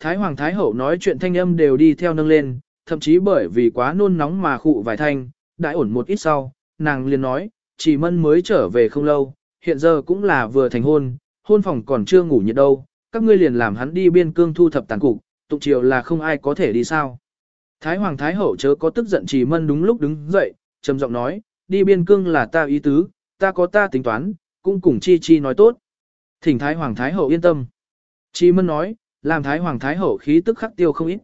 Thái Hoàng Thái Hậu nói chuyện thanh âm đều đi theo nâng lên, thậm chí bởi vì quá nôn nóng mà khụ vài thanh, đại ổn một ít sau, nàng liền nói, chỉ mân mới trở về không lâu, hiện giờ cũng là vừa thành hôn, hôn phòng còn chưa ngủ nhiệt đâu, các ngươi liền làm hắn đi biên cương thu thập tàn cục, tục chiều là không ai có thể đi sao. Thái Hoàng Thái Hậu chớ có tức giận chỉ mân đúng lúc đứng dậy, trầm giọng nói, đi biên cương là ta ý tứ, ta có ta tính toán, cũng cùng chi chi nói tốt. Thỉnh Thái Hoàng Thái Hậu yên tâm. Chi mân nói, làm Thái Hoàng Thái Hậu khí tức khắc tiêu không ít.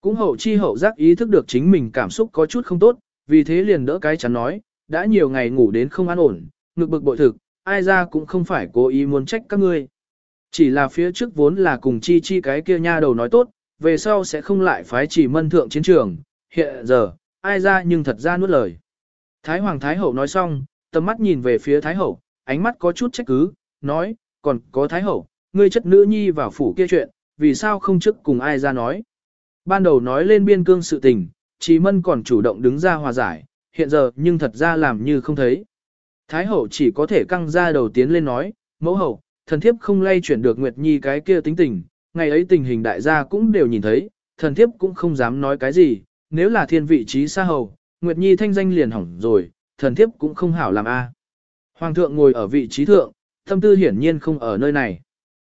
Cũng hậu chi hậu giác ý thức được chính mình cảm xúc có chút không tốt, vì thế liền đỡ cái chắn nói, đã nhiều ngày ngủ đến không an ổn, ngực bực bội thực, ai ra cũng không phải cố ý muốn trách các ngươi. Chỉ là phía trước vốn là cùng chi chi cái kia nha đầu nói tốt, về sau sẽ không lại phái chỉ mân thượng chiến trường, hiện giờ, ai ra nhưng thật ra nuốt lời. Thái Hoàng Thái Hậu nói xong, tầm mắt nhìn về phía Thái Hậu, ánh mắt có chút trách cứ, nói, còn có Thái Hậu, ngươi chất nữ nhi vào phủ kia chuyện, vì sao không trước cùng ai ra nói. Ban đầu nói lên biên cương sự tình, Trí Mân còn chủ động đứng ra hòa giải, hiện giờ nhưng thật ra làm như không thấy. Thái hậu chỉ có thể căng ra đầu tiến lên nói, mẫu hậu, thần thiếp không lay chuyển được Nguyệt Nhi cái kia tính tình, ngày ấy tình hình đại gia cũng đều nhìn thấy, thần thiếp cũng không dám nói cái gì, nếu là thiên vị trí xa hầu, Nguyệt Nhi thanh danh liền hỏng rồi, thần thiếp cũng không hảo làm a. À. Hoàng thượng ngồi ở vị trí thượng, tâm tư hiển nhiên không ở nơi này.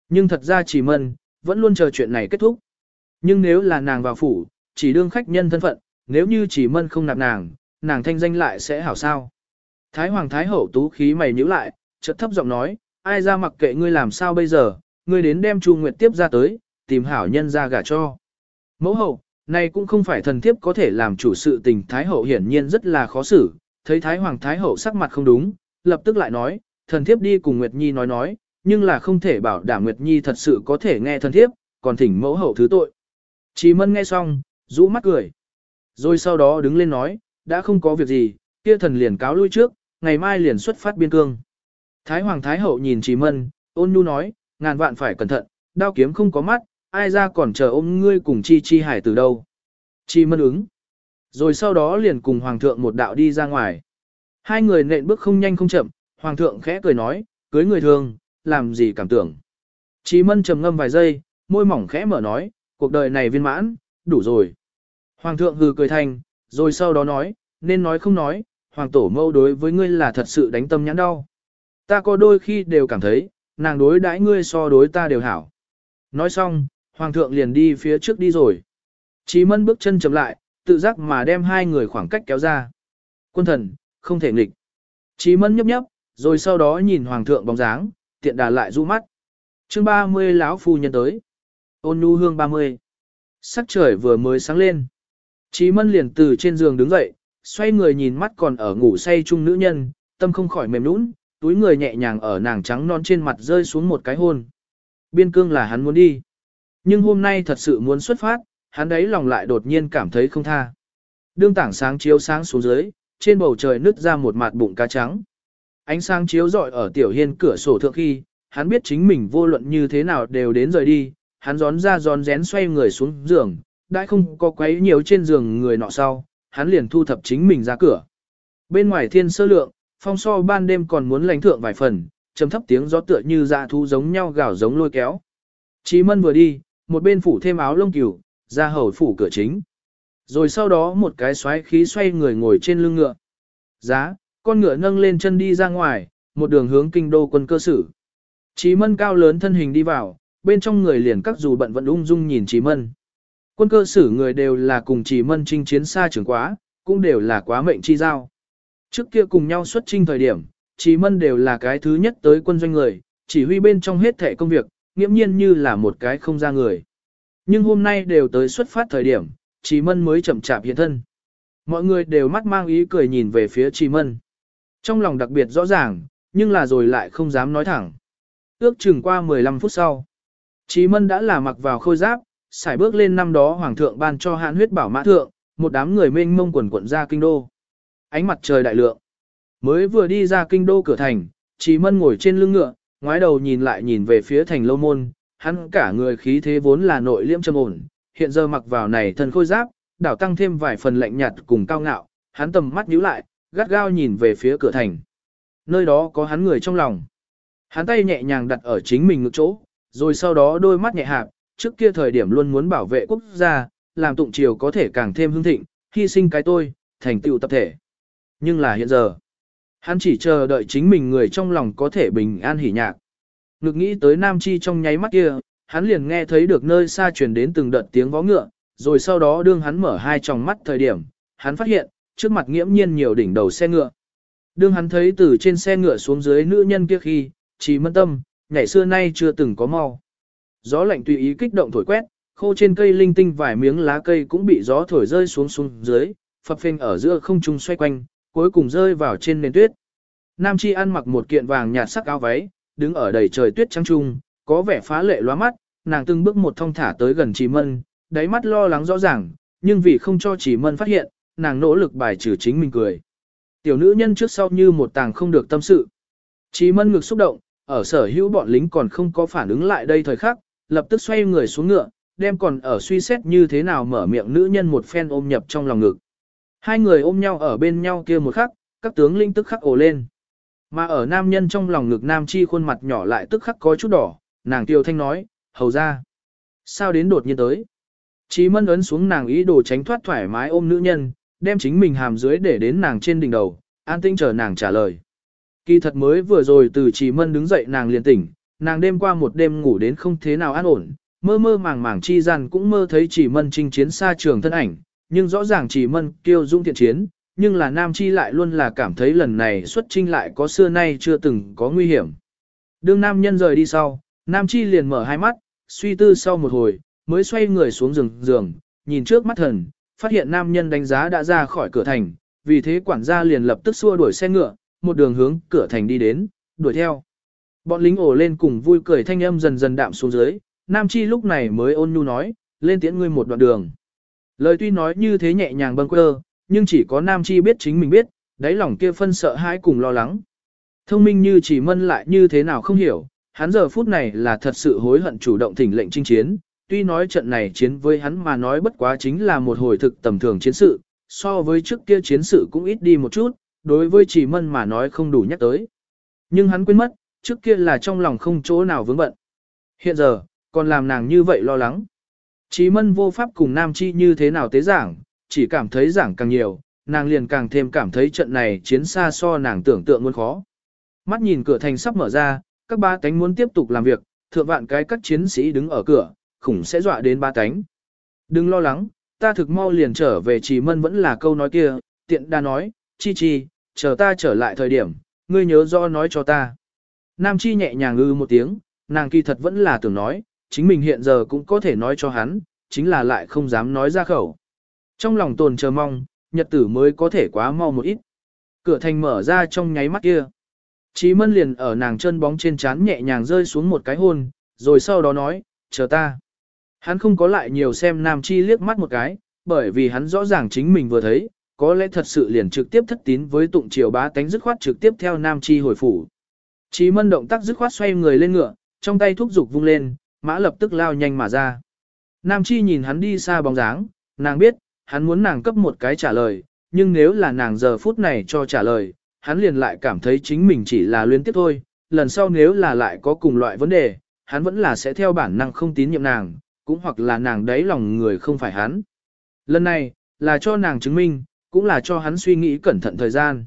Nhưng thật ra chỉ mân, vẫn luôn chờ chuyện này kết thúc. Nhưng nếu là nàng vào phủ, chỉ đương khách nhân thân phận, nếu như chỉ mân không nạp nàng, nàng thanh danh lại sẽ hảo sao. Thái Hoàng Thái Hậu tú khí mày nhíu lại, chợt thấp giọng nói, ai ra mặc kệ ngươi làm sao bây giờ, ngươi đến đem Chu Nguyệt tiếp ra tới, tìm hảo nhân ra gả cho. Mẫu hậu, này cũng không phải thần thiếp có thể làm chủ sự tình Thái Hậu hiển nhiên rất là khó xử, thấy Thái Hoàng Thái Hậu sắc mặt không đúng, lập tức lại nói, thần thiếp đi cùng Nguyệt Nhi nói nói, nhưng là không thể bảo đảm Nguyệt Nhi thật sự có thể nghe thần thiếp, còn thỉnh mẫu hậu thứ tội. Chí mân nghe xong, rũ mắt cười. Rồi sau đó đứng lên nói, đã không có việc gì, kia thần liền cáo lui trước, ngày mai liền xuất phát biên cương. Thái Hoàng Thái Hậu nhìn Chí Mân, ôn nhu nói, ngàn vạn phải cẩn thận, đao kiếm không có mắt, ai ra còn chờ ôm ngươi cùng chi chi hải từ đâu. Chí Mân ứng. Rồi sau đó liền cùng Hoàng thượng một đạo đi ra ngoài. Hai người nện bước không nhanh không chậm, Hoàng thượng khẽ cười nói, cưới người thường, làm gì cảm tưởng. Chí Mân trầm ngâm vài giây, môi mỏng khẽ mở nói, cuộc đời này viên mãn, đủ rồi. Hoàng thượng hừ cười thành, rồi sau đó nói, nên nói không nói, hoàng tổ mâu đối với ngươi là thật sự đánh tâm nhãn đau. Ta có đôi khi đều cảm thấy, nàng đối đãi ngươi so đối ta đều hảo. Nói xong, hoàng thượng liền đi phía trước đi rồi. Chí mân bước chân chậm lại, tự giác mà đem hai người khoảng cách kéo ra. Quân thần, không thể nghịch. Chí mân nhấp nhấp, rồi sau đó nhìn hoàng thượng bóng dáng, tiện đà lại du mắt. chương 30 lão phu nhân tới. Ôn nu hương 30. Sắc trời vừa mới sáng lên. Chí mân liền từ trên giường đứng dậy, xoay người nhìn mắt còn ở ngủ say chung nữ nhân, tâm không khỏi mềm nũng, túi người nhẹ nhàng ở nàng trắng non trên mặt rơi xuống một cái hôn. Biên cương là hắn muốn đi. Nhưng hôm nay thật sự muốn xuất phát, hắn đấy lòng lại đột nhiên cảm thấy không tha. Đương tảng sáng chiếu sáng xuống dưới, trên bầu trời nứt ra một mặt bụng cá trắng. Ánh sáng chiếu rọi ở tiểu hiên cửa sổ thượng khi, hắn biết chính mình vô luận như thế nào đều đến rời đi, hắn gión ra gión rén xoay người xuống giường, đã không có quấy nhiều trên giường người nọ sau, hắn liền thu thập chính mình ra cửa. Bên ngoài thiên sơ lượng, phong so ban đêm còn muốn lánh thượng vài phần, trầm thấp tiếng gió tựa như dạ thu giống nhau gào giống lôi kéo. Chí mân vừa đi, một bên phủ thêm áo lông cừu, ra hầu phủ cửa chính. Rồi sau đó một cái xoáy khí xoay người ngồi trên lưng ngựa. Giá, con ngựa nâng lên chân đi ra ngoài, một đường hướng kinh đô quân cơ sử. Chí mân cao lớn thân hình đi vào, bên trong người liền các dù bận vẫn ung dung nhìn Chí mân. Quân cơ sử người đều là cùng chí mân chinh chiến xa trường quá, cũng đều là quá mệnh chi giao. Trước kia cùng nhau xuất trinh thời điểm, chí mân đều là cái thứ nhất tới quân doanh người, chỉ huy bên trong hết thể công việc, nghiễm nhiên như là một cái không ra người. Nhưng hôm nay đều tới xuất phát thời điểm, chí mân mới chậm chạp hiện thân. Mọi người đều mắt mang ý cười nhìn về phía chí mân. Trong lòng đặc biệt rõ ràng, nhưng là rồi lại không dám nói thẳng. Ước chừng qua 15 phút sau. Chí mân đã là mặc vào khôi giáp, xài bước lên năm đó hoàng thượng ban cho hạn huyết bảo mã thượng, một đám người mênh mông quần quận ra kinh đô. Ánh mặt trời đại lượng. Mới vừa đi ra kinh đô cửa thành, Chí Mân ngồi trên lưng ngựa, ngoái đầu nhìn lại nhìn về phía thành lâu môn, hắn cả người khí thế vốn là nội liêm trầm ổn, hiện giờ mặc vào này thân khôi giáp, đảo tăng thêm vài phần lạnh nhạt cùng cao ngạo, hắn tầm mắt nhíu lại, gắt gao nhìn về phía cửa thành. Nơi đó có hắn người trong lòng. Hắn tay nhẹ nhàng đặt ở chính mình ngực chỗ, rồi sau đó đôi mắt nhẹ hạp, trước kia thời điểm luôn muốn bảo vệ quốc gia, làm tụng triều có thể càng thêm hưng thịnh, hy sinh cái tôi, thành tựu tập thể. Nhưng là hiện giờ, hắn chỉ chờ đợi chính mình người trong lòng có thể bình an hỉ nhạc. Ngực nghĩ tới Nam Chi trong nháy mắt kia, hắn liền nghe thấy được nơi xa truyền đến từng đợt tiếng vó ngựa, rồi sau đó đương hắn mở hai tròng mắt thời điểm, hắn phát hiện, trước mặt nghiễm nhiên nhiều đỉnh đầu xe ngựa. Đương hắn thấy từ trên xe ngựa xuống dưới nữ nhân kia khi, chỉ mân tâm, nhảy xưa nay chưa từng có mau. Gió lạnh tùy ý kích động thổi quét, khô trên cây linh tinh vài miếng lá cây cũng bị gió thổi rơi xuống xuống dưới, phập phình ở giữa không trung xoay quanh, cuối cùng rơi vào trên nền tuyết. Nam Chi ăn mặc một kiện vàng nhạt sắc áo váy, đứng ở đầy trời tuyết trắng trung, có vẻ phá lệ lóa mắt, nàng từng bước một thong thả tới gần Chỉ Mân, đáy mắt lo lắng rõ ràng, nhưng vì không cho Chỉ Mân phát hiện, nàng nỗ lực bài trừ chính mình cười. Tiểu nữ nhân trước sau như một tàng không được tâm sự. Chí Mân ngực xúc động, ở sở hữu bọn lính còn không có phản ứng lại đây thời khắc, lập tức xoay người xuống ngựa, đem còn ở suy xét như thế nào mở miệng nữ nhân một phen ôm nhập trong lòng ngực. Hai người ôm nhau ở bên nhau kia một khắc, các tướng linh tức khắc ồ lên. Mà ở nam nhân trong lòng ngực nam chi khuôn mặt nhỏ lại tức khắc có chút đỏ, nàng tiêu thanh nói, hầu ra. Sao đến đột nhiên tới? Chí mân ấn xuống nàng ý đồ tránh thoát thoải mái ôm nữ nhân, đem chính mình hàm dưới để đến nàng trên đỉnh đầu, an tinh chờ nàng trả lời. Kỳ thật mới vừa rồi từ chỉ mân đứng dậy nàng liền tỉnh, nàng đêm qua một đêm ngủ đến không thế nào an ổn, mơ mơ màng màng chi gian cũng mơ thấy chỉ mân chinh chiến xa trường thân ảnh, nhưng rõ ràng chỉ mân kiêu dung thiện chiến, nhưng là nam chi lại luôn là cảm thấy lần này xuất trinh lại có xưa nay chưa từng có nguy hiểm. Đương nam nhân rời đi sau, nam chi liền mở hai mắt, suy tư sau một hồi, mới xoay người xuống giường giường, nhìn trước mắt thần, phát hiện nam nhân đánh giá đã ra khỏi cửa thành, vì thế quản gia liền lập tức xua đuổi xe ngựa, một đường hướng cửa thành đi đến, đuổi theo. Bọn lính ổ lên cùng vui cười thanh âm dần dần đạm xuống dưới, Nam Chi lúc này mới ôn nhu nói, lên tiễn ngươi một đoạn đường. Lời tuy nói như thế nhẹ nhàng bâng quơ, nhưng chỉ có Nam Chi biết chính mình biết, đáy lòng kia phân sợ hãi cùng lo lắng. Thông minh như chỉ mân lại như thế nào không hiểu, hắn giờ phút này là thật sự hối hận chủ động thỉnh lệnh chinh chiến, tuy nói trận này chiến với hắn mà nói bất quá chính là một hồi thực tầm thường chiến sự, so với trước kia chiến sự cũng ít đi một chút, đối với chỉ mân mà nói không đủ nhắc tới. Nhưng hắn quên mất, trước kia là trong lòng không chỗ nào vướng bận. Hiện giờ, còn làm nàng như vậy lo lắng. Chí mân vô pháp cùng nam chi như thế nào tế giảng, chỉ cảm thấy giảng càng nhiều, nàng liền càng thêm cảm thấy trận này chiến xa so nàng tưởng tượng muốn khó. Mắt nhìn cửa thành sắp mở ra, các ba cánh muốn tiếp tục làm việc, thượng vạn cái các chiến sĩ đứng ở cửa, khủng sẽ dọa đến ba cánh. Đừng lo lắng, ta thực mau liền trở về chỉ mân vẫn là câu nói kia, tiện đa nói, chi chi, chờ ta trở lại thời điểm, ngươi nhớ rõ nói cho ta. Nam chi nhẹ nhàng ư một tiếng, nàng kỳ thật vẫn là tưởng nói, chính mình hiện giờ cũng có thể nói cho hắn, chính là lại không dám nói ra khẩu. Trong lòng tồn chờ mong, nhật tử mới có thể quá mau một ít. Cửa thành mở ra trong nháy mắt kia. Chí mân liền ở nàng chân bóng trên chán nhẹ nhàng rơi xuống một cái hôn, rồi sau đó nói, chờ ta. Hắn không có lại nhiều xem Nam Chi liếc mắt một cái, bởi vì hắn rõ ràng chính mình vừa thấy, có lẽ thật sự liền trực tiếp thất tín với tụng triều bá tánh dứt khoát trực tiếp theo Nam Chi hồi phủ. Chí mân động tác dứt khoát xoay người lên ngựa, trong tay thúc dục vung lên, mã lập tức lao nhanh mà ra. Nam Chi nhìn hắn đi xa bóng dáng, nàng biết, hắn muốn nàng cấp một cái trả lời, nhưng nếu là nàng giờ phút này cho trả lời, hắn liền lại cảm thấy chính mình chỉ là luyến tiếp thôi, lần sau nếu là lại có cùng loại vấn đề, hắn vẫn là sẽ theo bản năng không tín nhiệm nàng, cũng hoặc là nàng đấy lòng người không phải hắn. Lần này, là cho nàng chứng minh, cũng là cho hắn suy nghĩ cẩn thận thời gian.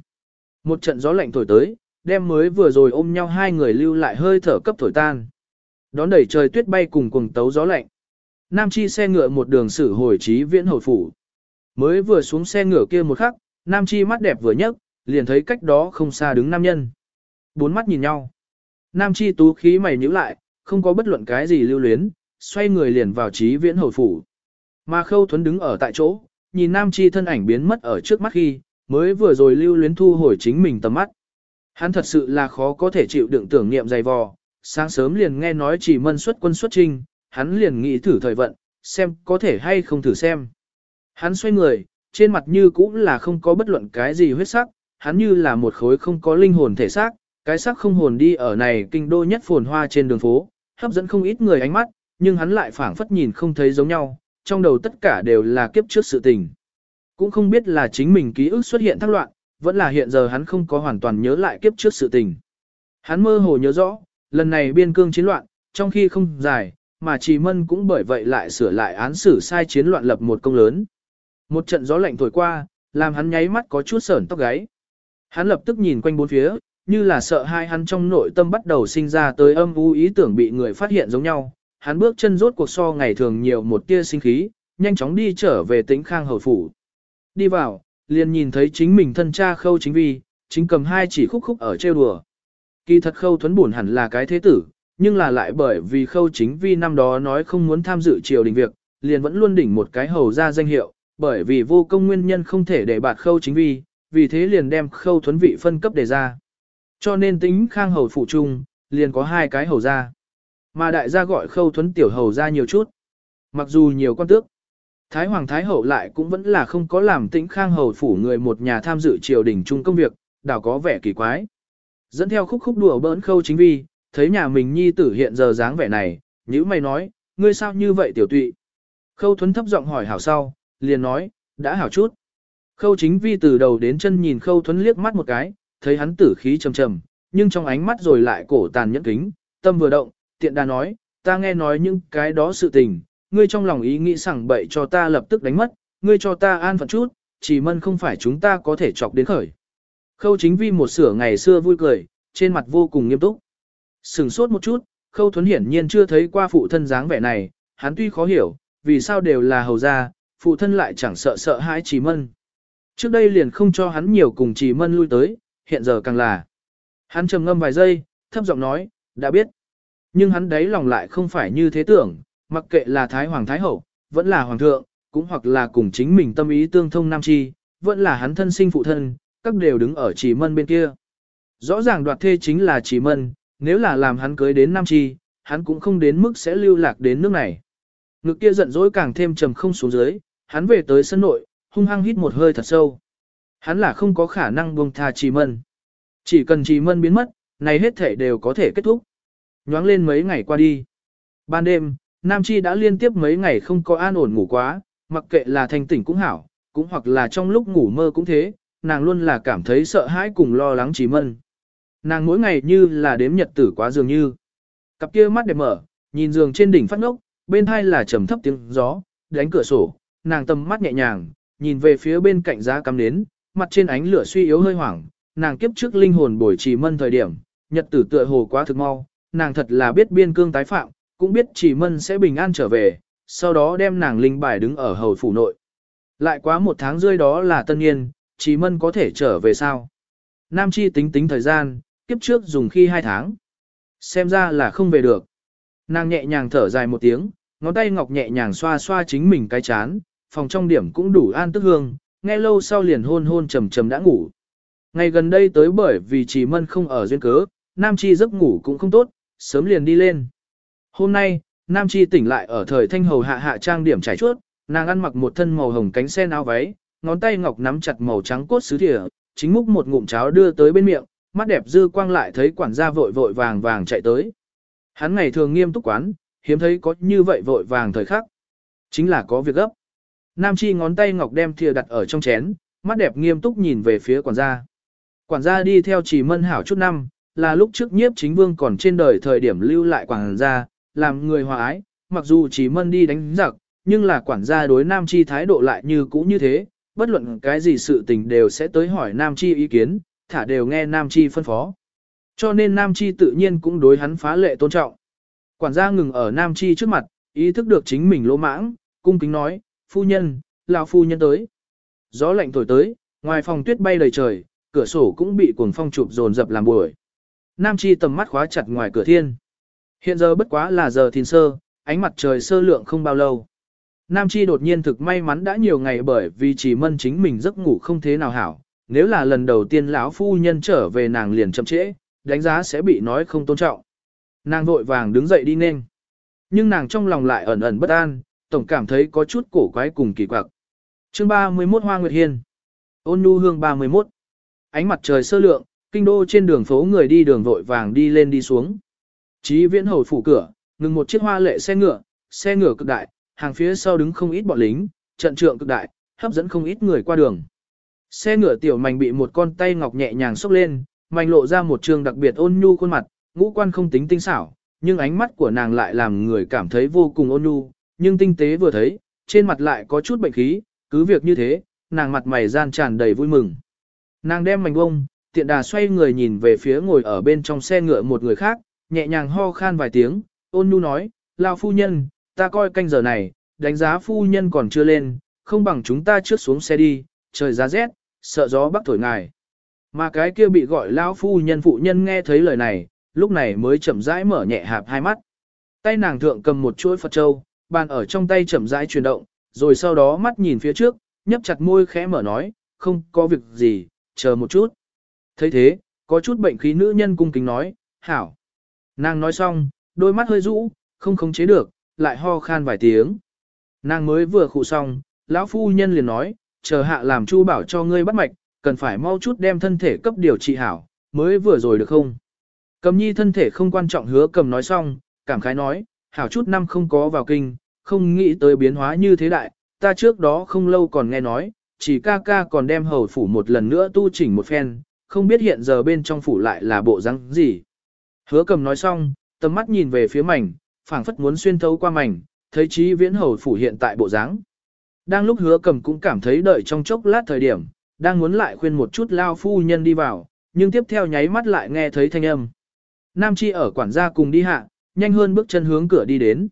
Một trận gió lạnh thổi tới, đem mới vừa rồi ôm nhau hai người lưu lại hơi thở cấp thổi tan. Đón đẩy trời tuyết bay cùng cuồng tấu gió lạnh. Nam Chi xe ngựa một đường xử hồi trí viễn hồi phủ. Mới vừa xuống xe ngựa kia một khắc, Nam Chi mắt đẹp vừa nhấc, liền thấy cách đó không xa đứng nam nhân. Bốn mắt nhìn nhau. Nam Chi tú khí mày nhíu lại, không có bất luận cái gì lưu luyến, xoay người liền vào trí viễn hồi phủ. Mà khâu thuấn đứng ở tại chỗ, nhìn Nam Chi thân ảnh biến mất ở trước mắt khi, mới vừa rồi lưu luyến thu hồi chính mình tầm mắt. Hắn thật sự là khó có thể chịu đựng tưởng niệm dày vò, sáng sớm liền nghe nói chỉ mân xuất quân xuất trinh, hắn liền nghĩ thử thời vận, xem có thể hay không thử xem. Hắn xoay người, trên mặt như cũng là không có bất luận cái gì huyết sắc, hắn như là một khối không có linh hồn thể xác, cái xác không hồn đi ở này kinh đô nhất phồn hoa trên đường phố, hấp dẫn không ít người ánh mắt, nhưng hắn lại phảng phất nhìn không thấy giống nhau, trong đầu tất cả đều là kiếp trước sự tình. Cũng không biết là chính mình ký ức xuất hiện thắc loạn, vẫn là hiện giờ hắn không có hoàn toàn nhớ lại kiếp trước sự tình. Hắn mơ hồ nhớ rõ, lần này biên cương chiến loạn, trong khi không dài, mà Trì Mân cũng bởi vậy lại sửa lại án xử sai chiến loạn lập một công lớn. Một trận gió lạnh thổi qua, làm hắn nháy mắt có chút sởn tóc gáy. Hắn lập tức nhìn quanh bốn phía, như là sợ hai hắn trong nội tâm bắt đầu sinh ra tới âm u ý tưởng bị người phát hiện giống nhau. Hắn bước chân rốt cuộc so ngày thường nhiều một tia sinh khí, nhanh chóng đi trở về tĩnh khang hầu phủ. Đi vào, liền nhìn thấy chính mình thân cha khâu chính vi, chính cầm hai chỉ khúc khúc ở trêu đùa. Kỳ thật khâu thuấn buồn hẳn là cái thế tử, nhưng là lại bởi vì khâu chính vi năm đó nói không muốn tham dự triều đình việc, liền vẫn luôn đỉnh một cái hầu ra danh hiệu, bởi vì vô công nguyên nhân không thể để bạt khâu chính vi, vì thế liền đem khâu thuấn vị phân cấp đề ra. Cho nên tính khang hầu phụ trung, liền có hai cái hầu ra. Mà đại gia gọi khâu thuấn tiểu hầu ra nhiều chút. Mặc dù nhiều quan tước, Thái Hoàng Thái Hậu lại cũng vẫn là không có làm tĩnh khang hầu phủ người một nhà tham dự triều đình chung công việc, đảo có vẻ kỳ quái. Dẫn theo khúc khúc đùa bỡn khâu chính vi, thấy nhà mình nhi tử hiện giờ dáng vẻ này, nhữ mày nói, ngươi sao như vậy tiểu tụy. Khâu thuấn thấp giọng hỏi hảo sau, liền nói, đã hảo chút. Khâu chính vi từ đầu đến chân nhìn khâu thuấn liếc mắt một cái, thấy hắn tử khí trầm trầm, nhưng trong ánh mắt rồi lại cổ tàn nhẫn kính, tâm vừa động, tiện đà nói, ta nghe nói những cái đó sự tình, ngươi trong lòng ý nghĩ sẵn bậy cho ta lập tức đánh mất, ngươi cho ta an phận chút, chỉ mân không phải chúng ta có thể chọc đến khởi. Khâu chính vi một sửa ngày xưa vui cười, trên mặt vô cùng nghiêm túc. Sừng sốt một chút, khâu thuấn hiển nhiên chưa thấy qua phụ thân dáng vẻ này, hắn tuy khó hiểu, vì sao đều là hầu gia, phụ thân lại chẳng sợ sợ hãi chỉ mân. Trước đây liền không cho hắn nhiều cùng chỉ mân lui tới, hiện giờ càng là. Hắn trầm ngâm vài giây, thấp giọng nói, đã biết. Nhưng hắn đấy lòng lại không phải như thế tưởng, mặc kệ là Thái Hoàng Thái Hậu, vẫn là Hoàng thượng, cũng hoặc là cùng chính mình tâm ý tương thông nam chi, vẫn là hắn thân sinh phụ thân, các đều đứng ở chỉ mân bên kia. Rõ ràng đoạt thê chính là chỉ mân, nếu là làm hắn cưới đến nam chi, hắn cũng không đến mức sẽ lưu lạc đến nước này. Ngực kia giận dỗi càng thêm trầm không xuống dưới, hắn về tới sân nội, hung hăng hít một hơi thật sâu. Hắn là không có khả năng buông tha trì mân. Chỉ cần trì mân biến mất, này hết thể đều có thể kết thúc. Nhoáng lên mấy ngày qua đi. Ban đêm, Nam Chi đã liên tiếp mấy ngày không có an ổn ngủ quá, mặc kệ là thanh tỉnh cũng hảo, cũng hoặc là trong lúc ngủ mơ cũng thế, nàng luôn là cảm thấy sợ hãi cùng lo lắng chỉ mân. Nàng mỗi ngày như là đếm nhật tử quá dường như. Cặp kia mắt đẹp mở, nhìn giường trên đỉnh phát ngốc, bên hai là trầm thấp tiếng gió, đánh cửa sổ, nàng tầm mắt nhẹ nhàng, nhìn về phía bên cạnh giá cắm nến, mặt trên ánh lửa suy yếu hơi hoảng, nàng kiếp trước linh hồn bồi trì mân thời điểm, nhật tử tựa hồ quá thực mau, nàng thật là biết biên cương tái phạm, cũng biết Chỉ mân sẽ bình an trở về, sau đó đem nàng linh bài đứng ở hầu phủ nội. Lại quá một tháng rơi đó là tân niên, Chỉ mân có thể trở về sao? Nam Chi tính tính thời gian, kiếp trước dùng khi hai tháng. Xem ra là không về được. Nàng nhẹ nhàng thở dài một tiếng, ngón tay ngọc nhẹ nhàng xoa xoa chính mình cái chán, phòng trong điểm cũng đủ an tức hương, nghe lâu sau liền hôn hôn trầm trầm đã ngủ. Ngày gần đây tới bởi vì chỉ mân không ở duyên cớ, Nam Chi giấc ngủ cũng không tốt, sớm liền đi lên. Hôm nay, Nam Chi tỉnh lại ở thời thanh hầu hạ hạ trang điểm trải chuốt, nàng ăn mặc một thân màu hồng cánh sen áo váy, ngón tay ngọc nắm chặt màu trắng cốt sứ thìa, chính múc một ngụm cháo đưa tới bên miệng, mắt đẹp dư quang lại thấy quản gia vội vội vàng vàng chạy tới. Hắn ngày thường nghiêm túc quán, hiếm thấy có như vậy vội vàng thời khắc. Chính là có việc gấp. Nam Chi ngón tay ngọc đem thìa đặt ở trong chén, mắt đẹp nghiêm túc nhìn về phía quản gia. Quản gia đi theo chỉ mân hảo chút năm, là lúc trước nhiếp chính vương còn trên đời thời điểm lưu lại quản gia, làm người hòa ái, mặc dù chỉ mân đi đánh giặc, nhưng là quản gia đối Nam Chi thái độ lại như cũ như thế, bất luận cái gì sự tình đều sẽ tới hỏi Nam Chi ý kiến, thả đều nghe Nam Chi phân phó. Cho nên Nam Chi tự nhiên cũng đối hắn phá lệ tôn trọng. Quản gia ngừng ở Nam Chi trước mặt, ý thức được chính mình lỗ mãng, cung kính nói, phu nhân, lão phu nhân tới. Gió lạnh thổi tới, ngoài phòng tuyết bay đầy trời, cửa sổ cũng bị cuồng phong chụp dồn dập làm buổi. Nam Chi tầm mắt khóa chặt ngoài cửa thiên. Hiện giờ bất quá là giờ thìn sơ, ánh mặt trời sơ lượng không bao lâu. Nam Chi đột nhiên thực may mắn đã nhiều ngày bởi vì chỉ mân chính mình giấc ngủ không thế nào hảo. Nếu là lần đầu tiên lão phu nhân trở về nàng liền chậm trễ, đánh giá sẽ bị nói không tôn trọng. Nàng vội vàng đứng dậy đi nên. Nhưng nàng trong lòng lại ẩn ẩn bất an, tổng cảm thấy có chút cổ quái cùng kỳ quặc. Chương 31 Hoa Nguyệt Hiên Ôn nhu hương 31 Ánh mặt trời sơ lượng, kinh đô trên đường phố người đi đường vội vàng đi lên đi xuống. Chí viễn hầu phủ cửa, ngừng một chiếc hoa lệ xe ngựa, xe ngựa cực đại, hàng phía sau đứng không ít bọn lính, trận trượng cực đại, hấp dẫn không ít người qua đường. Xe ngựa tiểu mảnh bị một con tay ngọc nhẹ nhàng xốc lên, mảnh lộ ra một trường đặc biệt ôn nhu khuôn mặt, ngũ quan không tính tinh xảo, nhưng ánh mắt của nàng lại làm người cảm thấy vô cùng ôn nhu, nhưng tinh tế vừa thấy, trên mặt lại có chút bệnh khí, cứ việc như thế, nàng mặt mày gian tràn đầy vui mừng. Nàng đem mảnh bông, tiện đà xoay người nhìn về phía ngồi ở bên trong xe ngựa một người khác, nhẹ nhàng ho khan vài tiếng, ôn nhu nói, lao phu nhân, ta coi canh giờ này, đánh giá phu nhân còn chưa lên, không bằng chúng ta trước xuống xe đi, trời giá rét, sợ gió bắc thổi ngài. Mà cái kia bị gọi lão phu nhân phụ nhân nghe thấy lời này, lúc này mới chậm rãi mở nhẹ hạp hai mắt. Tay nàng thượng cầm một chuỗi Phật châu, bàn ở trong tay chậm rãi chuyển động, rồi sau đó mắt nhìn phía trước, nhấp chặt môi khẽ mở nói, không có việc gì, chờ một chút thấy thế, có chút bệnh khí nữ nhân cung kính nói, hảo. Nàng nói xong, đôi mắt hơi rũ, không khống chế được, lại ho khan vài tiếng. Nàng mới vừa khụ xong, lão phu nhân liền nói, chờ hạ làm chu bảo cho ngươi bắt mạch, cần phải mau chút đem thân thể cấp điều trị hảo, mới vừa rồi được không? Cầm nhi thân thể không quan trọng hứa cầm nói xong, cảm khái nói, hảo chút năm không có vào kinh, không nghĩ tới biến hóa như thế đại, ta trước đó không lâu còn nghe nói, chỉ ca ca còn đem hầu phủ một lần nữa tu chỉnh một phen, không biết hiện giờ bên trong phủ lại là bộ răng gì. Hứa cầm nói xong, tầm mắt nhìn về phía mảnh, phảng phất muốn xuyên thấu qua mảnh, thấy trí viễn hầu phủ hiện tại bộ dáng. Đang lúc hứa cầm cũng cảm thấy đợi trong chốc lát thời điểm, đang muốn lại khuyên một chút lao phu nhân đi vào, nhưng tiếp theo nháy mắt lại nghe thấy thanh âm. Nam Chi ở quản gia cùng đi hạ, nhanh hơn bước chân hướng cửa đi đến.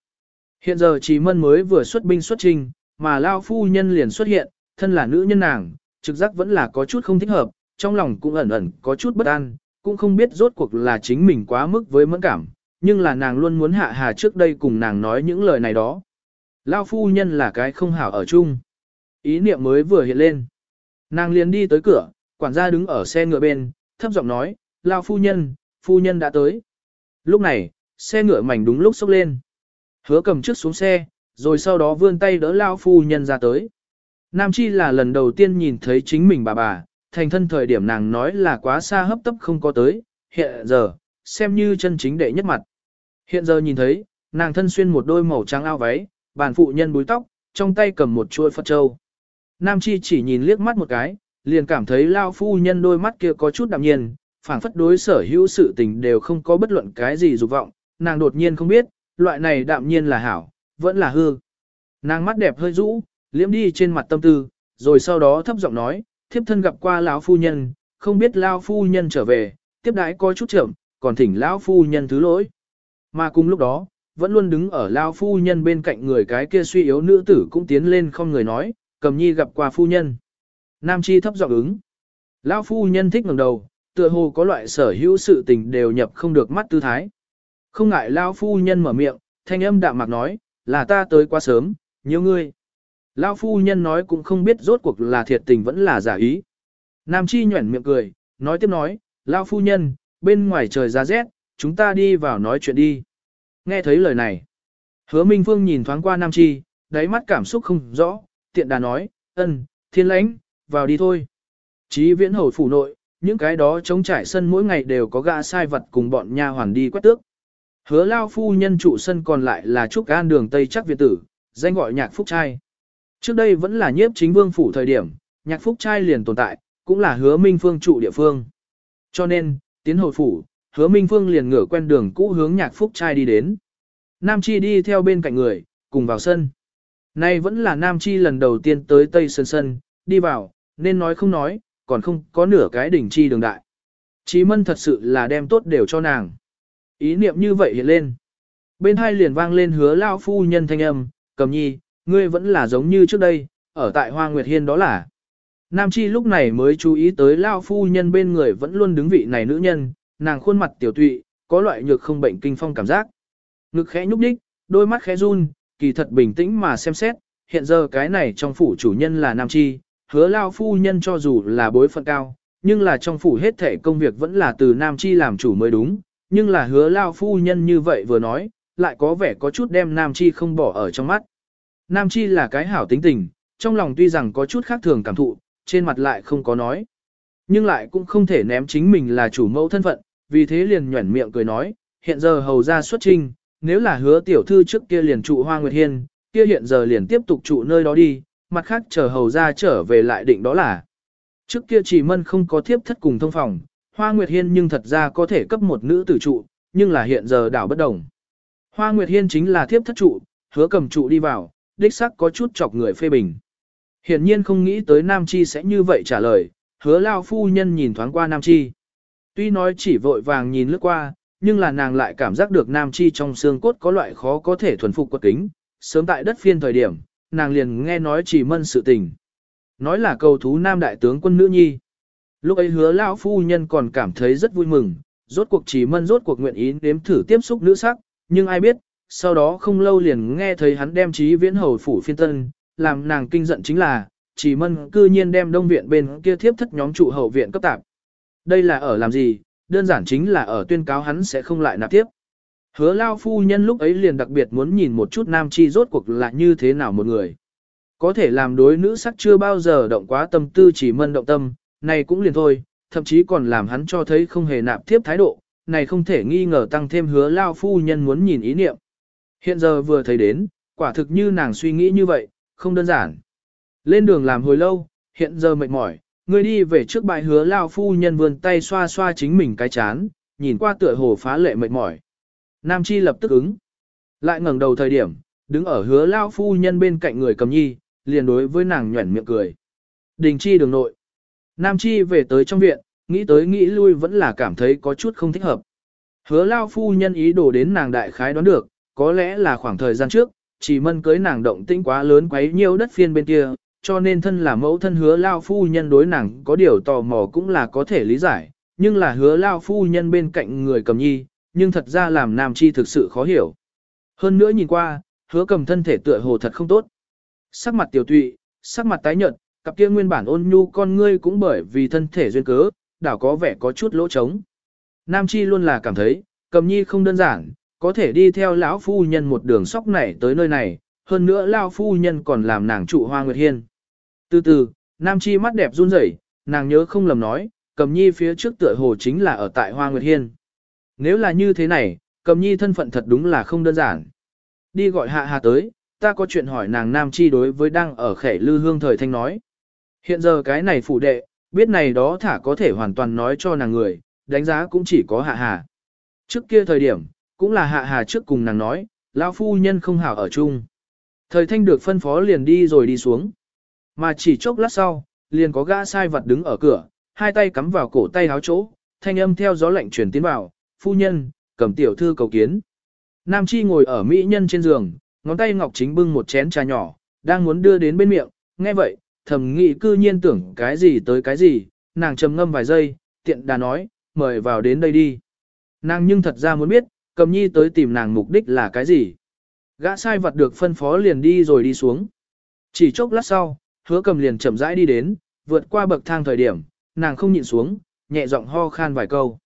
Hiện giờ trí mân mới vừa xuất binh xuất trình, mà lao phu nhân liền xuất hiện, thân là nữ nhân nàng, trực giác vẫn là có chút không thích hợp, trong lòng cũng ẩn ẩn có chút bất an, cũng không biết rốt cuộc là chính mình quá mức với mẫn cảm, nhưng là nàng luôn muốn hạ hà trước đây cùng nàng nói những lời này đó. Lao phu nhân là cái không hảo ở chung. Ý niệm mới vừa hiện lên. Nàng liền đi tới cửa, quản gia đứng ở xe ngựa bên, thấp giọng nói, Lao phu nhân, phu nhân đã tới. Lúc này, xe ngựa mảnh đúng lúc sốc lên. Hứa cầm trước xuống xe, rồi sau đó vươn tay đỡ Lao phu nhân ra tới. Nam Chi là lần đầu tiên nhìn thấy chính mình bà bà, thành thân thời điểm nàng nói là quá xa hấp tấp không có tới, hiện giờ, xem như chân chính đệ nhất mặt. Hiện giờ nhìn thấy, nàng thân xuyên một đôi màu trắng ao váy, bàn phụ nhân búi tóc, trong tay cầm một chuôi Phật Châu. Nam Chi chỉ nhìn liếc mắt một cái, liền cảm thấy lao phu nhân đôi mắt kia có chút đạm nhiên, phảng phất đối sở hữu sự tình đều không có bất luận cái gì dục vọng, nàng đột nhiên không biết, loại này đạm nhiên là hảo, vẫn là hư. Nàng mắt đẹp hơi rũ, liếm đi trên mặt tâm tư, rồi sau đó thấp giọng nói, thiếp thân gặp qua lão phu nhân, không biết lão phu nhân trở về, tiếp đãi có chút chậm, còn thỉnh lão phu nhân thứ lỗi. Mà cùng lúc đó, vẫn luôn đứng ở lão phu nhân bên cạnh người cái kia suy yếu nữ tử cũng tiến lên không người nói, cầm nhi gặp qua phu nhân. Nam chi thấp giọng ứng. lão phu nhân thích ngẩng đầu, tựa hồ có loại sở hữu sự tình đều nhập không được mắt tư thái. Không ngại lão phu nhân mở miệng, thanh âm đạm mạc nói, là ta tới quá sớm, nhiều ngươi. Lao phu nhân nói cũng không biết rốt cuộc là thiệt tình vẫn là giả ý. Nam chi nhuẩn miệng cười, nói tiếp nói, Lao phu nhân, bên ngoài trời ra rét, chúng ta đi vào nói chuyện đi. Nghe thấy lời này, hứa Minh Phương nhìn thoáng qua Nam Chi, đáy mắt cảm xúc không rõ, tiện đà nói, ân, thiên lãnh, vào đi thôi. Chí viễn hầu phủ nội, những cái đó chống trải sân mỗi ngày đều có gã sai vật cùng bọn nha hoàn đi quét tước. Hứa lao phu nhân trụ sân còn lại là Trúc An đường Tây chắc Việt tử, danh gọi nhạc phúc trai. Trước đây vẫn là nhiếp chính vương phủ thời điểm, nhạc phúc trai liền tồn tại, cũng là hứa minh phương trụ địa phương. Cho nên, tiến hồi phủ, hứa minh phương liền ngửa quen đường cũ hướng nhạc phúc trai đi đến. Nam Chi đi theo bên cạnh người, cùng vào sân. Nay vẫn là Nam Chi lần đầu tiên tới Tây Sơn Sân, đi vào, nên nói không nói, còn không có nửa cái đỉnh chi đường đại. Chí mân thật sự là đem tốt đều cho nàng. Ý niệm như vậy hiện lên. Bên hai liền vang lên hứa lao phu nhân thanh âm, cầm nhi, ngươi vẫn là giống như trước đây, ở tại Hoa Nguyệt Hiên đó là. Nam Chi lúc này mới chú ý tới lao phu nhân bên người vẫn luôn đứng vị này nữ nhân, nàng khuôn mặt tiểu tụy, có loại nhược không bệnh kinh phong cảm giác. Ngực khẽ nhúc đích, đôi mắt khẽ run, kỳ thật bình tĩnh mà xem xét, hiện giờ cái này trong phủ chủ nhân là Nam Chi, hứa lao phu nhân cho dù là bối phận cao, nhưng là trong phủ hết thể công việc vẫn là từ Nam Chi làm chủ mới đúng, nhưng là hứa lao phu nhân như vậy vừa nói, lại có vẻ có chút đem Nam Chi không bỏ ở trong mắt. Nam Chi là cái hảo tính tình, trong lòng tuy rằng có chút khác thường cảm thụ, trên mặt lại không có nói. Nhưng lại cũng không thể ném chính mình là chủ mẫu thân phận, vì thế liền nhuẩn miệng cười nói, hiện giờ hầu ra xuất trinh, nếu là hứa tiểu thư trước kia liền trụ Hoa Nguyệt Hiên, kia hiện giờ liền tiếp tục trụ nơi đó đi, mặt khác chờ hầu ra trở về lại định đó là. Trước kia chỉ mân không có thiếp thất cùng thông phòng, Hoa Nguyệt Hiên nhưng thật ra có thể cấp một nữ tử trụ, nhưng là hiện giờ đảo bất đồng. Hoa Nguyệt Hiên chính là thiếp thất trụ, hứa cầm trụ đi vào, đích sắc có chút chọc người phê bình. Hiển nhiên không nghĩ tới Nam Chi sẽ như vậy trả lời, hứa lao phu nhân nhìn thoáng qua Nam Chi. Tuy nói chỉ vội vàng nhìn lướt qua, nhưng là nàng lại cảm giác được Nam Chi trong xương cốt có loại khó có thể thuần phục quật kính. Sớm tại đất phiên thời điểm, nàng liền nghe nói chỉ mân sự tình. Nói là cầu thú Nam Đại tướng quân nữ nhi. Lúc ấy hứa lão phu nhân còn cảm thấy rất vui mừng, rốt cuộc chỉ mân rốt cuộc nguyện ý nếm thử tiếp xúc nữ sắc, nhưng ai biết, sau đó không lâu liền nghe thấy hắn đem trí viễn hầu phủ phiên tân, làm nàng kinh giận chính là, chỉ mân cư nhiên đem đông viện bên kia thiếp thất nhóm trụ hậu viện cấp tạp. Đây là ở làm gì, đơn giản chính là ở tuyên cáo hắn sẽ không lại nạp tiếp. Hứa lao phu nhân lúc ấy liền đặc biệt muốn nhìn một chút nam chi rốt cuộc là như thế nào một người. Có thể làm đối nữ sắc chưa bao giờ động quá tâm tư chỉ mân động tâm, này cũng liền thôi, thậm chí còn làm hắn cho thấy không hề nạp tiếp thái độ, này không thể nghi ngờ tăng thêm hứa lao phu nhân muốn nhìn ý niệm. Hiện giờ vừa thấy đến, quả thực như nàng suy nghĩ như vậy, không đơn giản. Lên đường làm hồi lâu, hiện giờ mệt mỏi, người đi về trước bài hứa lao phu nhân vươn tay xoa xoa chính mình cái chán, nhìn qua tựa hồ phá lệ mệt mỏi. Nam Chi lập tức ứng. Lại ngẩng đầu thời điểm, đứng ở hứa lao phu nhân bên cạnh người cầm nhi, liền đối với nàng nhuẩn miệng cười. Đình Chi đường nội. Nam Chi về tới trong viện, nghĩ tới nghĩ lui vẫn là cảm thấy có chút không thích hợp. Hứa lao phu nhân ý đồ đến nàng đại khái đoán được, có lẽ là khoảng thời gian trước, chỉ mân cưới nàng động tĩnh quá lớn quấy nhiều đất phiên bên kia, cho nên thân là mẫu thân hứa lao phu nhân đối nàng có điều tò mò cũng là có thể lý giải, nhưng là hứa lao phu nhân bên cạnh người cầm nhi, nhưng thật ra làm nam chi thực sự khó hiểu. Hơn nữa nhìn qua, hứa cầm thân thể tựa hồ thật không tốt. Sắc mặt tiểu tụy, sắc mặt tái nhợt, cặp kia nguyên bản ôn nhu con ngươi cũng bởi vì thân thể duyên cớ, đảo có vẻ có chút lỗ trống. Nam chi luôn là cảm thấy, cầm nhi không đơn giản, có thể đi theo lão phu nhân một đường sóc nảy tới nơi này, hơn nữa lão phu nhân còn làm nàng trụ hoa nguyệt hiên. Từ từ, Nam Chi mắt đẹp run rẩy, nàng nhớ không lầm nói, cầm nhi phía trước tựa hồ chính là ở tại hoa nguyệt hiên. Nếu là như thế này, cầm nhi thân phận thật đúng là không đơn giản. Đi gọi hạ hạ tới, ta có chuyện hỏi nàng Nam Chi đối với đang ở khẻ lư hương thời thanh nói. Hiện giờ cái này phụ đệ, biết này đó thả có thể hoàn toàn nói cho nàng người, đánh giá cũng chỉ có hạ hạ. Trước kia thời điểm, cũng là hạ hà trước cùng nàng nói, lão phu nhân không hảo ở chung. Thời thanh được phân phó liền đi rồi đi xuống. Mà chỉ chốc lát sau, liền có gã sai vật đứng ở cửa, hai tay cắm vào cổ tay áo chỗ, thanh âm theo gió lạnh truyền tiến vào, phu nhân, cầm tiểu thư cầu kiến. Nam Chi ngồi ở mỹ nhân trên giường, ngón tay ngọc chính bưng một chén trà nhỏ, đang muốn đưa đến bên miệng, nghe vậy, thầm nghĩ cư nhiên tưởng cái gì tới cái gì, nàng trầm ngâm vài giây, tiện đà nói, mời vào đến đây đi. Nàng nhưng thật ra muốn biết, cầm nhi tới tìm nàng mục đích là cái gì. Gã sai vật được phân phó liền đi rồi đi xuống. Chỉ chốc lát sau, hứa cầm liền chậm rãi đi đến, vượt qua bậc thang thời điểm, nàng không nhịn xuống, nhẹ giọng ho khan vài câu.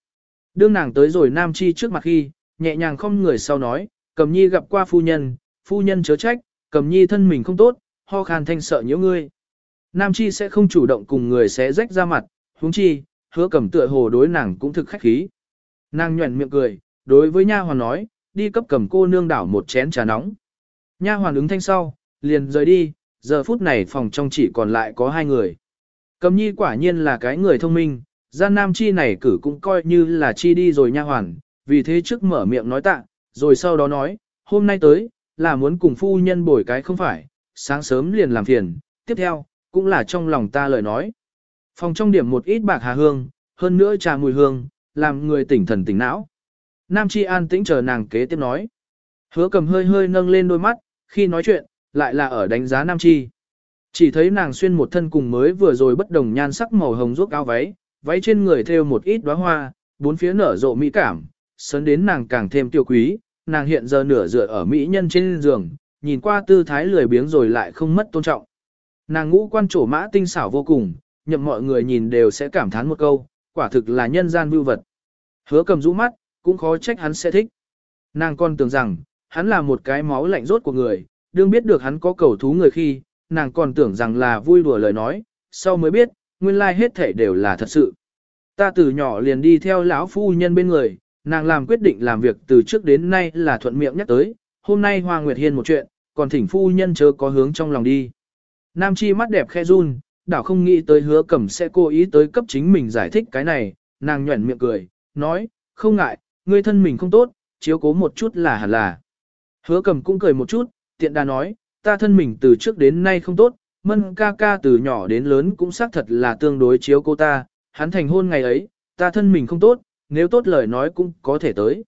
Đương nàng tới rồi Nam Chi trước mặt khi, nhẹ nhàng không người sau nói, cầm nhi gặp qua phu nhân, phu nhân chớ trách, cầm nhi thân mình không tốt, ho khan thanh sợ nhiễu ngươi. Nam Chi sẽ không chủ động cùng người sẽ rách ra mặt, huống chi, hứa cầm tựa hồ đối nàng cũng thực khách khí. Nàng nhuẩn miệng cười, đối với nha hoàn nói, đi cấp cầm cô nương đảo một chén trà nóng. Nha hoàn ứng thanh sau, liền rời đi, giờ phút này phòng trong chỉ còn lại có hai người. Cầm nhi quả nhiên là cái người thông minh, gian nam chi này cử cũng coi như là chi đi rồi nha hoàn, vì thế trước mở miệng nói tạ, rồi sau đó nói, hôm nay tới, là muốn cùng phu nhân bồi cái không phải, sáng sớm liền làm phiền, tiếp theo, cũng là trong lòng ta lời nói. Phòng trong điểm một ít bạc hà hương, hơn nữa trà mùi hương, làm người tỉnh thần tỉnh não. Nam Chi an tĩnh chờ nàng kế tiếp nói. Hứa cầm hơi hơi nâng lên đôi mắt, khi nói chuyện, lại là ở đánh giá Nam Chi. Chỉ thấy nàng xuyên một thân cùng mới vừa rồi bất đồng nhan sắc màu hồng ruốc áo váy, váy trên người thêu một ít đóa hoa, bốn phía nở rộ mỹ cảm, sớn đến nàng càng thêm tiêu quý, nàng hiện giờ nửa dựa ở mỹ nhân trên giường, nhìn qua tư thái lười biếng rồi lại không mất tôn trọng. Nàng ngũ quan trổ mã tinh xảo vô cùng, nhậm mọi người nhìn đều sẽ cảm thán một câu, quả thực là nhân gian vưu vật. Hứa cầm rũ mắt, cũng khó trách hắn sẽ thích. Nàng còn tưởng rằng, hắn là một cái máu lạnh rốt của người, đương biết được hắn có cầu thú người khi, nàng còn tưởng rằng là vui đùa lời nói, sau mới biết, nguyên lai hết thể đều là thật sự. Ta từ nhỏ liền đi theo lão phu nhân bên người, nàng làm quyết định làm việc từ trước đến nay là thuận miệng nhắc tới, hôm nay Hoa Nguyệt Hiên một chuyện, còn thỉnh phu nhân chớ có hướng trong lòng đi. Nam Chi mắt đẹp khe run, đảo không nghĩ tới hứa cẩm sẽ cố ý tới cấp chính mình giải thích cái này, nàng nhuẩn miệng cười, nói, không ngại, ngươi thân mình không tốt, chiếu cố một chút là hẳn là. Hứa cầm cũng cười một chút, tiện đà nói, ta thân mình từ trước đến nay không tốt, mân ca ca từ nhỏ đến lớn cũng xác thật là tương đối chiếu cô ta, hắn thành hôn ngày ấy, ta thân mình không tốt, nếu tốt lời nói cũng có thể tới.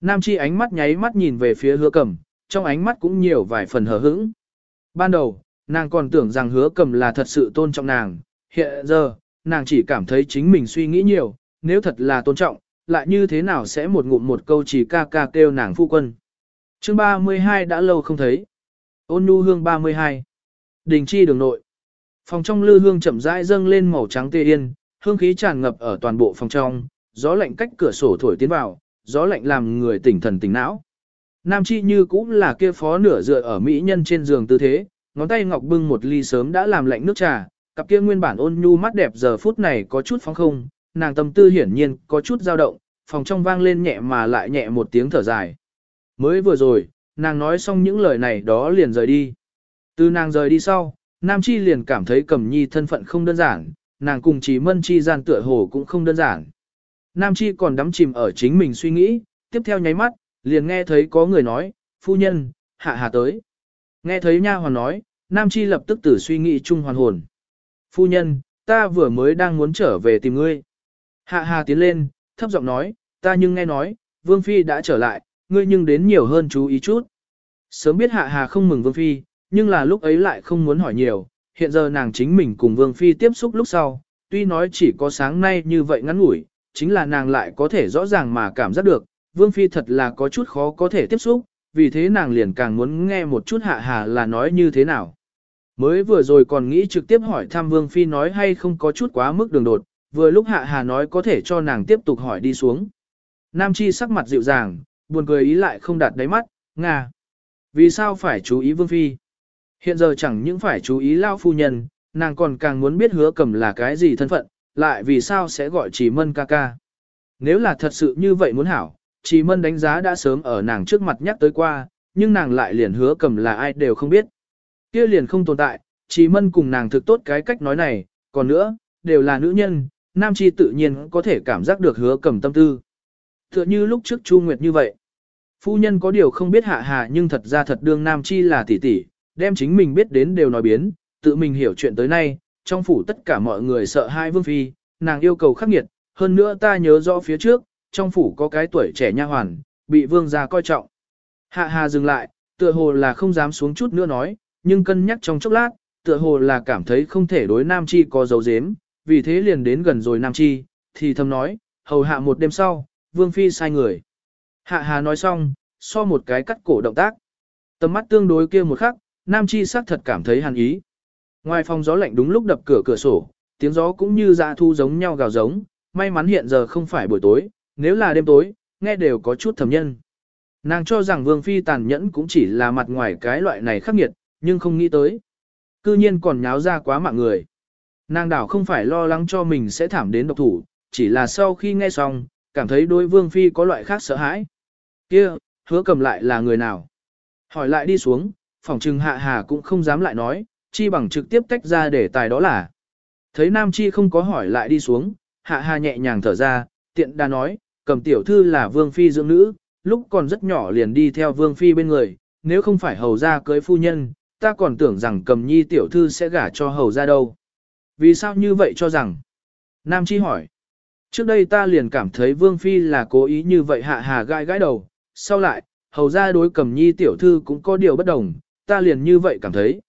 Nam Chi ánh mắt nháy mắt nhìn về phía hứa cầm, trong ánh mắt cũng nhiều vài phần hờ hững. Ban đầu, nàng còn tưởng rằng hứa cầm là thật sự tôn trọng nàng, hiện giờ, nàng chỉ cảm thấy chính mình suy nghĩ nhiều, nếu thật là tôn trọng, lại như thế nào sẽ một ngụm một câu chỉ ca ca kêu nàng phu quân. Chương 32 đã lâu không thấy. Ôn nhu hương 32. Đình chi đường nội. Phòng trong lư hương chậm rãi dâng lên màu trắng tê yên, hương khí tràn ngập ở toàn bộ phòng trong, gió lạnh cách cửa sổ thổi tiến vào, gió lạnh làm người tỉnh thần tỉnh não. Nam chi như cũng là kia phó nửa dựa ở mỹ nhân trên giường tư thế, ngón tay ngọc bưng một ly sớm đã làm lạnh nước trà, cặp kia nguyên bản ôn nhu mắt đẹp giờ phút này có chút phóng không, nàng tâm tư hiển nhiên có chút dao động, phòng trong vang lên nhẹ mà lại nhẹ một tiếng thở dài. Mới vừa rồi, nàng nói xong những lời này đó liền rời đi. Từ nàng rời đi sau, Nam Chi liền cảm thấy Cẩm Nhi thân phận không đơn giản, nàng cùng Chí Mân Chi gian tựa hồ cũng không đơn giản. Nam Chi còn đắm chìm ở chính mình suy nghĩ, tiếp theo nháy mắt, liền nghe thấy có người nói, phu nhân, hạ hạ tới. Nghe thấy nha hoàn nói, Nam Chi lập tức tử suy nghĩ chung hoàn hồn. Phu nhân, ta vừa mới đang muốn trở về tìm ngươi. Hạ hà tiến lên, thấp giọng nói, ta nhưng nghe nói, Vương Phi đã trở lại, ngươi nhưng đến nhiều hơn chú ý chút. Sớm biết hạ hà không mừng Vương Phi, nhưng là lúc ấy lại không muốn hỏi nhiều, hiện giờ nàng chính mình cùng Vương Phi tiếp xúc lúc sau, tuy nói chỉ có sáng nay như vậy ngắn ngủi, chính là nàng lại có thể rõ ràng mà cảm giác được, Vương Phi thật là có chút khó có thể tiếp xúc, vì thế nàng liền càng muốn nghe một chút hạ hà là nói như thế nào. Mới vừa rồi còn nghĩ trực tiếp hỏi thăm Vương Phi nói hay không có chút quá mức đường đột, vừa lúc hạ hà nói có thể cho nàng tiếp tục hỏi đi xuống. Nam Chi sắc mặt dịu dàng, buồn cười ý lại không đạt đáy mắt, Nga. Vì sao phải chú ý Vương Phi? Hiện giờ chẳng những phải chú ý Lao Phu Nhân, nàng còn càng muốn biết hứa cầm là cái gì thân phận, lại vì sao sẽ gọi chỉ mân ca ca. Nếu là thật sự như vậy muốn hảo, chỉ mân đánh giá đã sớm ở nàng trước mặt nhắc tới qua, nhưng nàng lại liền hứa cầm là ai đều không biết. kia liền không tồn tại, chỉ mân cùng nàng thực tốt cái cách nói này, còn nữa, đều là nữ nhân, nam chi tự nhiên có thể cảm giác được hứa cầm tâm tư. Tựa như lúc trước Chu Nguyệt như vậy. Phu nhân có điều không biết hạ hà nhưng thật ra thật đương nam chi là tỷ tỷ, đem chính mình biết đến đều nói biến, tự mình hiểu chuyện tới nay, trong phủ tất cả mọi người sợ hai vương phi, nàng yêu cầu khắc nghiệt, hơn nữa ta nhớ rõ phía trước, trong phủ có cái tuổi trẻ nha hoàn, bị vương gia coi trọng. Hạ hà dừng lại, tựa hồ là không dám xuống chút nữa nói, nhưng cân nhắc trong chốc lát, tựa hồ là cảm thấy không thể đối nam chi có dấu dếm, vì thế liền đến gần rồi nam chi, thì thầm nói, hầu hạ một đêm sau, vương phi sai người. Hạ hà nói xong, so một cái cắt cổ động tác. Tầm mắt tương đối kia một khắc, nam chi xác thật cảm thấy hàn ý. Ngoài phòng gió lạnh đúng lúc đập cửa cửa sổ, tiếng gió cũng như dạ thu giống nhau gào giống, may mắn hiện giờ không phải buổi tối, nếu là đêm tối, nghe đều có chút thầm nhân. Nàng cho rằng vương phi tàn nhẫn cũng chỉ là mặt ngoài cái loại này khắc nghiệt, nhưng không nghĩ tới. Cư nhiên còn nháo ra quá mạng người. Nàng đảo không phải lo lắng cho mình sẽ thảm đến độc thủ, chỉ là sau khi nghe xong, cảm thấy đối vương phi có loại khác sợ hãi. kia hứa cầm lại là người nào? Hỏi lại đi xuống, phòng trừng hạ hà cũng không dám lại nói, chi bằng trực tiếp tách ra để tài đó là. Thấy nam chi không có hỏi lại đi xuống, hạ hà nhẹ nhàng thở ra, tiện đa nói, cầm tiểu thư là vương phi dưỡng nữ, lúc còn rất nhỏ liền đi theo vương phi bên người, nếu không phải hầu ra cưới phu nhân, ta còn tưởng rằng cầm nhi tiểu thư sẽ gả cho hầu ra đâu. Vì sao như vậy cho rằng? Nam chi hỏi. Trước đây ta liền cảm thấy vương phi là cố ý như vậy hạ hà gai gãi đầu, sau lại, hầu ra đối cầm nhi tiểu thư cũng có điều bất đồng, ta liền như vậy cảm thấy.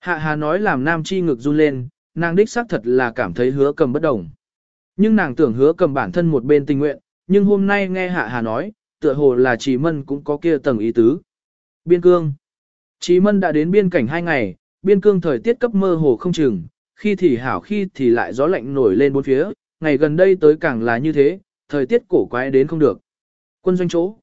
Hạ hà nói làm nam chi ngực run lên, nàng đích xác thật là cảm thấy hứa cầm bất đồng. Nhưng nàng tưởng hứa cầm bản thân một bên tình nguyện, nhưng hôm nay nghe hạ hà nói, tựa hồ là chỉ mân cũng có kia tầng ý tứ. Biên cương. Chí mân đã đến biên cảnh hai ngày, biên cương thời tiết cấp mơ hồ không chừng, khi thì hảo khi thì lại gió lạnh nổi lên bốn phía, ngày gần đây tới càng là như thế, thời tiết cổ quái đến không được. Quân doanh chỗ.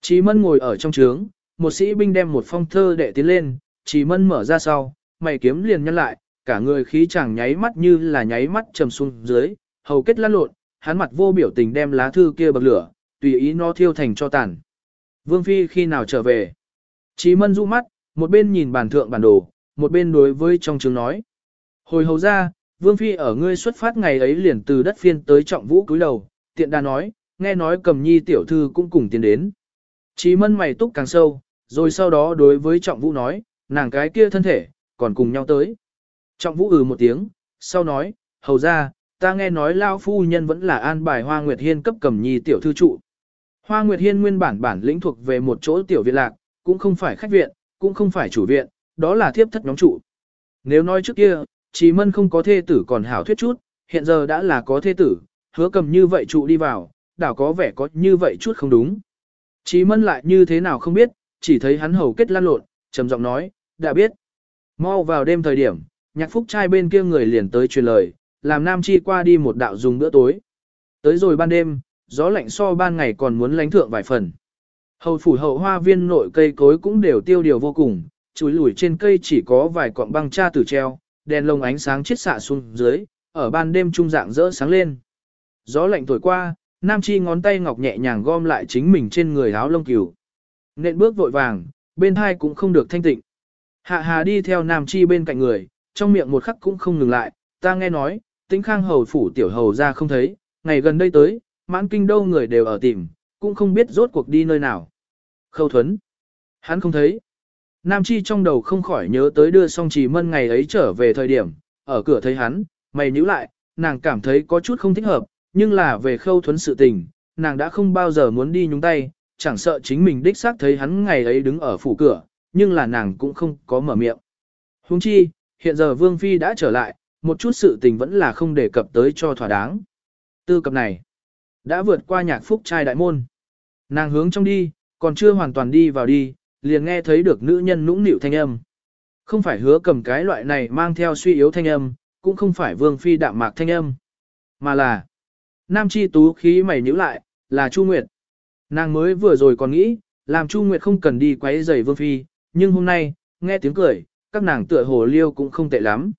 Chí mân ngồi ở trong trướng, một sĩ binh đem một phong thơ đệ tiến lên, Chí mân mở ra sau, mày kiếm liền nhăn lại, cả người khí chẳng nháy mắt như là nháy mắt trầm xuống dưới, hầu kết lăn lộn, hắn mặt vô biểu tình đem lá thư kia bậc lửa, tùy ý nó thiêu thành cho tàn. Vương Phi khi nào trở về? Chí mân du mắt, một bên nhìn bàn thượng bản đồ, một bên đối với trong trường nói. Hồi hầu ra, Vương Phi ở ngươi xuất phát ngày ấy liền từ đất phiên tới trọng vũ cúi đầu, tiện đà nói, nghe nói cầm nhi tiểu thư cũng cùng tiến đến. Chí mân mày túc càng sâu, Rồi sau đó đối với Trọng Vũ nói, nàng cái kia thân thể, còn cùng nhau tới. Trọng Vũ ừ một tiếng, sau nói, hầu ra, ta nghe nói Lao Phu Nhân vẫn là an bài Hoa Nguyệt Hiên cấp cầm nhi tiểu thư trụ. Hoa Nguyệt Hiên nguyên bản bản lĩnh thuộc về một chỗ tiểu viện lạc, cũng không phải khách viện, cũng không phải chủ viện, đó là thiếp thất nhóm trụ. Nếu nói trước kia, Chí Mân không có thê tử còn hảo thuyết chút, hiện giờ đã là có thê tử, hứa cầm như vậy trụ đi vào, đảo có vẻ có như vậy chút không đúng. Chí Mân lại như thế nào không biết, chỉ thấy hắn hầu kết lan lộn, trầm giọng nói, đã biết. Mau vào đêm thời điểm, nhạc phúc trai bên kia người liền tới truyền lời, làm Nam Chi qua đi một đạo dùng bữa tối. Tới rồi ban đêm, gió lạnh so ban ngày còn muốn lánh thượng vài phần. Hầu phủ hậu hoa viên nội cây cối cũng đều tiêu điều vô cùng, chuối lủi trên cây chỉ có vài cọng băng cha tử treo, đèn lồng ánh sáng chiết xạ xuống dưới, ở ban đêm trung dạng rỡ sáng lên. Gió lạnh thổi qua, Nam Chi ngón tay ngọc nhẹ nhàng gom lại chính mình trên người áo lông cừu. Nện bước vội vàng, bên hai cũng không được thanh tịnh. Hạ Hà đi theo Nam Chi bên cạnh người, trong miệng một khắc cũng không ngừng lại, ta nghe nói, tính khang hầu phủ tiểu hầu ra không thấy, ngày gần đây tới, mãn kinh đâu người đều ở tìm, cũng không biết rốt cuộc đi nơi nào. Khâu thuấn. Hắn không thấy. Nam Chi trong đầu không khỏi nhớ tới đưa song trì mân ngày ấy trở về thời điểm, ở cửa thấy hắn, mày nhíu lại, nàng cảm thấy có chút không thích hợp, nhưng là về khâu thuấn sự tình, nàng đã không bao giờ muốn đi nhúng tay, chẳng sợ chính mình đích xác thấy hắn ngày ấy đứng ở phủ cửa, nhưng là nàng cũng không có mở miệng. Huống chi, hiện giờ Vương Phi đã trở lại, một chút sự tình vẫn là không đề cập tới cho thỏa đáng. Tư cập này, đã vượt qua nhạc phúc trai đại môn. Nàng hướng trong đi, còn chưa hoàn toàn đi vào đi, liền nghe thấy được nữ nhân nũng nịu thanh âm. Không phải hứa cầm cái loại này mang theo suy yếu thanh âm, cũng không phải vương phi đạm mạc thanh âm, mà là nam chi tú khí mày nhíu lại, là Chu Nguyệt. Nàng mới vừa rồi còn nghĩ, làm Chu Nguyệt không cần đi quấy rầy vương phi, nhưng hôm nay, nghe tiếng cười, các nàng tựa hồ liêu cũng không tệ lắm.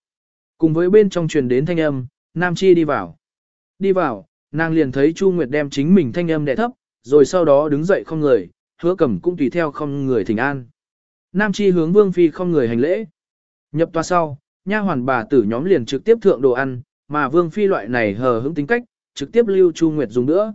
Cùng với bên trong truyền đến thanh âm, nam chi đi vào. Đi vào, nàng liền thấy Chu Nguyệt đem chính mình thanh âm đè thấp, rồi sau đó đứng dậy không người, hứa cầm cũng tùy theo không người thỉnh an. Nam chi hướng vương phi không người hành lễ. Nhập toa sau, nha hoàn bà tử nhóm liền trực tiếp thượng đồ ăn, mà vương phi loại này hờ hững tính cách, trực tiếp lưu Chu Nguyệt dùng nữa.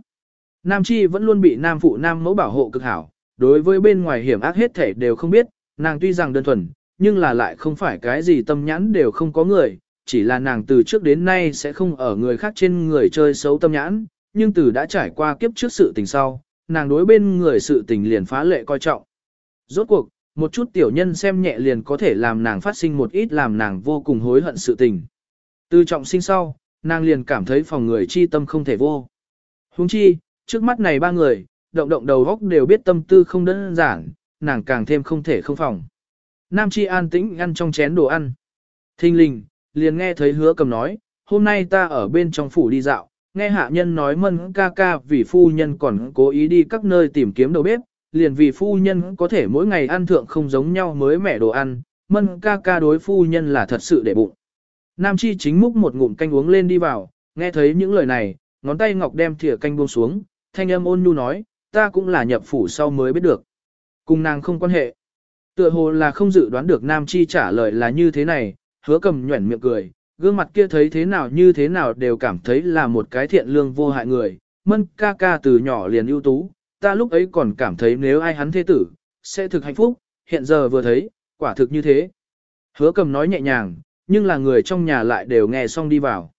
Nam chi vẫn luôn bị nam phụ nam mẫu bảo hộ cực hảo, đối với bên ngoài hiểm ác hết thể đều không biết, nàng tuy rằng đơn thuần, nhưng là lại không phải cái gì tâm nhãn đều không có người, chỉ là nàng từ trước đến nay sẽ không ở người khác trên người chơi xấu tâm nhãn, nhưng từ đã trải qua kiếp trước sự tình sau, nàng đối bên người sự tình liền phá lệ coi trọng. Rốt cuộc, một chút tiểu nhân xem nhẹ liền có thể làm nàng phát sinh một ít làm nàng vô cùng hối hận sự tình. Từ trọng sinh sau, nàng liền cảm thấy phòng người chi tâm không thể vô. Huống chi, trước mắt này ba người, động động đầu góc đều biết tâm tư không đơn giản, nàng càng thêm không thể không phòng. Nam chi an tĩnh ăn trong chén đồ ăn. Thinh linh, liền nghe thấy hứa cầm nói, hôm nay ta ở bên trong phủ đi dạo, nghe hạ nhân nói mân ca ca vì phu nhân còn cố ý đi các nơi tìm kiếm đầu bếp, liền vì phu nhân có thể mỗi ngày ăn thượng không giống nhau mới mẻ đồ ăn, mân ca ca đối phu nhân là thật sự để bụng. Nam Chi chính múc một ngụm canh uống lên đi vào, nghe thấy những lời này, ngón tay ngọc đem thìa canh buông xuống, thanh âm ôn nhu nói, ta cũng là nhập phủ sau mới biết được. Cùng nàng không quan hệ. Tựa hồ là không dự đoán được Nam Chi trả lời là như thế này, hứa cầm nhuẩn miệng cười, gương mặt kia thấy thế nào như thế nào đều cảm thấy là một cái thiện lương vô hại người, mân ca ca từ nhỏ liền ưu tú, ta lúc ấy còn cảm thấy nếu ai hắn thế tử, sẽ thực hạnh phúc, hiện giờ vừa thấy, quả thực như thế. Hứa cầm nói nhẹ nhàng, nhưng là người trong nhà lại đều nghe xong đi vào.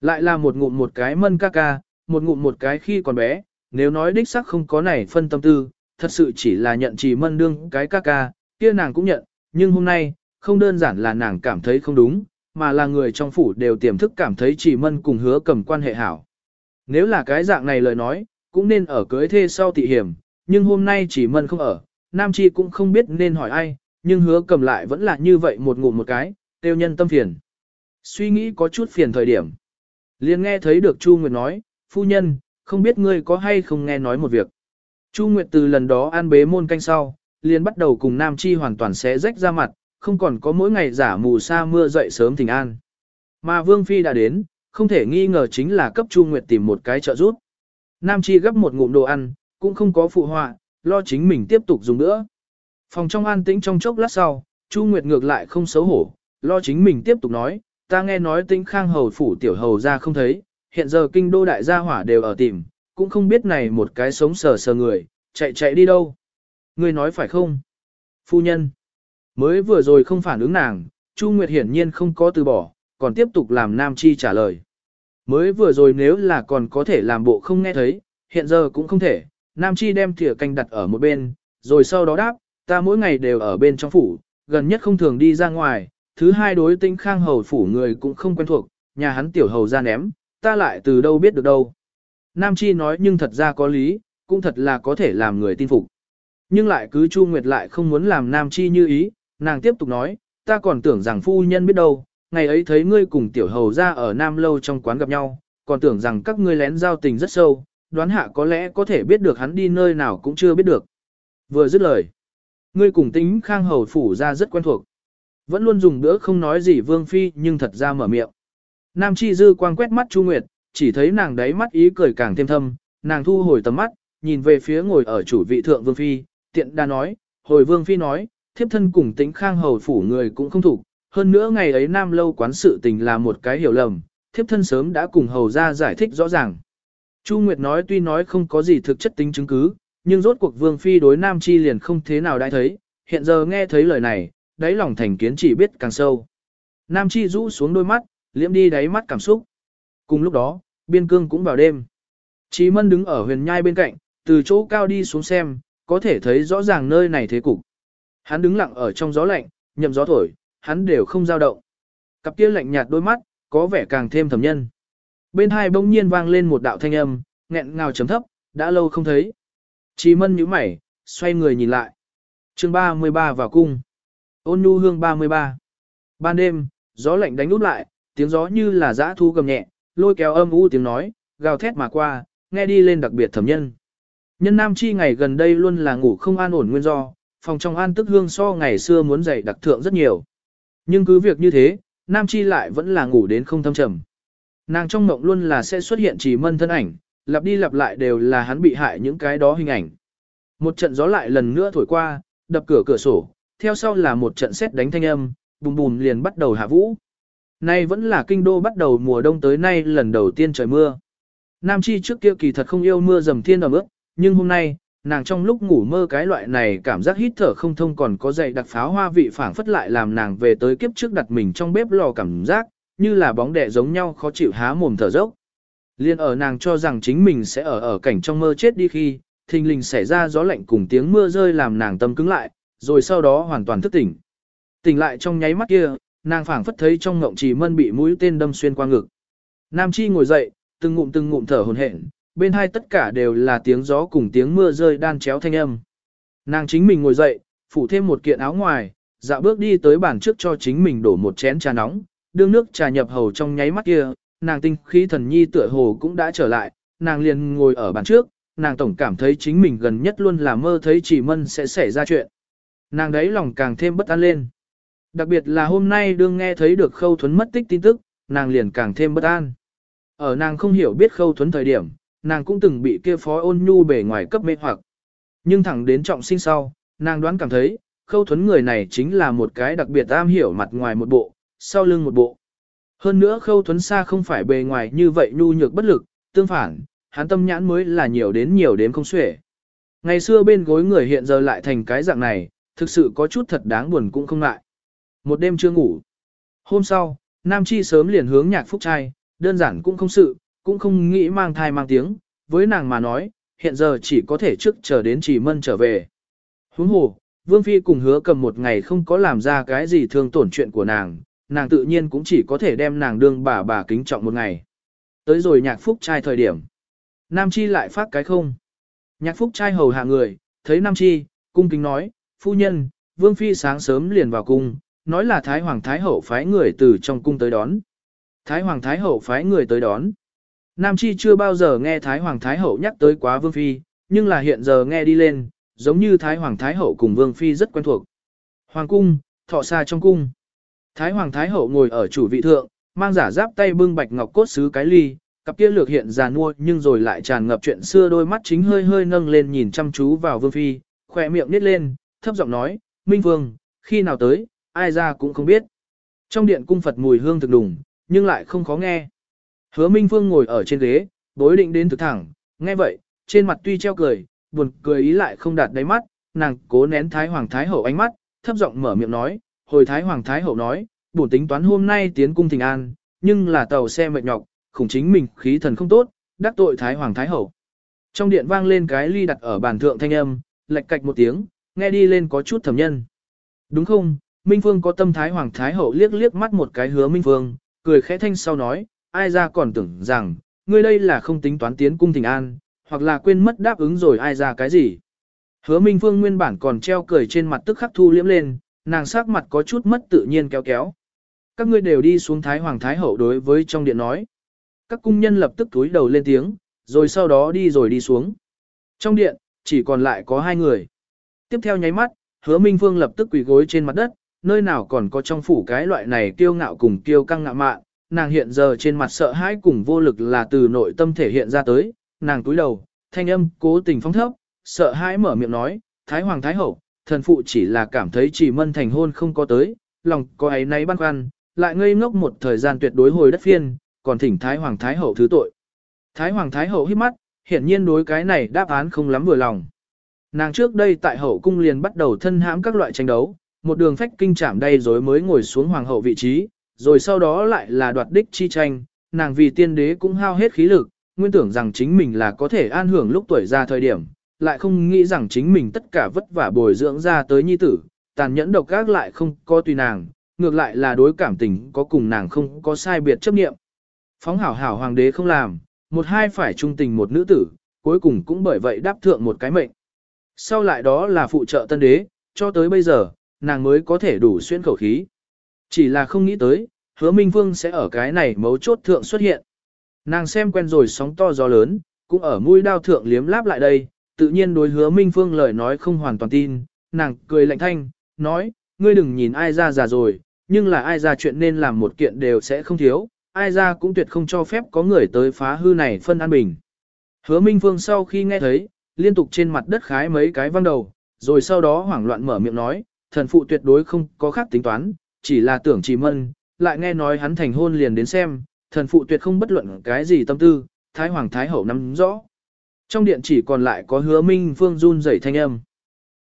Lại là một ngụm một cái mân ca ca, một ngụm một cái khi còn bé, nếu nói đích sắc không có này phân tâm tư, thật sự chỉ là nhận chỉ mân đương cái ca ca, kia nàng cũng nhận, nhưng hôm nay, không đơn giản là nàng cảm thấy không đúng, mà là người trong phủ đều tiềm thức cảm thấy chỉ mân cùng hứa cầm quan hệ hảo. Nếu là cái dạng này lời nói, cũng nên ở cưới thê sau tị hiểm, nhưng hôm nay chỉ mân không ở, nam chi cũng không biết nên hỏi ai, nhưng hứa cầm lại vẫn là như vậy một ngụm một cái, tiêu nhân tâm phiền. Suy nghĩ có chút phiền thời điểm. liền nghe thấy được Chu Nguyệt nói, phu nhân, không biết ngươi có hay không nghe nói một việc. Chu Nguyệt từ lần đó an bế môn canh sau, liền bắt đầu cùng Nam Chi hoàn toàn xé rách ra mặt, không còn có mỗi ngày giả mù sa mưa dậy sớm thỉnh an. Mà Vương Phi đã đến, không thể nghi ngờ chính là cấp Chu Nguyệt tìm một cái trợ giúp. Nam Chi gấp một ngụm đồ ăn, cũng không có phụ họa, lo chính mình tiếp tục dùng nữa. Phòng trong an tĩnh trong chốc lát sau, Chu Nguyệt ngược lại không xấu hổ, lo chính mình tiếp tục nói, ta nghe nói tĩnh khang hầu phủ tiểu hầu ra không thấy, hiện giờ kinh đô đại gia hỏa đều ở tìm, cũng không biết này một cái sống sờ sờ người, chạy chạy đi đâu. người nói phải không? Phu nhân. Mới vừa rồi không phản ứng nàng, Chu Nguyệt hiển nhiên không có từ bỏ, còn tiếp tục làm Nam Chi trả lời. Mới vừa rồi nếu là còn có thể làm bộ không nghe thấy, hiện giờ cũng không thể. Nam Chi đem thìa canh đặt ở một bên, rồi sau đó đáp, ta mỗi ngày đều ở bên trong phủ, gần nhất không thường đi ra ngoài, thứ hai đối tinh khang hầu phủ người cũng không quen thuộc, nhà hắn tiểu hầu ra ném, ta lại từ đâu biết được đâu. Nam Chi nói nhưng thật ra có lý, cũng thật là có thể làm người tin phục. Nhưng lại cứ Chu Nguyệt lại không muốn làm Nam Chi như ý, nàng tiếp tục nói, ta còn tưởng rằng phu nhân biết đâu, ngày ấy thấy ngươi cùng tiểu hầu ra ở Nam Lâu trong quán gặp nhau, còn tưởng rằng các ngươi lén giao tình rất sâu, đoán hạ có lẽ có thể biết được hắn đi nơi nào cũng chưa biết được. Vừa dứt lời, ngươi cùng tính khang hầu phủ ra rất quen thuộc. Vẫn luôn dùng bữa không nói gì Vương Phi nhưng thật ra mở miệng. Nam Chi Dư quang quét mắt Chu Nguyệt, chỉ thấy nàng đấy mắt ý cười càng thêm thâm, nàng thu hồi tầm mắt, nhìn về phía ngồi ở chủ vị thượng Vương Phi, tiện đa nói, hồi Vương Phi nói, thiếp thân cùng tính khang hầu phủ người cũng không thủ, hơn nữa ngày ấy Nam Lâu quán sự tình là một cái hiểu lầm, thiếp thân sớm đã cùng hầu ra giải thích rõ ràng. Chu Nguyệt nói tuy nói không có gì thực chất tính chứng cứ, nhưng rốt cuộc Vương Phi đối Nam Chi liền không thế nào đã thấy, hiện giờ nghe thấy lời này, đáy lòng thành kiến chỉ biết càng sâu. Nam Chi rũ xuống đôi mắt, liễm đi đáy mắt cảm xúc. Cùng lúc đó, biên cương cũng vào đêm. Chí Mân đứng ở huyền nhai bên cạnh, từ chỗ cao đi xuống xem, có thể thấy rõ ràng nơi này thế cục. Hắn đứng lặng ở trong gió lạnh, nhậm gió thổi, hắn đều không dao động. Cặp kia lạnh nhạt đôi mắt, có vẻ càng thêm thầm nhân. Bên hai bỗng nhiên vang lên một đạo thanh âm, nghẹn ngào chấm thấp, đã lâu không thấy. Chí Mân nhíu mày, xoay người nhìn lại. Chương 33 vào cung. Ôn nhu hương 33. Ban đêm, gió lạnh đánh nút lại, tiếng gió như là dã thu gầm nhẹ, lôi kéo âm u tiếng nói, gào thét mà qua, nghe đi lên đặc biệt thẩm nhân. Nhân nam chi ngày gần đây luôn là ngủ không an ổn nguyên do, phòng trong an tức hương so ngày xưa muốn dậy đặc thượng rất nhiều. Nhưng cứ việc như thế, nam chi lại vẫn là ngủ đến không thâm trầm. Nàng trong mộng luôn là sẽ xuất hiện chỉ mân thân ảnh, lặp đi lặp lại đều là hắn bị hại những cái đó hình ảnh. Một trận gió lại lần nữa thổi qua, đập cửa cửa sổ, theo sau là một trận xét đánh thanh âm, bùm bùm liền bắt đầu hạ vũ. Nay vẫn là kinh đô bắt đầu mùa đông tới nay lần đầu tiên trời mưa. Nam Chi trước kia kỳ thật không yêu mưa dầm thiên ở ướt, nhưng hôm nay, nàng trong lúc ngủ mơ cái loại này cảm giác hít thở không thông còn có dậy đặc pháo hoa vị phảng phất lại làm nàng về tới kiếp trước đặt mình trong bếp lò cảm giác, như là bóng đẻ giống nhau khó chịu há mồm thở dốc. Liên ở nàng cho rằng chính mình sẽ ở ở cảnh trong mơ chết đi khi, thình lình xảy ra gió lạnh cùng tiếng mưa rơi làm nàng tâm cứng lại, rồi sau đó hoàn toàn thức tỉnh. Tỉnh lại trong nháy mắt kia, nàng phảng phất thấy trong ngộng trì mân bị mũi tên đâm xuyên qua ngực. Nam Chi ngồi dậy, từng ngụm từng ngụm thở hổn hển, bên hai tất cả đều là tiếng gió cùng tiếng mưa rơi đan chéo thanh âm. Nàng chính mình ngồi dậy, phủ thêm một kiện áo ngoài, dạo bước đi tới bàn trước cho chính mình đổ một chén trà nóng, đương nước trà nhập hầu trong nháy mắt kia, nàng tinh khí thần nhi tựa hồ cũng đã trở lại, nàng liền ngồi ở bàn trước, nàng tổng cảm thấy chính mình gần nhất luôn là mơ thấy chỉ mân sẽ xảy ra chuyện. Nàng đấy lòng càng thêm bất an lên. Đặc biệt là hôm nay đương nghe thấy được khâu thuấn mất tích tin tức, nàng liền càng thêm bất an. Ở nàng không hiểu biết khâu thuấn thời điểm, nàng cũng từng bị kia phó ôn nhu bề ngoài cấp mê hoặc. Nhưng thẳng đến trọng sinh sau, nàng đoán cảm thấy, khâu thuấn người này chính là một cái đặc biệt am hiểu mặt ngoài một bộ, sau lưng một bộ. Hơn nữa khâu thuấn xa không phải bề ngoài như vậy nhu nhược bất lực, tương phản, hắn tâm nhãn mới là nhiều đến nhiều đến không xuể. Ngày xưa bên gối người hiện giờ lại thành cái dạng này, thực sự có chút thật đáng buồn cũng không ngại. Một đêm chưa ngủ. Hôm sau, Nam Chi sớm liền hướng nhạc phúc trai, đơn giản cũng không sự, cũng không nghĩ mang thai mang tiếng, với nàng mà nói, hiện giờ chỉ có thể trước chờ đến chỉ mân trở về. Huống hồ, Vương Phi cùng hứa cầm một ngày không có làm ra cái gì thương tổn chuyện của nàng, nàng tự nhiên cũng chỉ có thể đem nàng đương bà bà kính trọng một ngày. Tới rồi nhạc phúc trai thời điểm. Nam Chi lại phát cái không. Nhạc phúc trai hầu hạ người, thấy Nam Chi, cung kính nói, phu nhân, Vương Phi sáng sớm liền vào cung, nói là Thái Hoàng Thái Hậu phái người từ trong cung tới đón. Thái Hoàng Thái Hậu phái người tới đón. Nam Chi chưa bao giờ nghe Thái Hoàng Thái Hậu nhắc tới quá Vương Phi, nhưng là hiện giờ nghe đi lên, giống như Thái Hoàng Thái Hậu cùng Vương Phi rất quen thuộc. Hoàng cung, thọ xa trong cung. Thái Hoàng Thái Hậu ngồi ở chủ vị thượng, mang giả giáp tay bưng bạch ngọc cốt sứ cái ly, cặp kia lược hiện già nua nhưng rồi lại tràn ngập chuyện xưa đôi mắt chính hơi hơi nâng lên nhìn chăm chú vào Vương Phi, khỏe miệng nít lên, thấp giọng nói, Minh Vương, khi nào tới, ai ra cũng không biết. Trong điện cung Phật mùi hương thực đùng, nhưng lại không khó nghe. Hứa Minh Phương ngồi ở trên ghế, đối định đến thực thẳng, nghe vậy, trên mặt tuy treo cười, buồn cười ý lại không đạt đáy mắt, nàng cố nén Thái Hoàng Thái Hậu ánh mắt, thấp giọng mở miệng nói, hồi Thái Hoàng Thái Hậu nói, bổn tính toán hôm nay tiến cung thỉnh an, nhưng là tàu xe mệt nhọc, khủng chính mình khí thần không tốt, đắc tội Thái Hoàng Thái Hậu. Trong điện vang lên cái ly đặt ở bàn thượng thanh âm, lệch cạch một tiếng, nghe đi lên có chút thầm nhân. Đúng không, Minh Phương có tâm Thái Hoàng Thái Hậu liếc liếc mắt một cái hứa Minh Phương, cười khẽ thanh sau nói, ai ra còn tưởng rằng, ngươi đây là không tính toán tiến cung thỉnh an, hoặc là quên mất đáp ứng rồi ai ra cái gì. Hứa Minh Phương nguyên bản còn treo cười trên mặt tức khắc thu liễm lên, nàng sắc mặt có chút mất tự nhiên kéo kéo. Các ngươi đều đi xuống Thái Hoàng Thái Hậu đối với trong điện nói. Các cung nhân lập tức túi đầu lên tiếng, rồi sau đó đi rồi đi xuống. Trong điện, chỉ còn lại có hai người. Tiếp theo nháy mắt, hứa Minh Phương lập tức quỳ gối trên mặt đất, nơi nào còn có trong phủ cái loại này kiêu ngạo cùng kiêu căng ngạo mạn, nàng hiện giờ trên mặt sợ hãi cùng vô lực là từ nội tâm thể hiện ra tới, nàng túi đầu, thanh âm cố tình phóng thấp, sợ hãi mở miệng nói, Thái Hoàng Thái Hậu, thần phụ chỉ là cảm thấy chỉ mân thành hôn không có tới, lòng có ấy nấy băn khoăn, lại ngây ngốc một thời gian tuyệt đối hồi đất phiên, còn thỉnh Thái Hoàng Thái Hậu thứ tội. Thái Hoàng Thái Hậu hít mắt, hiển nhiên đối cái này đáp án không lắm vừa lòng. Nàng trước đây tại hậu cung liền bắt đầu thân hãm các loại tranh đấu, một đường phách kinh chạm đây rồi mới ngồi xuống hoàng hậu vị trí, rồi sau đó lại là đoạt đích chi tranh, nàng vì tiên đế cũng hao hết khí lực, nguyên tưởng rằng chính mình là có thể an hưởng lúc tuổi già thời điểm, lại không nghĩ rằng chính mình tất cả vất vả bồi dưỡng ra tới nhi tử, tàn nhẫn độc ác lại không có tùy nàng, ngược lại là đối cảm tình có cùng nàng không có sai biệt chấp nghiệm. Phóng hảo hảo hoàng đế không làm, một hai phải trung tình một nữ tử, cuối cùng cũng bởi vậy đáp thượng một cái mệnh. Sau lại đó là phụ trợ tân đế, cho tới bây giờ, nàng mới có thể đủ xuyên khẩu khí. Chỉ là không nghĩ tới, hứa Minh Vương sẽ ở cái này mấu chốt thượng xuất hiện. Nàng xem quen rồi sóng to gió lớn, cũng ở mũi đao thượng liếm láp lại đây, tự nhiên đối hứa Minh Phương lời nói không hoàn toàn tin, nàng cười lạnh thanh, nói, ngươi đừng nhìn ai ra già rồi, nhưng là ai ra chuyện nên làm một kiện đều sẽ không thiếu, ai ra cũng tuyệt không cho phép có người tới phá hư này phân an bình. Hứa Minh Phương sau khi nghe thấy, liên tục trên mặt đất khái mấy cái văng đầu, rồi sau đó hoảng loạn mở miệng nói, thần phụ tuyệt đối không có khác tính toán, chỉ là tưởng chỉ mân, lại nghe nói hắn thành hôn liền đến xem, thần phụ tuyệt không bất luận cái gì tâm tư, Thái Hoàng Thái Hậu nắm rõ. Trong điện chỉ còn lại có hứa Minh Phương run rẩy thanh âm.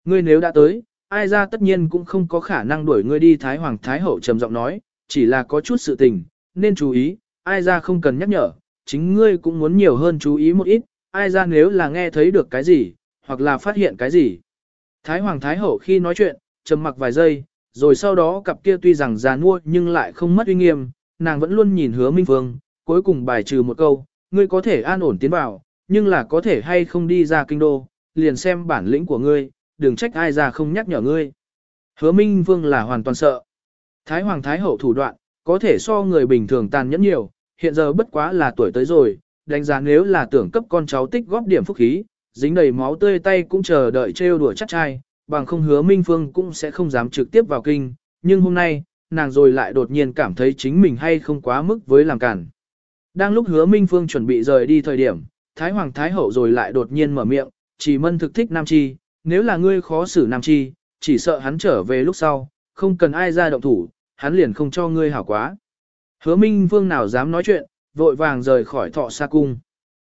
Ngươi nếu đã tới, ai ra tất nhiên cũng không có khả năng đuổi ngươi đi Thái Hoàng Thái Hậu trầm giọng nói, chỉ là có chút sự tình, nên chú ý, ai ra không cần nhắc nhở, chính ngươi cũng muốn nhiều hơn chú ý một ít, ai ra nếu là nghe thấy được cái gì, hoặc là phát hiện cái gì. Thái Hoàng Thái Hậu khi nói chuyện, trầm mặc vài giây, rồi sau đó cặp kia tuy rằng già nua nhưng lại không mất uy nghiêm, nàng vẫn luôn nhìn hứa Minh Phương, cuối cùng bài trừ một câu, ngươi có thể an ổn tiến vào, nhưng là có thể hay không đi ra kinh đô, liền xem bản lĩnh của ngươi, đừng trách ai ra không nhắc nhở ngươi. Hứa Minh Vương là hoàn toàn sợ. Thái Hoàng Thái Hậu thủ đoạn, có thể so người bình thường tàn nhẫn nhiều, hiện giờ bất quá là tuổi tới rồi, đánh giá nếu là tưởng cấp con cháu tích góp điểm phúc khí, dính đầy máu tươi tay cũng chờ đợi trêu đùa chắc trai, bằng không hứa Minh Phương cũng sẽ không dám trực tiếp vào kinh, nhưng hôm nay, nàng rồi lại đột nhiên cảm thấy chính mình hay không quá mức với làm cản. Đang lúc hứa Minh Phương chuẩn bị rời đi thời điểm, Thái Hoàng Thái Hậu rồi lại đột nhiên mở miệng, chỉ mân thực thích Nam Chi, nếu là ngươi khó xử Nam Chi, chỉ sợ hắn trở về lúc sau, không cần ai ra động thủ, hắn liền không cho ngươi hảo quá. Hứa Minh Vương nào dám nói chuyện, vội vàng rời khỏi thọ xa cung.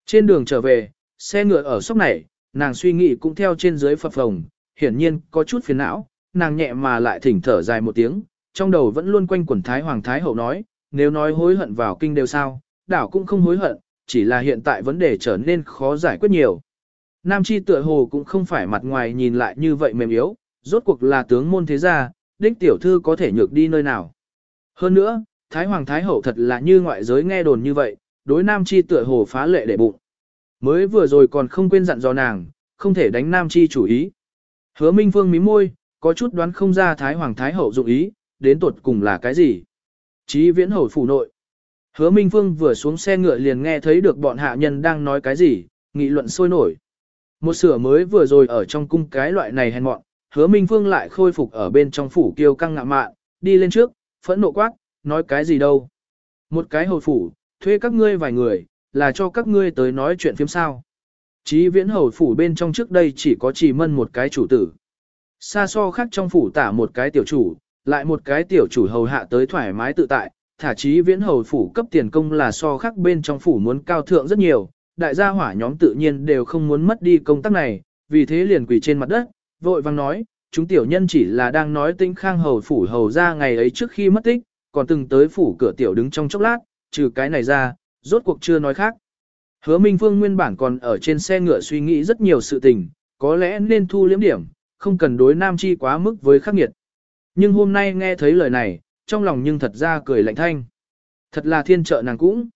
Trên đường trở về, xe ngựa ở sóc này, nàng suy nghĩ cũng theo trên dưới phập phồng, hiển nhiên có chút phiền não, nàng nhẹ mà lại thỉnh thở dài một tiếng, trong đầu vẫn luôn quanh quẩn Thái Hoàng Thái Hậu nói, nếu nói hối hận vào kinh đều sao, đảo cũng không hối hận, chỉ là hiện tại vấn đề trở nên khó giải quyết nhiều. Nam Chi tựa hồ cũng không phải mặt ngoài nhìn lại như vậy mềm yếu, rốt cuộc là tướng môn thế gia, đích tiểu thư có thể nhược đi nơi nào. Hơn nữa, Thái Hoàng Thái Hậu thật là như ngoại giới nghe đồn như vậy, đối Nam Chi tựa hồ phá lệ để bụng. Mới vừa rồi còn không quên dặn dò nàng, không thể đánh Nam Chi chủ ý. Hứa Minh Phương mím môi, có chút đoán không ra Thái Hoàng Thái Hậu dụng ý, đến tuột cùng là cái gì. Chí viễn hầu phủ nội. Hứa Minh Phương vừa xuống xe ngựa liền nghe thấy được bọn hạ nhân đang nói cái gì, nghị luận sôi nổi. Một sửa mới vừa rồi ở trong cung cái loại này hèn mọn, hứa Minh Phương lại khôi phục ở bên trong phủ kiêu căng ngạ mạn, đi lên trước, phẫn nộ quát, nói cái gì đâu. Một cái hầu phủ, thuê các ngươi vài người, là cho các ngươi tới nói chuyện phiếm sao. Chí viễn hầu phủ bên trong trước đây chỉ có chỉ mân một cái chủ tử. Xa so khác trong phủ tả một cái tiểu chủ, lại một cái tiểu chủ hầu hạ tới thoải mái tự tại, thả chí viễn hầu phủ cấp tiền công là so khác bên trong phủ muốn cao thượng rất nhiều, đại gia hỏa nhóm tự nhiên đều không muốn mất đi công tác này, vì thế liền quỳ trên mặt đất, vội vang nói, chúng tiểu nhân chỉ là đang nói tinh khang hầu phủ hầu ra ngày ấy trước khi mất tích, còn từng tới phủ cửa tiểu đứng trong chốc lát, trừ cái này ra, rốt cuộc chưa nói khác. Hứa Minh Phương nguyên bản còn ở trên xe ngựa suy nghĩ rất nhiều sự tình, có lẽ nên thu liếm điểm, không cần đối nam chi quá mức với khắc nghiệt. Nhưng hôm nay nghe thấy lời này, trong lòng nhưng thật ra cười lạnh thanh. Thật là thiên trợ nàng cũng.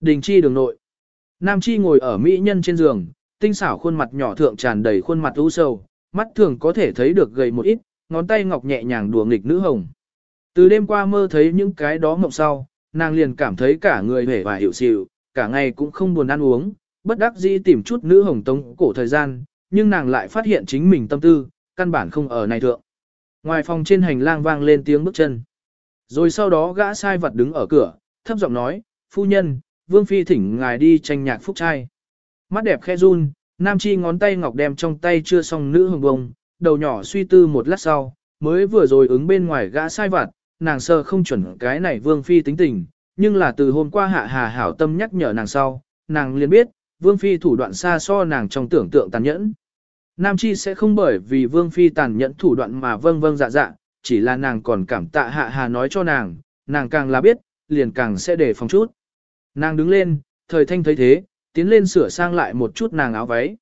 Đình chi đường nội. Nam chi ngồi ở mỹ nhân trên giường, tinh xảo khuôn mặt nhỏ thượng tràn đầy khuôn mặt u sầu, mắt thường có thể thấy được gầy một ít, ngón tay ngọc nhẹ nhàng đùa nghịch nữ hồng. Từ đêm qua mơ thấy những cái đó mộng sau, nàng liền cảm thấy cả người hể và hiểu xịu, cả ngày cũng không buồn ăn uống, bất đắc dĩ tìm chút nữ hồng tống cổ thời gian, nhưng nàng lại phát hiện chính mình tâm tư, căn bản không ở này thượng. Ngoài phòng trên hành lang vang lên tiếng bước chân. Rồi sau đó gã sai vật đứng ở cửa, thấp giọng nói, phu nhân, vương phi thỉnh ngài đi tranh nhạc phúc trai. Mắt đẹp khe run, nam chi ngón tay ngọc đem trong tay chưa xong nữ hồng bông, đầu nhỏ suy tư một lát sau, mới vừa rồi ứng bên ngoài gã sai vặt, nàng sơ không chuẩn cái này vương phi tính tình, nhưng là từ hôm qua hạ hà hảo tâm nhắc nhở nàng sau, nàng liền biết, vương phi thủ đoạn xa so nàng trong tưởng tượng tàn nhẫn. Nam chi sẽ không bởi vì vương phi tàn nhẫn thủ đoạn mà vâng vâng dạ dạ, chỉ là nàng còn cảm tạ hạ hà nói cho nàng, nàng càng là biết, liền càng sẽ để phòng chút. Nàng đứng lên, thời thanh thấy thế, tiến lên sửa sang lại một chút nàng áo váy.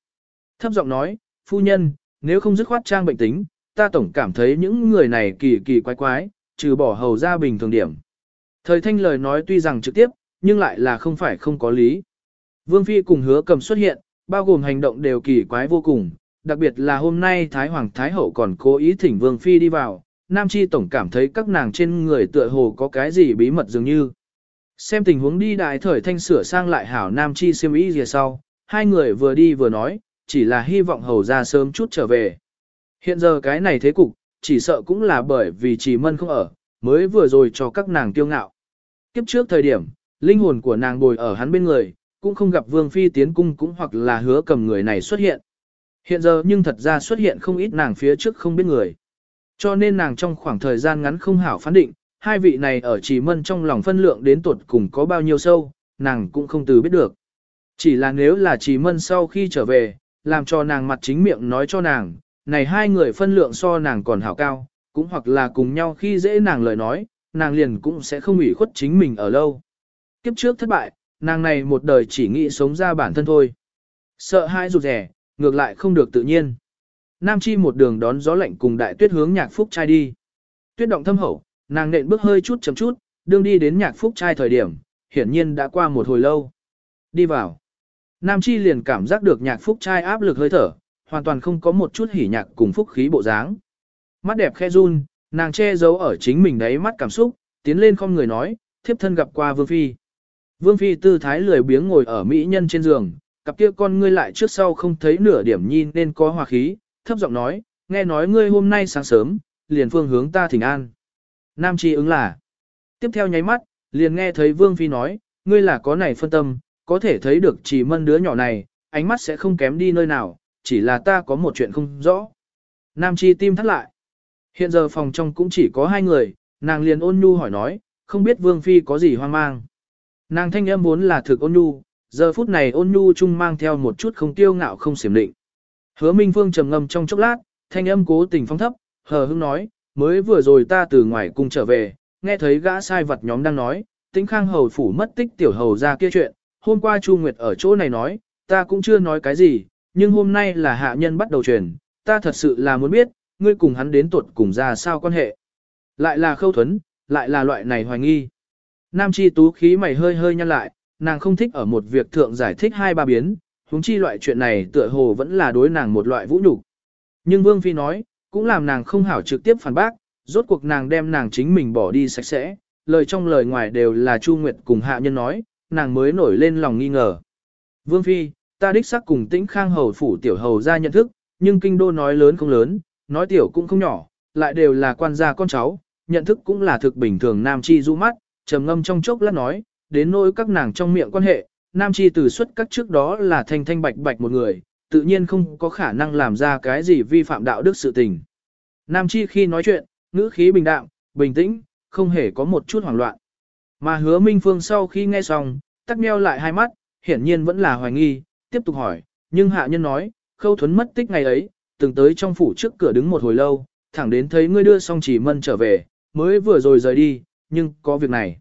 Thấp giọng nói, phu nhân, nếu không dứt khoát trang bệnh tính, ta tổng cảm thấy những người này kỳ kỳ quái quái, trừ bỏ hầu ra bình thường điểm. Thời thanh lời nói tuy rằng trực tiếp, nhưng lại là không phải không có lý. Vương Phi cùng hứa cầm xuất hiện, bao gồm hành động đều kỳ quái vô cùng, đặc biệt là hôm nay Thái Hoàng Thái Hậu còn cố ý thỉnh Vương Phi đi vào, Nam Chi Tổng cảm thấy các nàng trên người tựa hồ có cái gì bí mật dường như. Xem tình huống đi đại thời thanh sửa sang lại hảo Nam Chi siêm ý gì sau, hai người vừa đi vừa nói, chỉ là hy vọng hầu ra sớm chút trở về. Hiện giờ cái này thế cục, chỉ sợ cũng là bởi vì chỉ mân không ở, mới vừa rồi cho các nàng tiêu ngạo. Kiếp trước thời điểm, linh hồn của nàng bồi ở hắn bên người, cũng không gặp vương phi tiến cung cũng hoặc là hứa cầm người này xuất hiện. Hiện giờ nhưng thật ra xuất hiện không ít nàng phía trước không biết người. Cho nên nàng trong khoảng thời gian ngắn không hảo phán định, hai vị này ở chỉ mân trong lòng phân lượng đến tuột cùng có bao nhiêu sâu, nàng cũng không từ biết được. Chỉ là nếu là chỉ mân sau khi trở về, làm cho nàng mặt chính miệng nói cho nàng, này hai người phân lượng so nàng còn hảo cao, cũng hoặc là cùng nhau khi dễ nàng lời nói, nàng liền cũng sẽ không ủy khuất chính mình ở lâu. Kiếp trước thất bại, nàng này một đời chỉ nghĩ sống ra bản thân thôi. Sợ hai rụt rẻ, ngược lại không được tự nhiên. Nam Chi một đường đón gió lạnh cùng đại tuyết hướng nhạc phúc trai đi. Tuyết động thâm hậu, nàng nện bước hơi chút chấm chút, đương đi đến nhạc phúc trai thời điểm, hiển nhiên đã qua một hồi lâu. Đi vào. Nam Chi liền cảm giác được nhạc phúc trai áp lực hơi thở, hoàn toàn không có một chút hỉ nhạc cùng phúc khí bộ dáng. Mắt đẹp khe run, nàng che giấu ở chính mình đấy mắt cảm xúc, tiến lên không người nói, thiếp thân gặp qua Vương Phi. Vương Phi tư thái lười biếng ngồi ở mỹ nhân trên giường, cặp kia con ngươi lại trước sau không thấy nửa điểm nhìn nên có hòa khí, thấp giọng nói, nghe nói ngươi hôm nay sáng sớm, liền phương hướng ta thỉnh an. Nam Chi ứng là. Tiếp theo nháy mắt, liền nghe thấy Vương Phi nói, ngươi là có này phân tâm, có thể thấy được chỉ mân đứa nhỏ này, ánh mắt sẽ không kém đi nơi nào, chỉ là ta có một chuyện không rõ. Nam Chi tim thắt lại. Hiện giờ phòng trong cũng chỉ có hai người, nàng liền ôn nhu hỏi nói, không biết Vương Phi có gì hoang mang. Nàng thanh âm muốn là thực ôn nhu, giờ phút này ôn nhu chung mang theo một chút không tiêu ngạo không xiểm định. Hứa Minh Phương trầm ngâm trong chốc lát, thanh âm cố tình phong thấp, hờ hững nói, mới vừa rồi ta từ ngoài cung trở về, nghe thấy gã sai vật nhóm đang nói, tính khang hầu phủ mất tích tiểu hầu ra kia chuyện, hôm qua Chu Nguyệt ở chỗ này nói, ta cũng chưa nói cái gì, nhưng hôm nay là hạ nhân bắt đầu truyền, ta thật sự là muốn biết, ngươi cùng hắn đến tuột cùng ra sao quan hệ. Lại là khâu thuấn, lại là loại này hoài nghi. Nam chi tú khí mày hơi hơi nhăn lại, nàng không thích ở một việc thượng giải thích hai ba biến, huống chi loại chuyện này tựa hồ vẫn là đối nàng một loại vũ nhục. Nhưng Vương Phi nói, cũng làm nàng không hảo trực tiếp phản bác, rốt cuộc nàng đem nàng chính mình bỏ đi sạch sẽ, lời trong lời ngoài đều là Chu Nguyệt cùng hạ nhân nói, nàng mới nổi lên lòng nghi ngờ. Vương Phi, ta đích xác cùng tĩnh khang hầu phủ tiểu hầu ra nhận thức, nhưng kinh đô nói lớn không lớn, nói tiểu cũng không nhỏ, lại đều là quan gia con cháu, nhận thức cũng là thực bình thường nam chi du mắt, trầm ngâm trong chốc lát nói, đến nỗi các nàng trong miệng quan hệ, nam chi từ xuất các trước đó là thanh thanh bạch bạch một người, tự nhiên không có khả năng làm ra cái gì vi phạm đạo đức sự tình. Nam chi khi nói chuyện, ngữ khí bình đạm, bình tĩnh, không hề có một chút hoảng loạn. Mà hứa Minh Phương sau khi nghe xong, tắt meo lại hai mắt, hiển nhiên vẫn là hoài nghi, tiếp tục hỏi, nhưng hạ nhân nói, khâu thuấn mất tích ngày ấy, từng tới trong phủ trước cửa đứng một hồi lâu, thẳng đến thấy ngươi đưa xong chỉ mân trở về, mới vừa rồi rời đi, nhưng có việc này.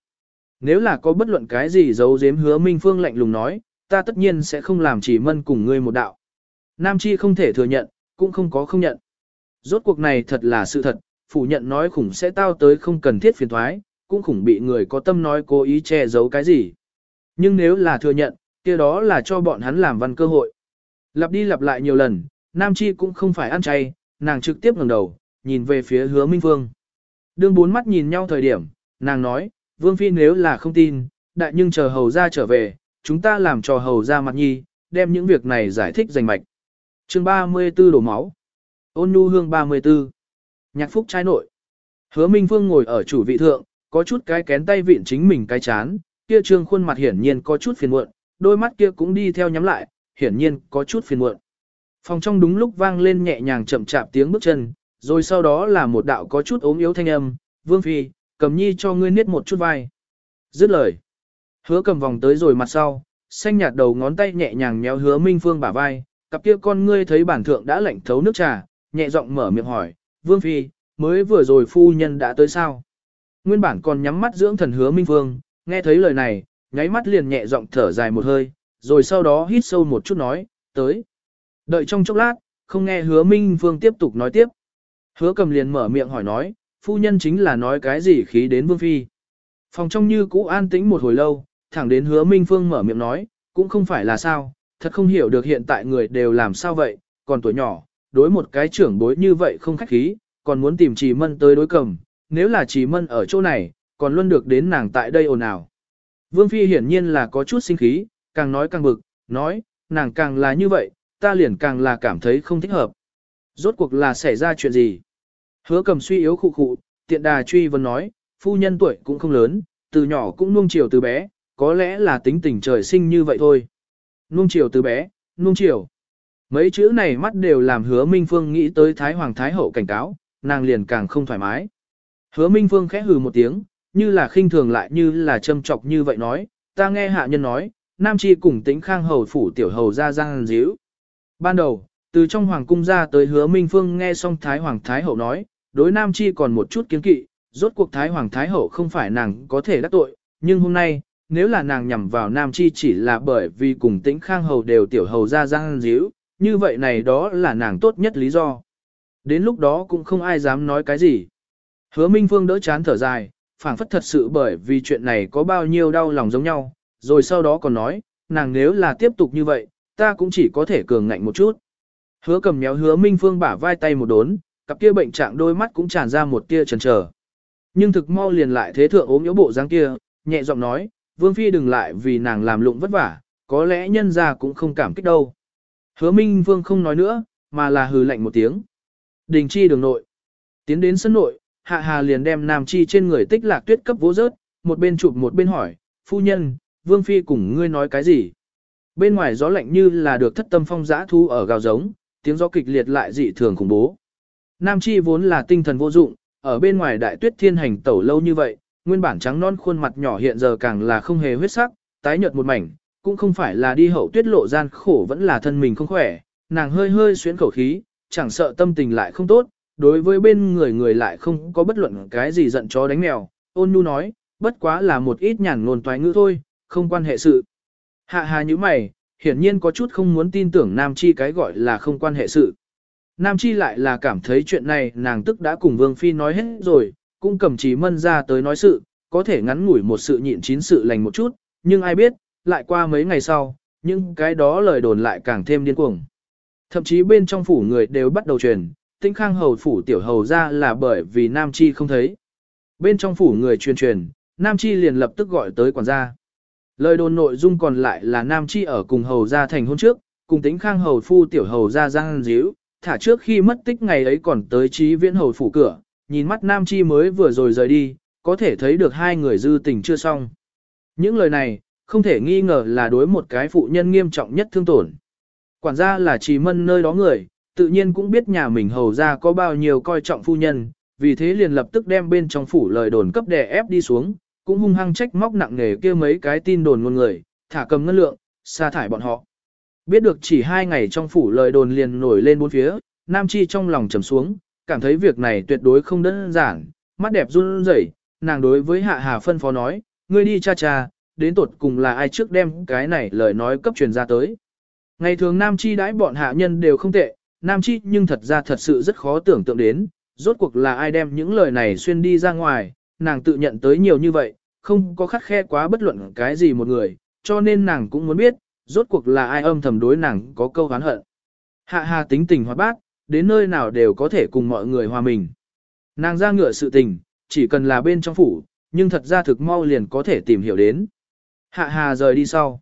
Nếu là có bất luận cái gì giấu giếm hứa Minh Phương lạnh lùng nói, ta tất nhiên sẽ không làm chỉ mân cùng ngươi một đạo. Nam Chi không thể thừa nhận, cũng không có không nhận. Rốt cuộc này thật là sự thật, phủ nhận nói khủng sẽ tao tới không cần thiết phiền thoái, cũng khủng bị người có tâm nói cố ý che giấu cái gì. Nhưng nếu là thừa nhận, kia đó là cho bọn hắn làm văn cơ hội. Lặp đi lặp lại nhiều lần, Nam Chi cũng không phải ăn chay, nàng trực tiếp ngẩng đầu, nhìn về phía hứa Minh Vương, Đương bốn mắt nhìn nhau thời điểm, nàng nói, Vương Phi nếu là không tin, đại nhưng chờ hầu ra trở về, chúng ta làm cho hầu ra mặt nhi, đem những việc này giải thích rành mạch. chương 34 đổ máu. Ôn nhu hương 34. Nhạc phúc trai nội. Hứa Minh Vương ngồi ở chủ vị thượng, có chút cái kén tay vịn chính mình cái chán, kia trương khuôn mặt hiển nhiên có chút phiền muộn, đôi mắt kia cũng đi theo nhắm lại, hiển nhiên có chút phiền muộn. Phòng trong đúng lúc vang lên nhẹ nhàng chậm chạp tiếng bước chân, rồi sau đó là một đạo có chút ốm yếu thanh âm, Vương Phi, cầm nhi cho ngươi niết một chút vai. Dứt lời. Hứa cầm vòng tới rồi mặt sau, xanh nhạt đầu ngón tay nhẹ nhàng nhéo hứa Minh Phương bả vai, cặp kia con ngươi thấy bản thượng đã lạnh thấu nước trà, nhẹ giọng mở miệng hỏi, Vương Phi, mới vừa rồi phu nhân đã tới sao? Nguyên bản còn nhắm mắt dưỡng thần hứa Minh Phương, nghe thấy lời này, nháy mắt liền nhẹ giọng thở dài một hơi, rồi sau đó hít sâu một chút nói, tới. Đợi trong chốc lát, không nghe hứa Minh Phương tiếp tục nói tiếp. Hứa cầm liền mở miệng hỏi nói, phu nhân chính là nói cái gì khí đến Vương Phi. Phòng trong như cũ an tĩnh một hồi lâu, thẳng đến hứa Minh Phương mở miệng nói, cũng không phải là sao, thật không hiểu được hiện tại người đều làm sao vậy, còn tuổi nhỏ, đối một cái trưởng bối như vậy không khách khí, còn muốn tìm trì mân tới đối cầm, nếu là trì mân ở chỗ này, còn luôn được đến nàng tại đây ồn ào. Vương Phi hiển nhiên là có chút sinh khí, càng nói càng bực, nói, nàng càng là như vậy, ta liền càng là cảm thấy không thích hợp. Rốt cuộc là xảy ra chuyện gì? Hứa cầm suy yếu khụ khụ, tiện đà truy vấn nói, phu nhân tuổi cũng không lớn, từ nhỏ cũng nuông chiều từ bé, có lẽ là tính tình trời sinh như vậy thôi. Nuông chiều từ bé, nuông chiều. Mấy chữ này mắt đều làm hứa Minh Phương nghĩ tới Thái Hoàng Thái Hậu cảnh cáo, nàng liền càng không thoải mái. Hứa Minh Phương khẽ hừ một tiếng, như là khinh thường lại như là châm chọc như vậy nói, ta nghe hạ nhân nói, Nam Chi cùng tính khang hầu phủ tiểu hầu ra giang díu. Ban đầu, từ trong hoàng cung ra tới hứa Minh Phương nghe xong Thái Hoàng Thái Hậu nói, đối Nam Chi còn một chút kiến kỵ, rốt cuộc Thái Hoàng Thái Hậu không phải nàng có thể đắc tội, nhưng hôm nay, nếu là nàng nhằm vào Nam Chi chỉ là bởi vì cùng tĩnh khang hầu đều tiểu hầu ra giang díu, như vậy này đó là nàng tốt nhất lý do. Đến lúc đó cũng không ai dám nói cái gì. Hứa Minh Phương đỡ chán thở dài, phảng phất thật sự bởi vì chuyện này có bao nhiêu đau lòng giống nhau, rồi sau đó còn nói, nàng nếu là tiếp tục như vậy, ta cũng chỉ có thể cường ngạnh một chút. Hứa cầm méo hứa Minh Phương bả vai tay một đốn, cặp kia bệnh trạng đôi mắt cũng tràn ra một tia chần chờ. Nhưng thực mau liền lại thế thượng ốm yếu bộ dáng kia, nhẹ giọng nói, Vương Phi đừng lại vì nàng làm lụng vất vả, có lẽ nhân ra cũng không cảm kích đâu. Hứa Minh Vương không nói nữa, mà là hừ lạnh một tiếng. Đình chi đường nội. Tiến đến sân nội, Hạ Hà liền đem Nam Chi trên người tích lạc tuyết cấp vỗ rớt, một bên chụp một bên hỏi, phu nhân, Vương Phi cùng ngươi nói cái gì? Bên ngoài gió lạnh như là được thất tâm phong giã thu ở gào giống, tiếng gió kịch liệt lại dị thường khủng bố. Nam Chi vốn là tinh thần vô dụng, ở bên ngoài đại tuyết thiên hành tẩu lâu như vậy, nguyên bản trắng non khuôn mặt nhỏ hiện giờ càng là không hề huyết sắc, tái nhợt một mảnh, cũng không phải là đi hậu tuyết lộ gian khổ vẫn là thân mình không khỏe, nàng hơi hơi xuyến khẩu khí, chẳng sợ tâm tình lại không tốt, đối với bên người người lại không có bất luận cái gì giận chó đánh mèo, ôn nhu nói, bất quá là một ít nhàn ngôn toái ngữ thôi, không quan hệ sự. Hạ hà như mày, hiển nhiên có chút không muốn tin tưởng Nam Chi cái gọi là không quan hệ sự. Nam Chi lại là cảm thấy chuyện này nàng tức đã cùng Vương Phi nói hết rồi, cũng cầm trí mân ra tới nói sự, có thể ngắn ngủi một sự nhịn chín sự lành một chút, nhưng ai biết, lại qua mấy ngày sau, những cái đó lời đồn lại càng thêm điên cuồng. Thậm chí bên trong phủ người đều bắt đầu truyền, tinh khang hầu phủ tiểu hầu ra là bởi vì Nam Chi không thấy. Bên trong phủ người truyền truyền, Nam Chi liền lập tức gọi tới quản gia. Lời đồn nội dung còn lại là Nam Chi ở cùng hầu gia thành hôn trước, cùng tính khang hầu phu tiểu hầu gia giang díu, thả trước khi mất tích ngày ấy còn tới trí viễn hầu phủ cửa, nhìn mắt Nam Chi mới vừa rồi rời đi, có thể thấy được hai người dư tình chưa xong. Những lời này, không thể nghi ngờ là đối một cái phụ nhân nghiêm trọng nhất thương tổn. Quản gia là trì mân nơi đó người, tự nhiên cũng biết nhà mình hầu ra có bao nhiêu coi trọng phu nhân, vì thế liền lập tức đem bên trong phủ lời đồn cấp đè ép đi xuống, cũng hung hăng trách móc nặng nề kia mấy cái tin đồn ngôn người, thả cầm ngân lượng, sa thải bọn họ. Biết được chỉ hai ngày trong phủ lời đồn liền nổi lên bốn phía, Nam Chi trong lòng trầm xuống, cảm thấy việc này tuyệt đối không đơn giản, mắt đẹp run rẩy, nàng đối với Hạ Hà phân phó nói, ngươi đi cha cha, đến tột cùng là ai trước đem cái này lời nói cấp truyền ra tới. Ngày thường Nam Chi đãi bọn hạ nhân đều không tệ, Nam Chi nhưng thật ra thật sự rất khó tưởng tượng đến, rốt cuộc là ai đem những lời này xuyên đi ra ngoài, nàng tự nhận tới nhiều như vậy, không có khắc khe quá bất luận cái gì một người, cho nên nàng cũng muốn biết, rốt cuộc là ai âm thầm đối nàng có câu hán hận. Hạ hà tính tình hoạt bát, đến nơi nào đều có thể cùng mọi người hòa mình. Nàng ra ngựa sự tình, chỉ cần là bên trong phủ, nhưng thật ra thực mau liền có thể tìm hiểu đến. Hạ hà rời đi sau.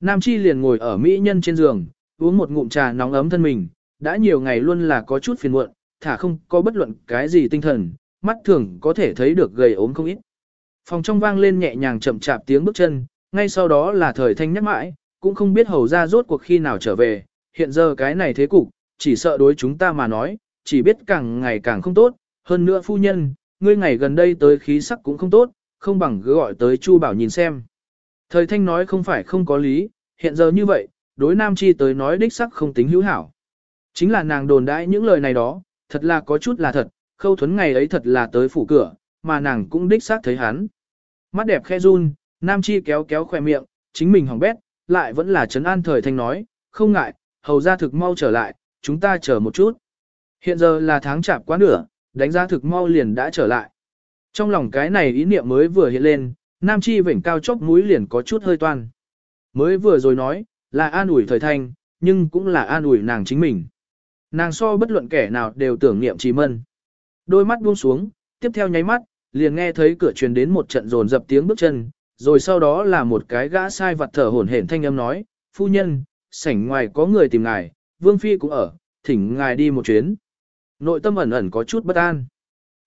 Nam Chi liền ngồi ở mỹ nhân trên giường, uống một ngụm trà nóng ấm thân mình, đã nhiều ngày luôn là có chút phiền muộn, thả không có bất luận cái gì tinh thần, mắt thường có thể thấy được gầy ốm không ít. Phòng trong vang lên nhẹ nhàng chậm chạp tiếng bước chân, ngay sau đó là thời thanh nhắc mãi, cũng không biết hầu ra rốt cuộc khi nào trở về, hiện giờ cái này thế cục, chỉ sợ đối chúng ta mà nói, chỉ biết càng ngày càng không tốt, hơn nữa phu nhân, ngươi ngày gần đây tới khí sắc cũng không tốt, không bằng cứ gọi tới Chu Bảo nhìn xem. Thời thanh nói không phải không có lý, hiện giờ như vậy, đối Nam Chi tới nói đích sắc không tính hữu hảo. Chính là nàng đồn đãi những lời này đó, thật là có chút là thật, khâu thuấn ngày ấy thật là tới phủ cửa, mà nàng cũng đích xác thấy hắn. Mắt đẹp khe run, Nam Chi kéo kéo khoe miệng, chính mình hỏng bét, lại vẫn là trấn an thời thanh nói, không ngại, hầu ra thực mau trở lại, chúng ta chờ một chút. Hiện giờ là tháng chạp quá nửa, đánh giá thực mau liền đã trở lại. Trong lòng cái này ý niệm mới vừa hiện lên, Nam Chi vểnh cao chốc mũi liền có chút hơi toan. Mới vừa rồi nói, là an ủi thời thanh, nhưng cũng là an ủi nàng chính mình. Nàng so bất luận kẻ nào đều tưởng niệm trí mân. Đôi mắt buông xuống, tiếp theo nháy mắt, liền nghe thấy cửa truyền đến một trận rồn dập tiếng bước chân, rồi sau đó là một cái gã sai vặt thở hổn hển thanh âm nói, phu nhân, sảnh ngoài có người tìm ngài, vương phi cũng ở, thỉnh ngài đi một chuyến. Nội tâm ẩn ẩn có chút bất an.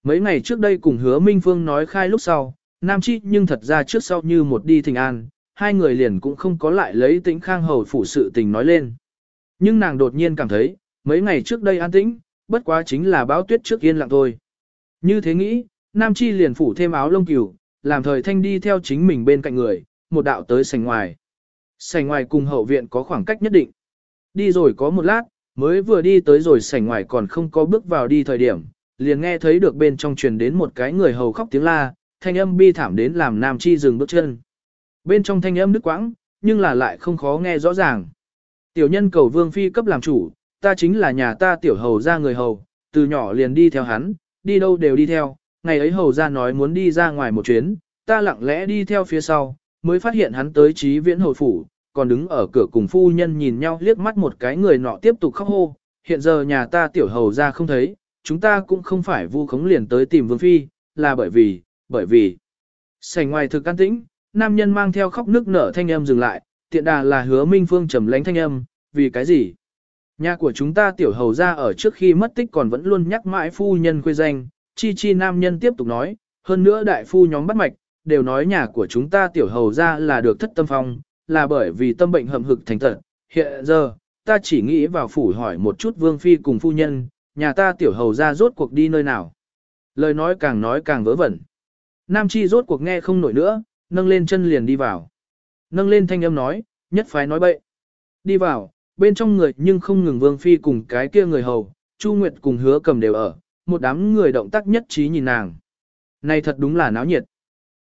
Mấy ngày trước đây cùng hứa Minh Phương nói khai lúc sau, Nam Chi nhưng thật ra trước sau như một đi thỉnh an, hai người liền cũng không có lại lấy tĩnh khang hầu phủ sự tình nói lên. Nhưng nàng đột nhiên cảm thấy, mấy ngày trước đây an tĩnh, bất quá chính là báo tuyết trước yên lặng thôi. Như thế nghĩ, Nam Chi liền phủ thêm áo lông cừu, làm thời thanh đi theo chính mình bên cạnh người, một đạo tới sảnh ngoài. Sảnh ngoài cùng hậu viện có khoảng cách nhất định. Đi rồi có một lát, mới vừa đi tới rồi sảnh ngoài còn không có bước vào đi thời điểm, liền nghe thấy được bên trong truyền đến một cái người hầu khóc tiếng la, thanh âm bi thảm đến làm Nam Chi dừng bước chân. Bên trong thanh âm đứt quãng, nhưng là lại không khó nghe rõ ràng. Tiểu nhân cầu vương phi cấp làm chủ, ta chính là nhà ta tiểu hầu ra người hầu, từ nhỏ liền đi theo hắn, đi đâu đều đi theo, ngày ấy hầu ra nói muốn đi ra ngoài một chuyến, ta lặng lẽ đi theo phía sau, mới phát hiện hắn tới trí viễn hồi phủ, còn đứng ở cửa cùng phu nhân nhìn nhau liếc mắt một cái người nọ tiếp tục khóc hô, hiện giờ nhà ta tiểu hầu ra không thấy, chúng ta cũng không phải vu khống liền tới tìm vương phi, là bởi vì, bởi vì, sảnh ngoài thực an tĩnh, nam nhân mang theo khóc nước nở thanh âm dừng lại, tiện đà là hứa minh phương trầm lánh thanh âm, vì cái gì? Nhà của chúng ta tiểu hầu ra ở trước khi mất tích còn vẫn luôn nhắc mãi phu nhân quê danh, chi chi nam nhân tiếp tục nói, hơn nữa đại phu nhóm bắt mạch, đều nói nhà của chúng ta tiểu hầu ra là được thất tâm phong, là bởi vì tâm bệnh hầm hực thành tật. Hiện giờ, ta chỉ nghĩ vào phủ hỏi một chút vương phi cùng phu nhân, nhà ta tiểu hầu ra rốt cuộc đi nơi nào. Lời nói càng nói càng vớ vẩn. Nam chi rốt cuộc nghe không nổi nữa, nâng lên chân liền đi vào. Nâng lên thanh âm nói, nhất phái nói bậy. Đi vào, bên trong người nhưng không ngừng vương phi cùng cái kia người hầu, Chu Nguyệt cùng hứa cầm đều ở, một đám người động tác nhất trí nhìn nàng. Này thật đúng là náo nhiệt.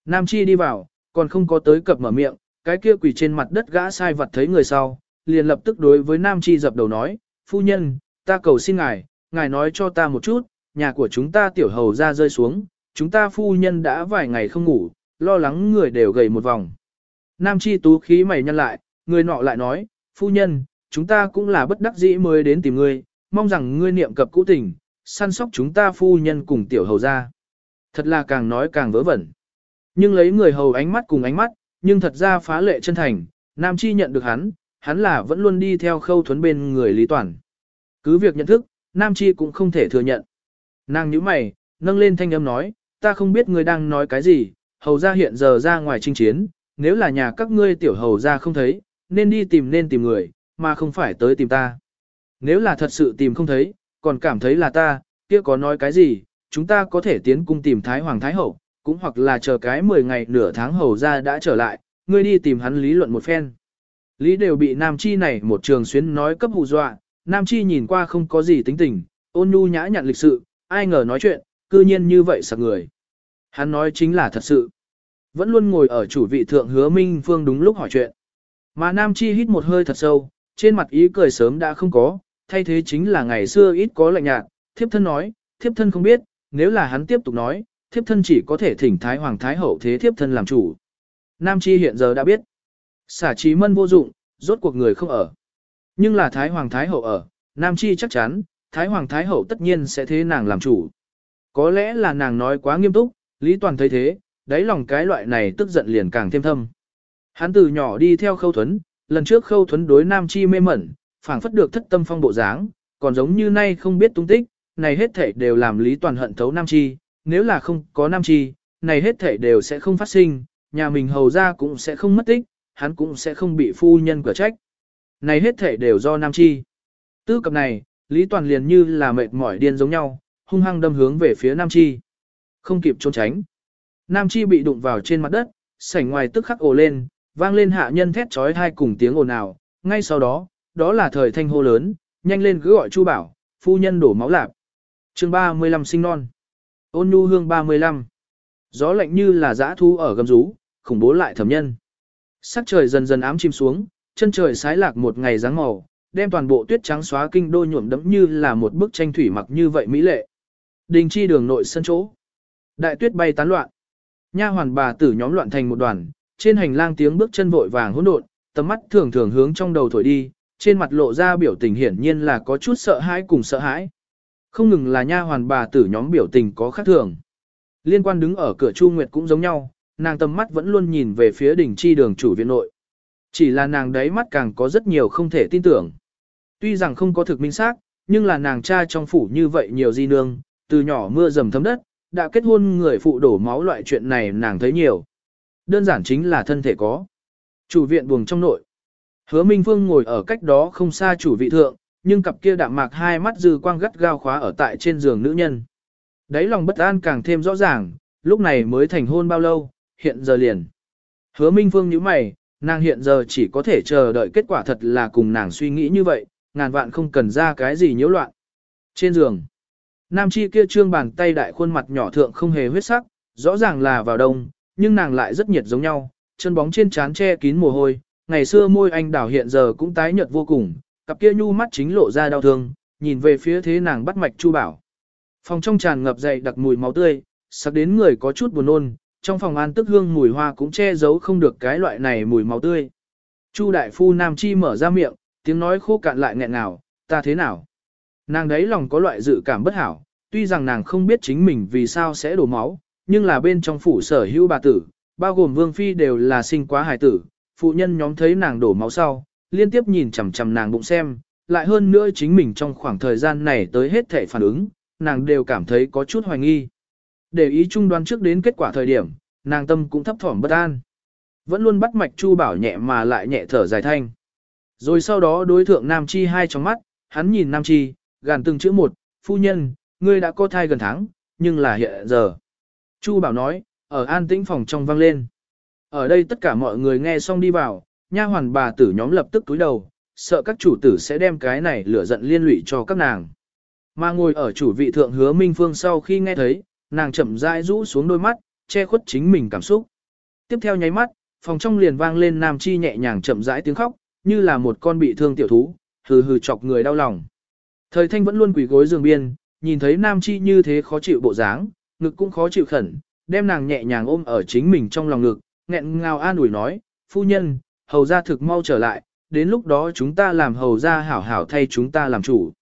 Nam Chi đi vào, còn không có tới cập mở miệng, cái kia quỳ trên mặt đất gã sai vật thấy người sau, liền lập tức đối với Nam Chi dập đầu nói, phu nhân, ta cầu xin ngài, ngài nói cho ta một chút, nhà của chúng ta tiểu hầu ra rơi xuống, chúng ta phu nhân đã vài ngày không ngủ, lo lắng người đều gầy một vòng. Nam Chi tú khí mày nhăn lại, người nọ lại nói, phu nhân, chúng ta cũng là bất đắc dĩ mới đến tìm ngươi, mong rằng ngươi niệm cập cũ tình, săn sóc chúng ta phu nhân cùng tiểu hầu ra. Thật là càng nói càng vớ vẩn. Nhưng lấy người hầu ánh mắt cùng ánh mắt, nhưng thật ra phá lệ chân thành, Nam Chi nhận được hắn, hắn là vẫn luôn đi theo khâu thuấn bên người Lý Toàn. Cứ việc nhận thức, Nam Chi cũng không thể thừa nhận. Nàng nhíu mày, nâng lên thanh âm nói, ta không biết ngươi đang nói cái gì, hầu ra hiện giờ ra ngoài chinh chiến, nếu là nhà các ngươi tiểu hầu ra không thấy, nên đi tìm nên tìm người, mà không phải tới tìm ta. Nếu là thật sự tìm không thấy, còn cảm thấy là ta, kia có nói cái gì, chúng ta có thể tiến cung tìm Thái Hoàng Thái Hậu, cũng hoặc là chờ cái 10 ngày nửa tháng hầu ra đã trở lại, ngươi đi tìm hắn lý luận một phen. Lý đều bị Nam Chi này một trường xuyến nói cấp hù dọa, Nam Chi nhìn qua không có gì tính tình, ôn nhu nhã nhặn lịch sự, ai ngờ nói chuyện, cư nhiên như vậy sặc người. Hắn nói chính là thật sự. Vẫn luôn ngồi ở chủ vị thượng hứa Minh Phương đúng lúc hỏi chuyện. Mà Nam Chi hít một hơi thật sâu, trên mặt ý cười sớm đã không có, thay thế chính là ngày xưa ít có lạnh nhạt, thiếp thân nói, thiếp thân không biết, nếu là hắn tiếp tục nói, thiếp thân chỉ có thể thỉnh Thái Hoàng Thái Hậu thế thiếp thân làm chủ. Nam Chi hiện giờ đã biết, xả trí mân vô dụng, rốt cuộc người không ở. Nhưng là Thái Hoàng Thái Hậu ở, Nam Chi chắc chắn, Thái Hoàng Thái Hậu tất nhiên sẽ thế nàng làm chủ. Có lẽ là nàng nói quá nghiêm túc, Lý Toàn thấy thế, đáy lòng cái loại này tức giận liền càng thêm thâm. Hắn từ nhỏ đi theo khâu thuấn, lần trước khâu thuấn đối Nam Chi mê mẩn, phảng phất được thất tâm phong bộ dáng, còn giống như nay không biết tung tích, này hết thể đều làm Lý Toàn hận thấu Nam Chi, nếu là không có Nam Chi, này hết thể đều sẽ không phát sinh, nhà mình hầu ra cũng sẽ không mất tích, hắn cũng sẽ không bị phu nhân cửa trách. Này hết thể đều do Nam Chi. Tư cập này, Lý Toàn liền như là mệt mỏi điên giống nhau, hung hăng đâm hướng về phía Nam Chi. Không kịp trốn tránh. Nam Chi bị đụng vào trên mặt đất, sảnh ngoài tức khắc ồ lên, vang lên hạ nhân thét trói thai cùng tiếng ồn ào. Ngay sau đó, đó là thời thanh hô lớn, nhanh lên cứ gọi Chu Bảo, phu nhân đổ máu lạp. chương 35 sinh non. Ôn nhu hương 35. Gió lạnh như là dã thu ở gầm rú, khủng bố lại thẩm nhân. Sắc trời dần dần ám chìm xuống, chân trời sái lạc một ngày dáng màu, đem toàn bộ tuyết trắng xóa kinh đô nhuộm đẫm như là một bức tranh thủy mặc như vậy mỹ lệ. Đình chi đường nội sân chỗ. Đại tuyết bay tán loạn. Nha hoàn bà tử nhóm loạn thành một đoàn, trên hành lang tiếng bước chân vội vàng hỗn độn, tầm mắt thường thường hướng trong đầu thổi đi, trên mặt lộ ra biểu tình hiển nhiên là có chút sợ hãi cùng sợ hãi. Không ngừng là nha hoàn bà tử nhóm biểu tình có khác thường. Liên quan đứng ở cửa Chu Nguyệt cũng giống nhau, nàng tầm mắt vẫn luôn nhìn về phía đỉnh chi đường chủ viện nội. Chỉ là nàng đấy mắt càng có rất nhiều không thể tin tưởng. Tuy rằng không có thực minh xác, nhưng là nàng cha trong phủ như vậy nhiều di nương, từ nhỏ mưa dầm thấm đất, đã kết hôn người phụ đổ máu loại chuyện này nàng thấy nhiều. Đơn giản chính là thân thể có. Chủ viện buồng trong nội. Hứa Minh Phương ngồi ở cách đó không xa chủ vị thượng, nhưng cặp kia đạm mạc hai mắt dư quang gắt gao khóa ở tại trên giường nữ nhân. Đấy lòng bất an càng thêm rõ ràng, lúc này mới thành hôn bao lâu, hiện giờ liền. Hứa Minh Phương nhíu mày, nàng hiện giờ chỉ có thể chờ đợi kết quả thật là cùng nàng suy nghĩ như vậy, ngàn vạn không cần ra cái gì nhiễu loạn. Trên giường, Nam Chi kia trương bàn tay đại khuôn mặt nhỏ thượng không hề huyết sắc, rõ ràng là vào đông, nhưng nàng lại rất nhiệt giống nhau, chân bóng trên trán che kín mồ hôi, ngày xưa môi anh đảo hiện giờ cũng tái nhợt vô cùng, cặp kia nhu mắt chính lộ ra đau thương, nhìn về phía thế nàng bắt mạch Chu Bảo. Phòng trong tràn ngập dậy đặc mùi máu tươi, sắc đến người có chút buồn nôn, trong phòng an tức hương mùi hoa cũng che giấu không được cái loại này mùi máu tươi. Chu đại phu Nam Chi mở ra miệng, tiếng nói khô cạn lại nghẹn ngào, ta thế nào? Nàng đấy lòng có loại dự cảm bất hảo, tuy rằng nàng không biết chính mình vì sao sẽ đổ máu, nhưng là bên trong phủ sở hữu bà tử, bao gồm vương phi đều là sinh quá hài tử, phụ nhân nhóm thấy nàng đổ máu sau, liên tiếp nhìn chằm chằm nàng bụng xem, lại hơn nữa chính mình trong khoảng thời gian này tới hết thể phản ứng, nàng đều cảm thấy có chút hoài nghi. Để ý trung đoán trước đến kết quả thời điểm, nàng tâm cũng thấp thỏm bất an. Vẫn luôn bắt mạch Chu Bảo nhẹ mà lại nhẹ thở dài thanh. Rồi sau đó đối thượng Nam Chi hai trong mắt, hắn nhìn Nam Chi, gàn từng chữ một, phu nhân, ngươi đã có thai gần tháng, nhưng là hiện giờ. Chu Bảo nói, ở an tĩnh phòng trong vang lên. Ở đây tất cả mọi người nghe xong đi vào, nha hoàn bà tử nhóm lập tức túi đầu, sợ các chủ tử sẽ đem cái này lửa giận liên lụy cho các nàng. Mà ngồi ở chủ vị thượng hứa Minh Phương sau khi nghe thấy, nàng chậm rãi rũ xuống đôi mắt, che khuất chính mình cảm xúc. Tiếp theo nháy mắt, phòng trong liền vang lên Nam Chi nhẹ nhàng chậm rãi tiếng khóc, như là một con bị thương tiểu thú, hừ hừ chọc người đau lòng. Thời thanh vẫn luôn quỳ gối giường biên, nhìn thấy Nam Chi như thế khó chịu bộ dáng, ngực cũng khó chịu khẩn, đem nàng nhẹ nhàng ôm ở chính mình trong lòng ngực, nghẹn ngào an ủi nói, phu nhân, hầu ra thực mau trở lại, đến lúc đó chúng ta làm hầu ra hảo hảo thay chúng ta làm chủ.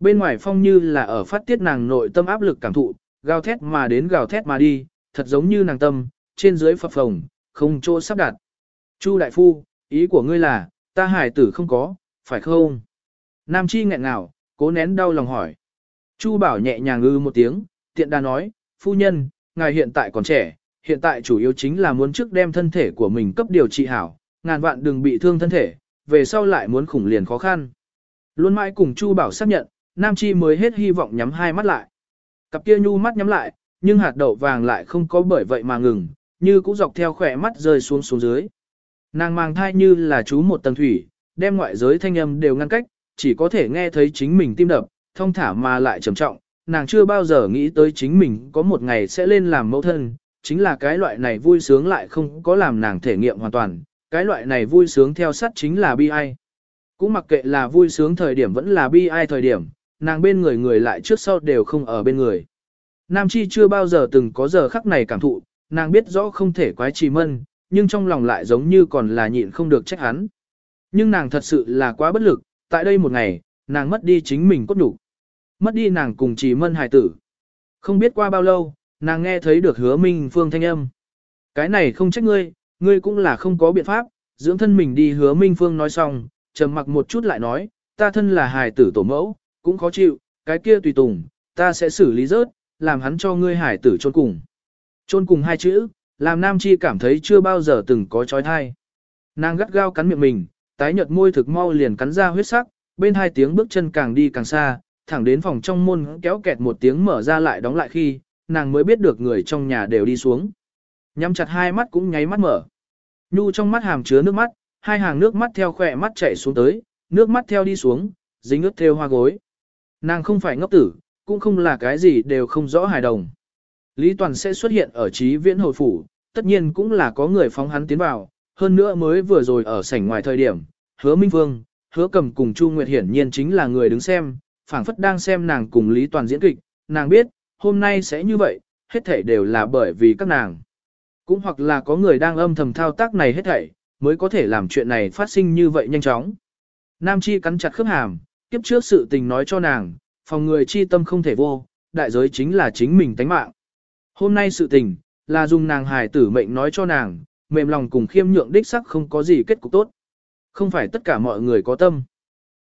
Bên ngoài phong như là ở phát tiết nàng nội tâm áp lực cảm thụ, gào thét mà đến gào thét mà đi, thật giống như nàng tâm, trên dưới phập phồng, không chỗ sắp đặt. Chu đại phu, ý của ngươi là, ta hải tử không có, phải không? Nam chi nghẹn ngào, cố nén đau lòng hỏi. Chu bảo nhẹ nhàng ư một tiếng, tiện đà nói, phu nhân, ngài hiện tại còn trẻ, hiện tại chủ yếu chính là muốn trước đem thân thể của mình cấp điều trị hảo, ngàn vạn đừng bị thương thân thể, về sau lại muốn khủng liền khó khăn. Luôn mãi cùng Chu Bảo xác nhận, Nam Chi mới hết hy vọng nhắm hai mắt lại. Cặp kia nhu mắt nhắm lại, nhưng hạt đậu vàng lại không có bởi vậy mà ngừng, như cũng dọc theo khỏe mắt rơi xuống xuống dưới. Nàng mang thai như là chú một tầng thủy, đem ngoại giới thanh âm đều ngăn cách, chỉ có thể nghe thấy chính mình tim đập, thông thả mà lại trầm trọng, nàng chưa bao giờ nghĩ tới chính mình có một ngày sẽ lên làm mẫu thân, chính là cái loại này vui sướng lại không có làm nàng thể nghiệm hoàn toàn, cái loại này vui sướng theo sát chính là bi ai. Cũng mặc kệ là vui sướng thời điểm vẫn là bi ai thời điểm, nàng bên người người lại trước sau đều không ở bên người. Nam Chi chưa bao giờ từng có giờ khắc này cảm thụ, nàng biết rõ không thể quái trì mân, nhưng trong lòng lại giống như còn là nhịn không được trách hắn. Nhưng nàng thật sự là quá bất lực, tại đây một ngày, nàng mất đi chính mình cốt đủ. Mất đi nàng cùng trì mân hài tử. Không biết qua bao lâu, nàng nghe thấy được hứa minh phương thanh âm. Cái này không trách ngươi, ngươi cũng là không có biện pháp, dưỡng thân mình đi hứa minh phương nói xong, trầm mặc một chút lại nói, ta thân là hài tử tổ mẫu, cũng khó chịu, cái kia tùy tùng, ta sẽ xử lý rớt, làm hắn cho ngươi hải tử chôn cùng. Chôn cùng hai chữ, làm Nam Chi cảm thấy chưa bao giờ từng có trói thai. Nàng gắt gao cắn miệng mình, tái nhợt môi thực mau liền cắn ra huyết sắc, bên hai tiếng bước chân càng đi càng xa, thẳng đến phòng trong môn kéo kẹt một tiếng mở ra lại đóng lại khi, nàng mới biết được người trong nhà đều đi xuống. Nhắm chặt hai mắt cũng nháy mắt mở. Nhu trong mắt hàm chứa nước mắt, hai hàng nước mắt theo khỏe mắt chảy xuống tới, nước mắt theo đi xuống, dính ướt theo hoa gối. Nàng không phải ngốc tử, cũng không là cái gì đều không rõ hài đồng. Lý Toàn sẽ xuất hiện ở trí viễn hồi phủ, tất nhiên cũng là có người phóng hắn tiến vào, hơn nữa mới vừa rồi ở sảnh ngoài thời điểm, hứa Minh Vương, hứa cầm cùng Chu Nguyệt hiển nhiên chính là người đứng xem, phảng phất đang xem nàng cùng Lý Toàn diễn kịch, nàng biết, hôm nay sẽ như vậy, hết thảy đều là bởi vì các nàng. Cũng hoặc là có người đang âm thầm thao tác này hết thảy, mới có thể làm chuyện này phát sinh như vậy nhanh chóng. Nam Chi cắn chặt khớp hàm, kiếp trước sự tình nói cho nàng, phòng người chi tâm không thể vô, đại giới chính là chính mình tánh mạng. Hôm nay sự tình, là dùng nàng hài tử mệnh nói cho nàng, mềm lòng cùng khiêm nhượng đích sắc không có gì kết cục tốt. Không phải tất cả mọi người có tâm.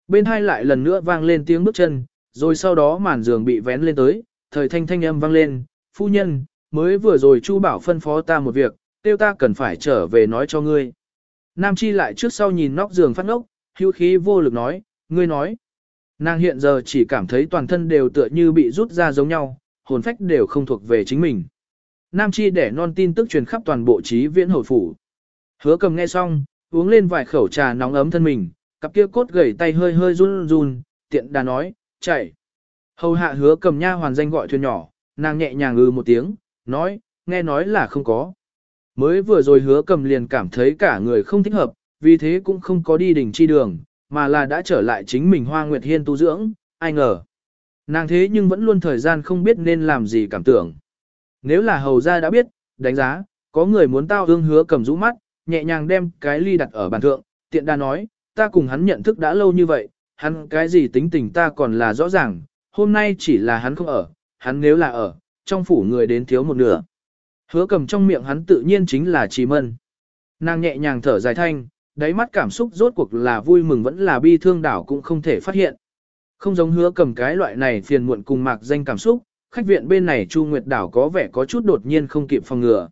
Bên hai lại lần nữa vang lên tiếng bước chân, rồi sau đó màn giường bị vén lên tới, thời thanh thanh âm vang lên, phu nhân, mới vừa rồi Chu Bảo phân phó ta một việc, tiêu ta cần phải trở về nói cho ngươi. Nam Chi lại trước sau nhìn nóc giường phát ngốc, hữu khí vô lực nói, ngươi nói. Nàng hiện giờ chỉ cảm thấy toàn thân đều tựa như bị rút ra giống nhau, hồn phách đều không thuộc về chính mình. Nam Chi để non tin tức truyền khắp toàn bộ trí viễn hồi phủ. Hứa cầm nghe xong, uống lên vài khẩu trà nóng ấm thân mình, cặp kia cốt gầy tay hơi hơi run run, tiện đà nói, chạy. Hầu hạ hứa cầm nha hoàn danh gọi thuyền nhỏ, nàng nhẹ nhàng ư một tiếng, nói, nghe nói là không có. Mới vừa rồi hứa cầm liền cảm thấy cả người không thích hợp, vì thế cũng không có đi đỉnh chi đường, mà là đã trở lại chính mình hoa nguyệt hiên tu dưỡng, ai ngờ. Nàng thế nhưng vẫn luôn thời gian không biết nên làm gì cảm tưởng. Nếu là hầu gia đã biết, đánh giá, có người muốn tao ương hứa cầm rũ mắt, nhẹ nhàng đem cái ly đặt ở bàn thượng, tiện đa nói, ta cùng hắn nhận thức đã lâu như vậy, hắn cái gì tính tình ta còn là rõ ràng, hôm nay chỉ là hắn không ở, hắn nếu là ở, trong phủ người đến thiếu một nửa. Hứa cầm trong miệng hắn tự nhiên chính là trì mân. Nàng nhẹ nhàng thở dài thanh, đáy mắt cảm xúc rốt cuộc là vui mừng vẫn là bi thương đảo cũng không thể phát hiện. Không giống hứa cầm cái loại này phiền muộn cùng mạc danh cảm xúc, khách viện bên này Chu Nguyệt đảo có vẻ có chút đột nhiên không kịp phòng ngừa.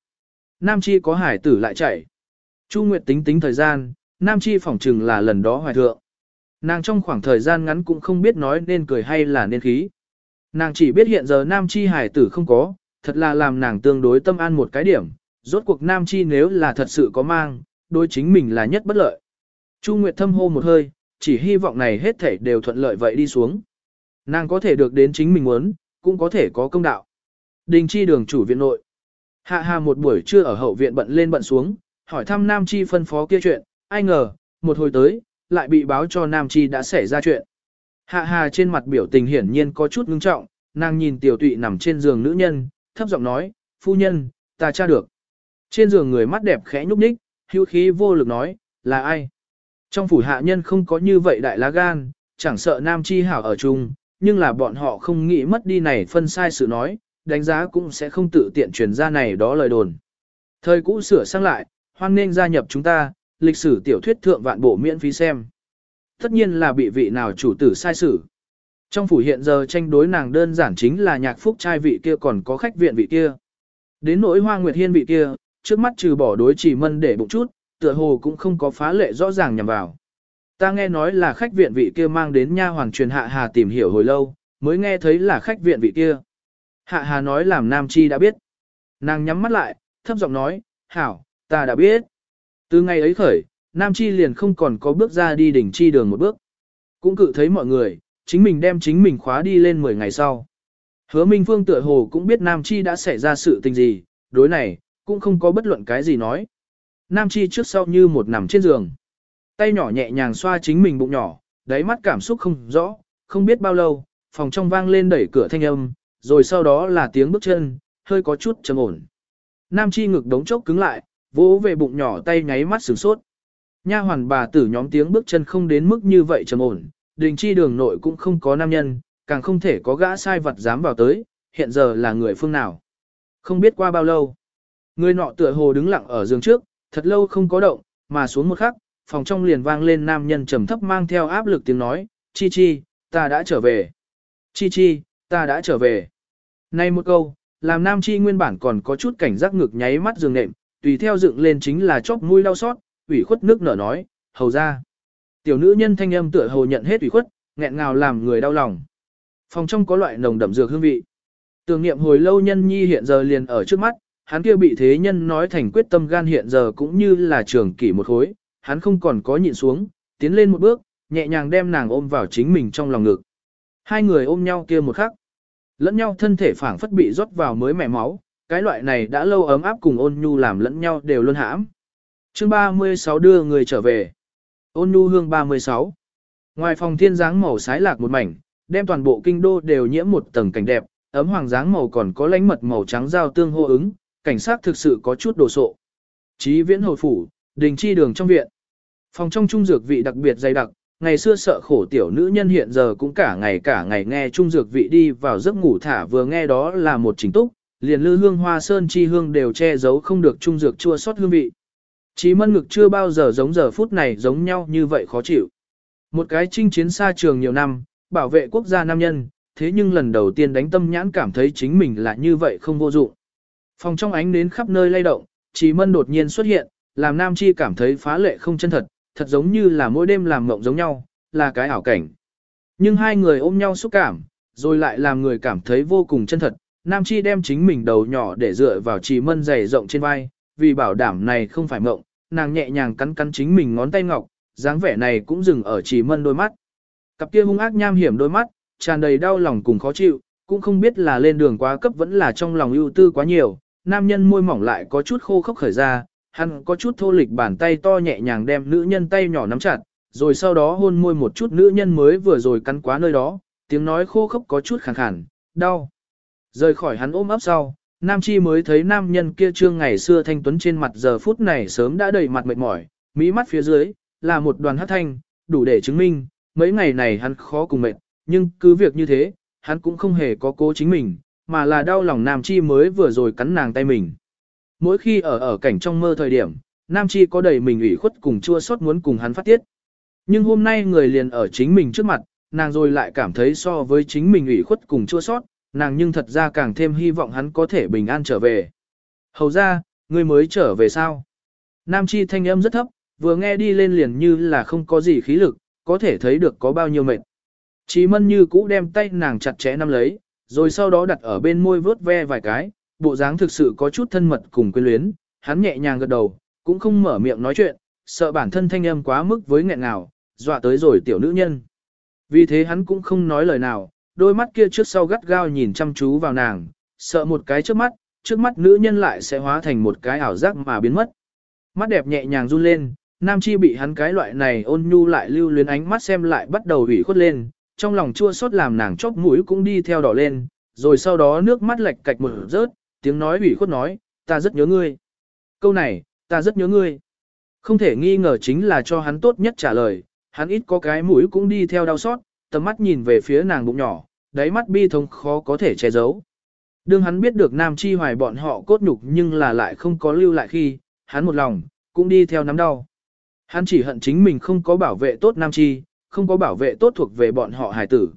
Nam Chi có hải tử lại chạy. Chu Nguyệt tính tính thời gian, Nam Chi phỏng chừng là lần đó hoài thượng. Nàng trong khoảng thời gian ngắn cũng không biết nói nên cười hay là nên khí. Nàng chỉ biết hiện giờ Nam Chi hải tử không có, thật là làm nàng tương đối tâm an một cái điểm. Rốt cuộc Nam Chi nếu là thật sự có mang, đối chính mình là nhất bất lợi. Chu Nguyệt thâm hô một hơi, chỉ hy vọng này hết thể đều thuận lợi vậy đi xuống. Nàng có thể được đến chính mình muốn, cũng có thể có công đạo. Đình chi đường chủ viện nội. Hạ hà một buổi trưa ở hậu viện bận lên bận xuống, hỏi thăm Nam Chi phân phó kia chuyện, ai ngờ, một hồi tới, lại bị báo cho Nam Chi đã xảy ra chuyện. Hạ hà trên mặt biểu tình hiển nhiên có chút ngưng trọng, nàng nhìn tiểu tụy nằm trên giường nữ nhân, thấp giọng nói, phu nhân, ta tra được. Trên giường người mắt đẹp khẽ nhúc nhích, hữu khí vô lực nói, là ai? Trong phủ hạ nhân không có như vậy đại lá gan, chẳng sợ nam chi hảo ở chung, nhưng là bọn họ không nghĩ mất đi này phân sai sự nói, đánh giá cũng sẽ không tự tiện truyền ra này đó lời đồn. Thời cũ sửa sang lại, hoan nên gia nhập chúng ta, lịch sử tiểu thuyết thượng vạn bộ miễn phí xem. Tất nhiên là bị vị nào chủ tử sai xử. Trong phủ hiện giờ tranh đối nàng đơn giản chính là nhạc phúc trai vị kia còn có khách viện vị kia. Đến nỗi hoa nguyệt hiên vị kia, trước mắt trừ bỏ đối chỉ mân để bụng chút, tựa hồ cũng không có phá lệ rõ ràng nhằm vào. Ta nghe nói là khách viện vị kia mang đến nha hoàng truyền hạ hà tìm hiểu hồi lâu, mới nghe thấy là khách viện vị kia. Hạ hà nói làm nam chi đã biết. Nàng nhắm mắt lại, thấp giọng nói, hảo, ta đã biết. Từ ngày ấy khởi, nam chi liền không còn có bước ra đi đỉnh chi đường một bước. Cũng cự thấy mọi người, chính mình đem chính mình khóa đi lên 10 ngày sau. Hứa Minh Phương tựa hồ cũng biết Nam Chi đã xảy ra sự tình gì, đối này, cũng không có bất luận cái gì nói. Nam Chi trước sau như một nằm trên giường. Tay nhỏ nhẹ nhàng xoa chính mình bụng nhỏ, đáy mắt cảm xúc không rõ, không biết bao lâu, phòng trong vang lên đẩy cửa thanh âm, rồi sau đó là tiếng bước chân, hơi có chút trầm ổn. Nam Chi ngực đống chốc cứng lại, vỗ về bụng nhỏ tay nháy mắt sửng sốt. Nha hoàn bà tử nhóm tiếng bước chân không đến mức như vậy trầm ổn, đình chi đường nội cũng không có nam nhân, càng không thể có gã sai vật dám vào tới, hiện giờ là người phương nào. Không biết qua bao lâu. Người nọ tựa hồ đứng lặng ở giường trước, thật lâu không có động, mà xuống một khắc, phòng trong liền vang lên nam nhân trầm thấp mang theo áp lực tiếng nói, chi chi, ta đã trở về. Chi chi, ta đã trở về. nay một câu, làm nam chi nguyên bản còn có chút cảnh giác ngực nháy mắt giường nệm, tùy theo dựng lên chính là chóp mũi đau xót, ủy khuất nước nở nói, hầu ra. Tiểu nữ nhân thanh âm tựa hồ nhận hết ủy khuất, nghẹn ngào làm người đau lòng. Phòng trong có loại nồng đậm dược hương vị. Tưởng niệm hồi lâu nhân nhi hiện giờ liền ở trước mắt, hắn kia bị thế nhân nói thành quyết tâm gan hiện giờ cũng như là trường kỷ một khối, hắn không còn có nhịn xuống, tiến lên một bước, nhẹ nhàng đem nàng ôm vào chính mình trong lòng ngực. Hai người ôm nhau kia một khắc. Lẫn nhau thân thể phảng phất bị rót vào mới mẻ máu, cái loại này đã lâu ấm áp cùng ôn nhu làm lẫn nhau đều luôn hãm. Chương 36 đưa người trở về. Ôn nhu hương 36. Ngoài phòng thiên dáng màu sái lạc một mảnh, đem toàn bộ kinh đô đều nhiễm một tầng cảnh đẹp, ấm hoàng dáng màu còn có lánh mật màu trắng giao tương hô ứng, cảnh sát thực sự có chút đồ sộ. Chí viễn hồi phủ, đình chi đường trong viện. Phòng trong trung dược vị đặc biệt dày đặc, ngày xưa sợ khổ tiểu nữ nhân hiện giờ cũng cả ngày cả ngày nghe trung dược vị đi vào giấc ngủ thả vừa nghe đó là một chính túc, liền lư hương hoa sơn chi hương đều che giấu không được trung dược chua sót hương vị. Chí mân ngực chưa bao giờ giống giờ phút này giống nhau như vậy khó chịu. Một cái chinh chiến xa trường nhiều năm, bảo vệ quốc gia nam nhân, thế nhưng lần đầu tiên đánh tâm nhãn cảm thấy chính mình là như vậy không vô dụng. Phòng trong ánh đến khắp nơi lay động, Chí mân đột nhiên xuất hiện, làm nam chi cảm thấy phá lệ không chân thật, thật giống như là mỗi đêm làm mộng giống nhau, là cái ảo cảnh. Nhưng hai người ôm nhau xúc cảm, rồi lại làm người cảm thấy vô cùng chân thật. Nam Chi đem chính mình đầu nhỏ để dựa vào chỉ mân dày rộng trên vai, vì bảo đảm này không phải mộng, nàng nhẹ nhàng cắn cắn chính mình ngón tay ngọc, dáng vẻ này cũng dừng ở chỉ mân đôi mắt. Cặp kia hung ác nham hiểm đôi mắt, tràn đầy đau lòng cùng khó chịu, cũng không biết là lên đường quá cấp vẫn là trong lòng ưu tư quá nhiều, nam nhân môi mỏng lại có chút khô khốc khởi ra, hắn có chút thô lịch bàn tay to nhẹ nhàng đem nữ nhân tay nhỏ nắm chặt, rồi sau đó hôn môi một chút nữ nhân mới vừa rồi cắn quá nơi đó, tiếng nói khô khốc có chút khàn khàn, đau. Rời khỏi hắn ôm ấp sau, Nam Chi mới thấy nam nhân kia trương ngày xưa thanh tuấn trên mặt giờ phút này sớm đã đầy mặt mệt mỏi, mỹ mắt phía dưới, là một đoàn hát thanh, đủ để chứng minh, mấy ngày này hắn khó cùng mệt, nhưng cứ việc như thế, hắn cũng không hề có cố chính mình, mà là đau lòng Nam Chi mới vừa rồi cắn nàng tay mình. Mỗi khi ở ở cảnh trong mơ thời điểm, Nam Chi có đầy mình ủy khuất cùng chua xót muốn cùng hắn phát tiết. Nhưng hôm nay người liền ở chính mình trước mặt, nàng rồi lại cảm thấy so với chính mình ủy khuất cùng chua xót, nàng nhưng thật ra càng thêm hy vọng hắn có thể bình an trở về. Hầu ra, người mới trở về sao? Nam Chi thanh âm rất thấp, vừa nghe đi lên liền như là không có gì khí lực, có thể thấy được có bao nhiêu mệt. Chí mân như cũ đem tay nàng chặt chẽ nắm lấy, rồi sau đó đặt ở bên môi vớt ve vài cái, bộ dáng thực sự có chút thân mật cùng quyến luyến, hắn nhẹ nhàng gật đầu, cũng không mở miệng nói chuyện, sợ bản thân thanh âm quá mức với nghẹn nào, dọa tới rồi tiểu nữ nhân. Vì thế hắn cũng không nói lời nào, đôi mắt kia trước sau gắt gao nhìn chăm chú vào nàng, sợ một cái trước mắt, trước mắt nữ nhân lại sẽ hóa thành một cái ảo giác mà biến mất. Mắt đẹp nhẹ nhàng run lên, nam chi bị hắn cái loại này ôn nhu lại lưu luyến ánh mắt xem lại bắt đầu ủy khuất lên, trong lòng chua xót làm nàng chóp mũi cũng đi theo đỏ lên, rồi sau đó nước mắt lệch cạch một rớt, tiếng nói ủy khuất nói, ta rất nhớ ngươi. Câu này, ta rất nhớ ngươi. Không thể nghi ngờ chính là cho hắn tốt nhất trả lời, hắn ít có cái mũi cũng đi theo đau xót, tầm mắt nhìn về phía nàng bụng nhỏ, đáy mắt bi thống khó có thể che giấu. Đương hắn biết được Nam Chi hoài bọn họ cốt nhục nhưng là lại không có lưu lại khi, hắn một lòng, cũng đi theo nắm đau. Hắn chỉ hận chính mình không có bảo vệ tốt Nam Chi, không có bảo vệ tốt thuộc về bọn họ hải tử.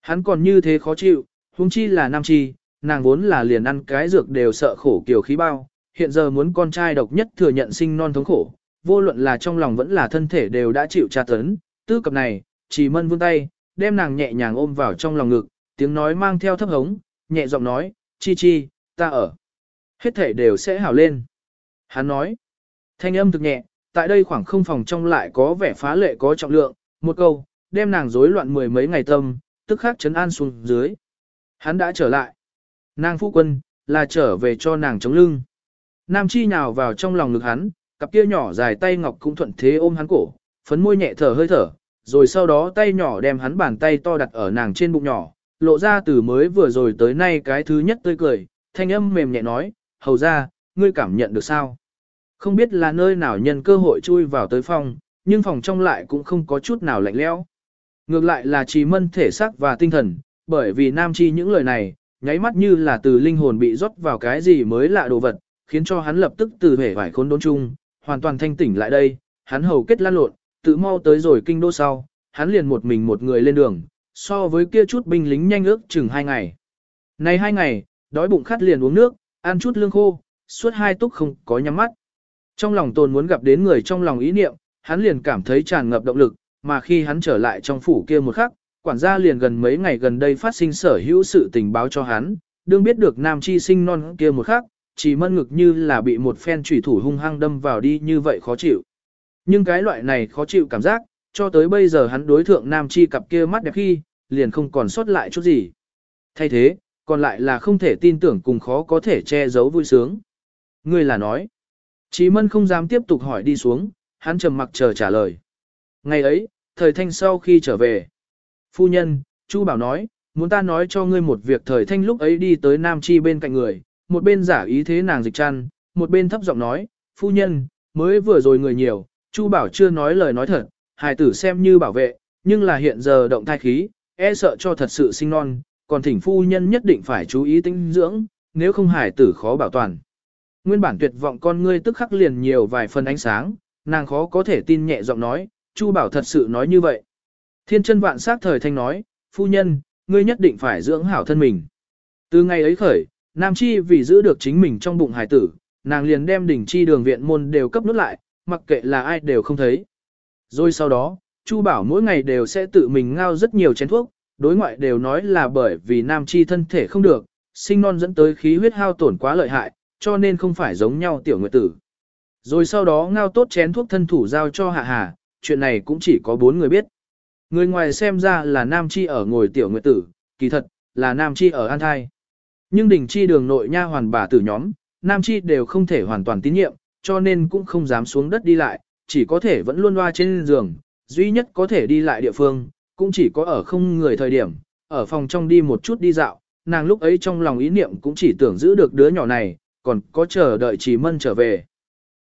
Hắn còn như thế khó chịu, huống chi là Nam Chi, nàng vốn là liền ăn cái dược đều sợ khổ kiều khí bao, hiện giờ muốn con trai độc nhất thừa nhận sinh non thống khổ, vô luận là trong lòng vẫn là thân thể đều đã chịu tra tấn, tư cập này, chỉ mân vươn tay, đem nàng nhẹ nhàng ôm vào trong lòng ngực, tiếng nói mang theo thấp hống, nhẹ giọng nói, chi chi, ta ở. Hết thể đều sẽ hảo lên. Hắn nói, thanh âm thực nhẹ, tại đây khoảng không phòng trong lại có vẻ phá lệ có trọng lượng, một câu, đem nàng rối loạn mười mấy ngày tâm, tức khắc chấn an xuống dưới. Hắn đã trở lại. Nàng phu quân, là trở về cho nàng chống lưng. Nam chi nhào vào trong lòng ngực hắn, cặp kia nhỏ dài tay ngọc cũng thuận thế ôm hắn cổ, phấn môi nhẹ thở hơi thở, rồi sau đó tay nhỏ đem hắn bàn tay to đặt ở nàng trên bụng nhỏ, lộ ra từ mới vừa rồi tới nay cái thứ nhất tươi cười, thanh âm mềm nhẹ nói, hầu ra, ngươi cảm nhận được sao? Không biết là nơi nào nhân cơ hội chui vào tới phòng, nhưng phòng trong lại cũng không có chút nào lạnh lẽo. Ngược lại là trì mân thể xác và tinh thần, bởi vì nam chi những lời này, nháy mắt như là từ linh hồn bị rót vào cái gì mới lạ đồ vật, khiến cho hắn lập tức từ vẻ vải khốn đốn chung, hoàn toàn thanh tỉnh lại đây, hắn hầu kết lan lộn, tự mau tới rồi kinh đô sau, hắn liền một mình một người lên đường, so với kia chút binh lính nhanh ước chừng hai ngày. Này hai ngày, đói bụng khát liền uống nước, ăn chút lương khô, suốt hai túc không có nhắm mắt. Trong lòng tồn muốn gặp đến người trong lòng ý niệm, hắn liền cảm thấy tràn ngập động lực, mà khi hắn trở lại trong phủ kia một khắc, quản gia liền gần mấy ngày gần đây phát sinh sở hữu sự tình báo cho hắn, đương biết được nam chi sinh non kia một khắc, chỉ mân ngực như là bị một phen chủy thủ hung hăng đâm vào đi như vậy khó chịu. Nhưng cái loại này khó chịu cảm giác, cho tới bây giờ hắn đối thượng nam chi cặp kia mắt đẹp khi, liền không còn sót lại chút gì. Thay thế, còn lại là không thể tin tưởng cùng khó có thể che giấu vui sướng. Ngươi là nói. Chí mân không dám tiếp tục hỏi đi xuống, hắn trầm mặc chờ trả lời. Ngày ấy, thời thanh sau khi trở về. Phu nhân, Chu Bảo nói, muốn ta nói cho ngươi một việc thời thanh lúc ấy đi tới Nam Chi bên cạnh người, một bên giả ý thế nàng dịch chăn, một bên thấp giọng nói, phu nhân, mới vừa rồi người nhiều, Chu Bảo chưa nói lời nói thật, hài tử xem như bảo vệ, nhưng là hiện giờ động thai khí, e sợ cho thật sự sinh non, còn thỉnh phu nhân nhất định phải chú ý tinh dưỡng, nếu không hài tử khó bảo toàn. Nguyên bản tuyệt vọng con ngươi tức khắc liền nhiều vài phần ánh sáng, nàng khó có thể tin nhẹ giọng nói, Chu Bảo thật sự nói như vậy. Thiên chân vạn sát thời thanh nói, phu nhân, ngươi nhất định phải dưỡng hảo thân mình. Từ ngày ấy khởi, Nam Chi vì giữ được chính mình trong bụng hải tử, nàng liền đem đỉnh chi đường viện môn đều cấp nút lại, mặc kệ là ai đều không thấy. Rồi sau đó, Chu Bảo mỗi ngày đều sẽ tự mình ngao rất nhiều chén thuốc, đối ngoại đều nói là bởi vì Nam Chi thân thể không được, sinh non dẫn tới khí huyết hao tổn quá lợi hại, cho nên không phải giống nhau tiểu nguyệt tử. Rồi sau đó ngao tốt chén thuốc thân thủ giao cho Hạ Hà, chuyện này cũng chỉ có bốn người biết. Người ngoài xem ra là Nam Chi ở ngồi tiểu nguyệt tử, kỳ thật, là Nam Chi ở an thai. Nhưng đỉnh chi đường nội nha hoàn bà tử nhóm, Nam Chi đều không thể hoàn toàn tín nhiệm, cho nên cũng không dám xuống đất đi lại, chỉ có thể vẫn luôn loa trên giường, duy nhất có thể đi lại địa phương, cũng chỉ có ở không người thời điểm, ở phòng trong đi một chút đi dạo, nàng lúc ấy trong lòng ý niệm cũng chỉ tưởng giữ được đứa nhỏ này, còn có chờ đợi chỉ mân trở về.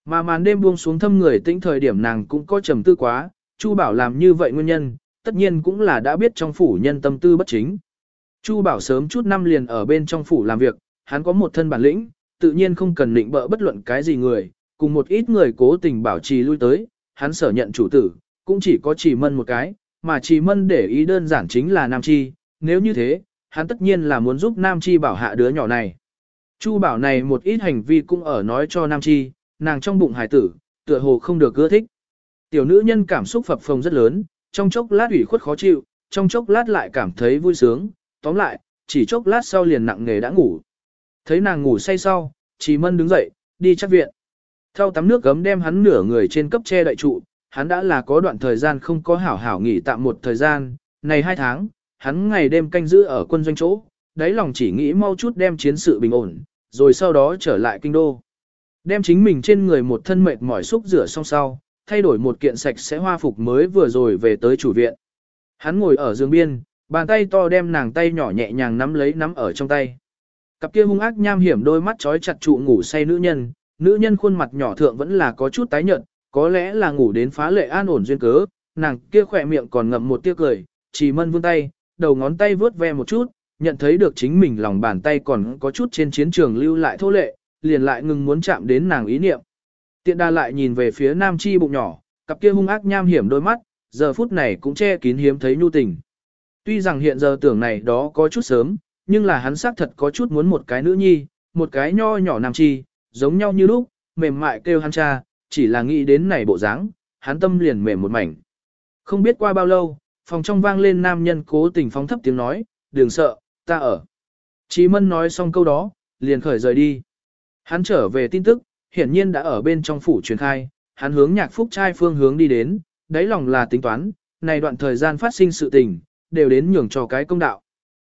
Mà màn đêm buông xuống thâm người tĩnh thời điểm nàng cũng có trầm tư quá, Chu Bảo làm như vậy nguyên nhân, tất nhiên cũng là đã biết trong phủ nhân tâm tư bất chính. Chu Bảo sớm chút năm liền ở bên trong phủ làm việc, hắn có một thân bản lĩnh, tự nhiên không cần định bỡ bất luận cái gì người, cùng một ít người cố tình bảo trì lui tới, hắn sở nhận chủ tử, cũng chỉ có chỉ mân một cái, mà chỉ mân để ý đơn giản chính là Nam Chi, nếu như thế, hắn tất nhiên là muốn giúp Nam Chi bảo hạ đứa nhỏ này. Chu bảo này một ít hành vi cũng ở nói cho Nam Chi, nàng trong bụng hải tử, tựa hồ không được ưa thích. Tiểu nữ nhân cảm xúc phập phồng rất lớn, trong chốc lát ủy khuất khó chịu, trong chốc lát lại cảm thấy vui sướng, tóm lại, chỉ chốc lát sau liền nặng nghề đã ngủ. Thấy nàng ngủ say sau, Chí Mân đứng dậy, đi chắc viện. Theo tắm nước gấm đem hắn nửa người trên cấp che đại trụ, hắn đã là có đoạn thời gian không có hảo hảo nghỉ tạm một thời gian, này hai tháng, hắn ngày đêm canh giữ ở quân doanh chỗ, đáy lòng chỉ nghĩ mau chút đem chiến sự bình ổn, rồi sau đó trở lại kinh đô. Đem chính mình trên người một thân mệt mỏi xúc rửa xong sau, thay đổi một kiện sạch sẽ hoa phục mới vừa rồi về tới chủ viện. Hắn ngồi ở giường biên, bàn tay to đem nàng tay nhỏ nhẹ nhàng nắm lấy nắm ở trong tay. Cặp kia hung ác nham hiểm đôi mắt trói chặt trụ ngủ say nữ nhân, nữ nhân khuôn mặt nhỏ thượng vẫn là có chút tái nhợt, có lẽ là ngủ đến phá lệ an ổn duyên cớ, nàng kia khỏe miệng còn ngậm một tia cười, chỉ mân vươn tay, đầu ngón tay vướt ve một chút, nhận thấy được chính mình lòng bàn tay còn có chút trên chiến trường lưu lại thô lệ, liền lại ngừng muốn chạm đến nàng ý niệm. Tiện đa lại nhìn về phía nam chi bụng nhỏ, cặp kia hung ác nham hiểm đôi mắt, giờ phút này cũng che kín hiếm thấy nhu tình. Tuy rằng hiện giờ tưởng này đó có chút sớm, nhưng là hắn xác thật có chút muốn một cái nữ nhi, một cái nho nhỏ nam chi, giống nhau như lúc, mềm mại kêu hắn cha, chỉ là nghĩ đến này bộ dáng, hắn tâm liền mềm một mảnh. Không biết qua bao lâu, phòng trong vang lên nam nhân cố tình phóng thấp tiếng nói, đừng sợ, ta ở. Chí Mân nói xong câu đó, liền khởi rời đi. Hắn trở về tin tức, hiển nhiên đã ở bên trong phủ truyền khai, hắn hướng nhạc phúc trai phương hướng đi đến, đáy lòng là tính toán, này đoạn thời gian phát sinh sự tình, đều đến nhường cho cái công đạo.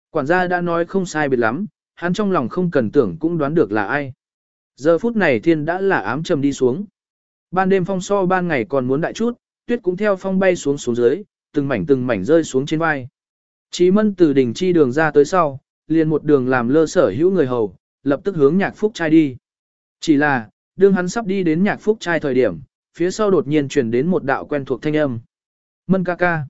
Quản gia đã nói không sai biệt lắm, hắn trong lòng không cần tưởng cũng đoán được là ai. Giờ phút này thiên đã là ám trầm đi xuống. Ban đêm phong so ban ngày còn muốn đại chút, tuyết cũng theo phong bay xuống xuống dưới, từng mảnh từng mảnh rơi xuống trên vai. Chí mân từ đỉnh chi đường ra tới sau, liền một đường làm lơ sở hữu người hầu, lập tức hướng nhạc phúc trai đi. Chỉ là, đương hắn sắp đi đến nhạc phúc trai thời điểm, phía sau đột nhiên truyền đến một đạo quen thuộc thanh âm. Mân ca ca.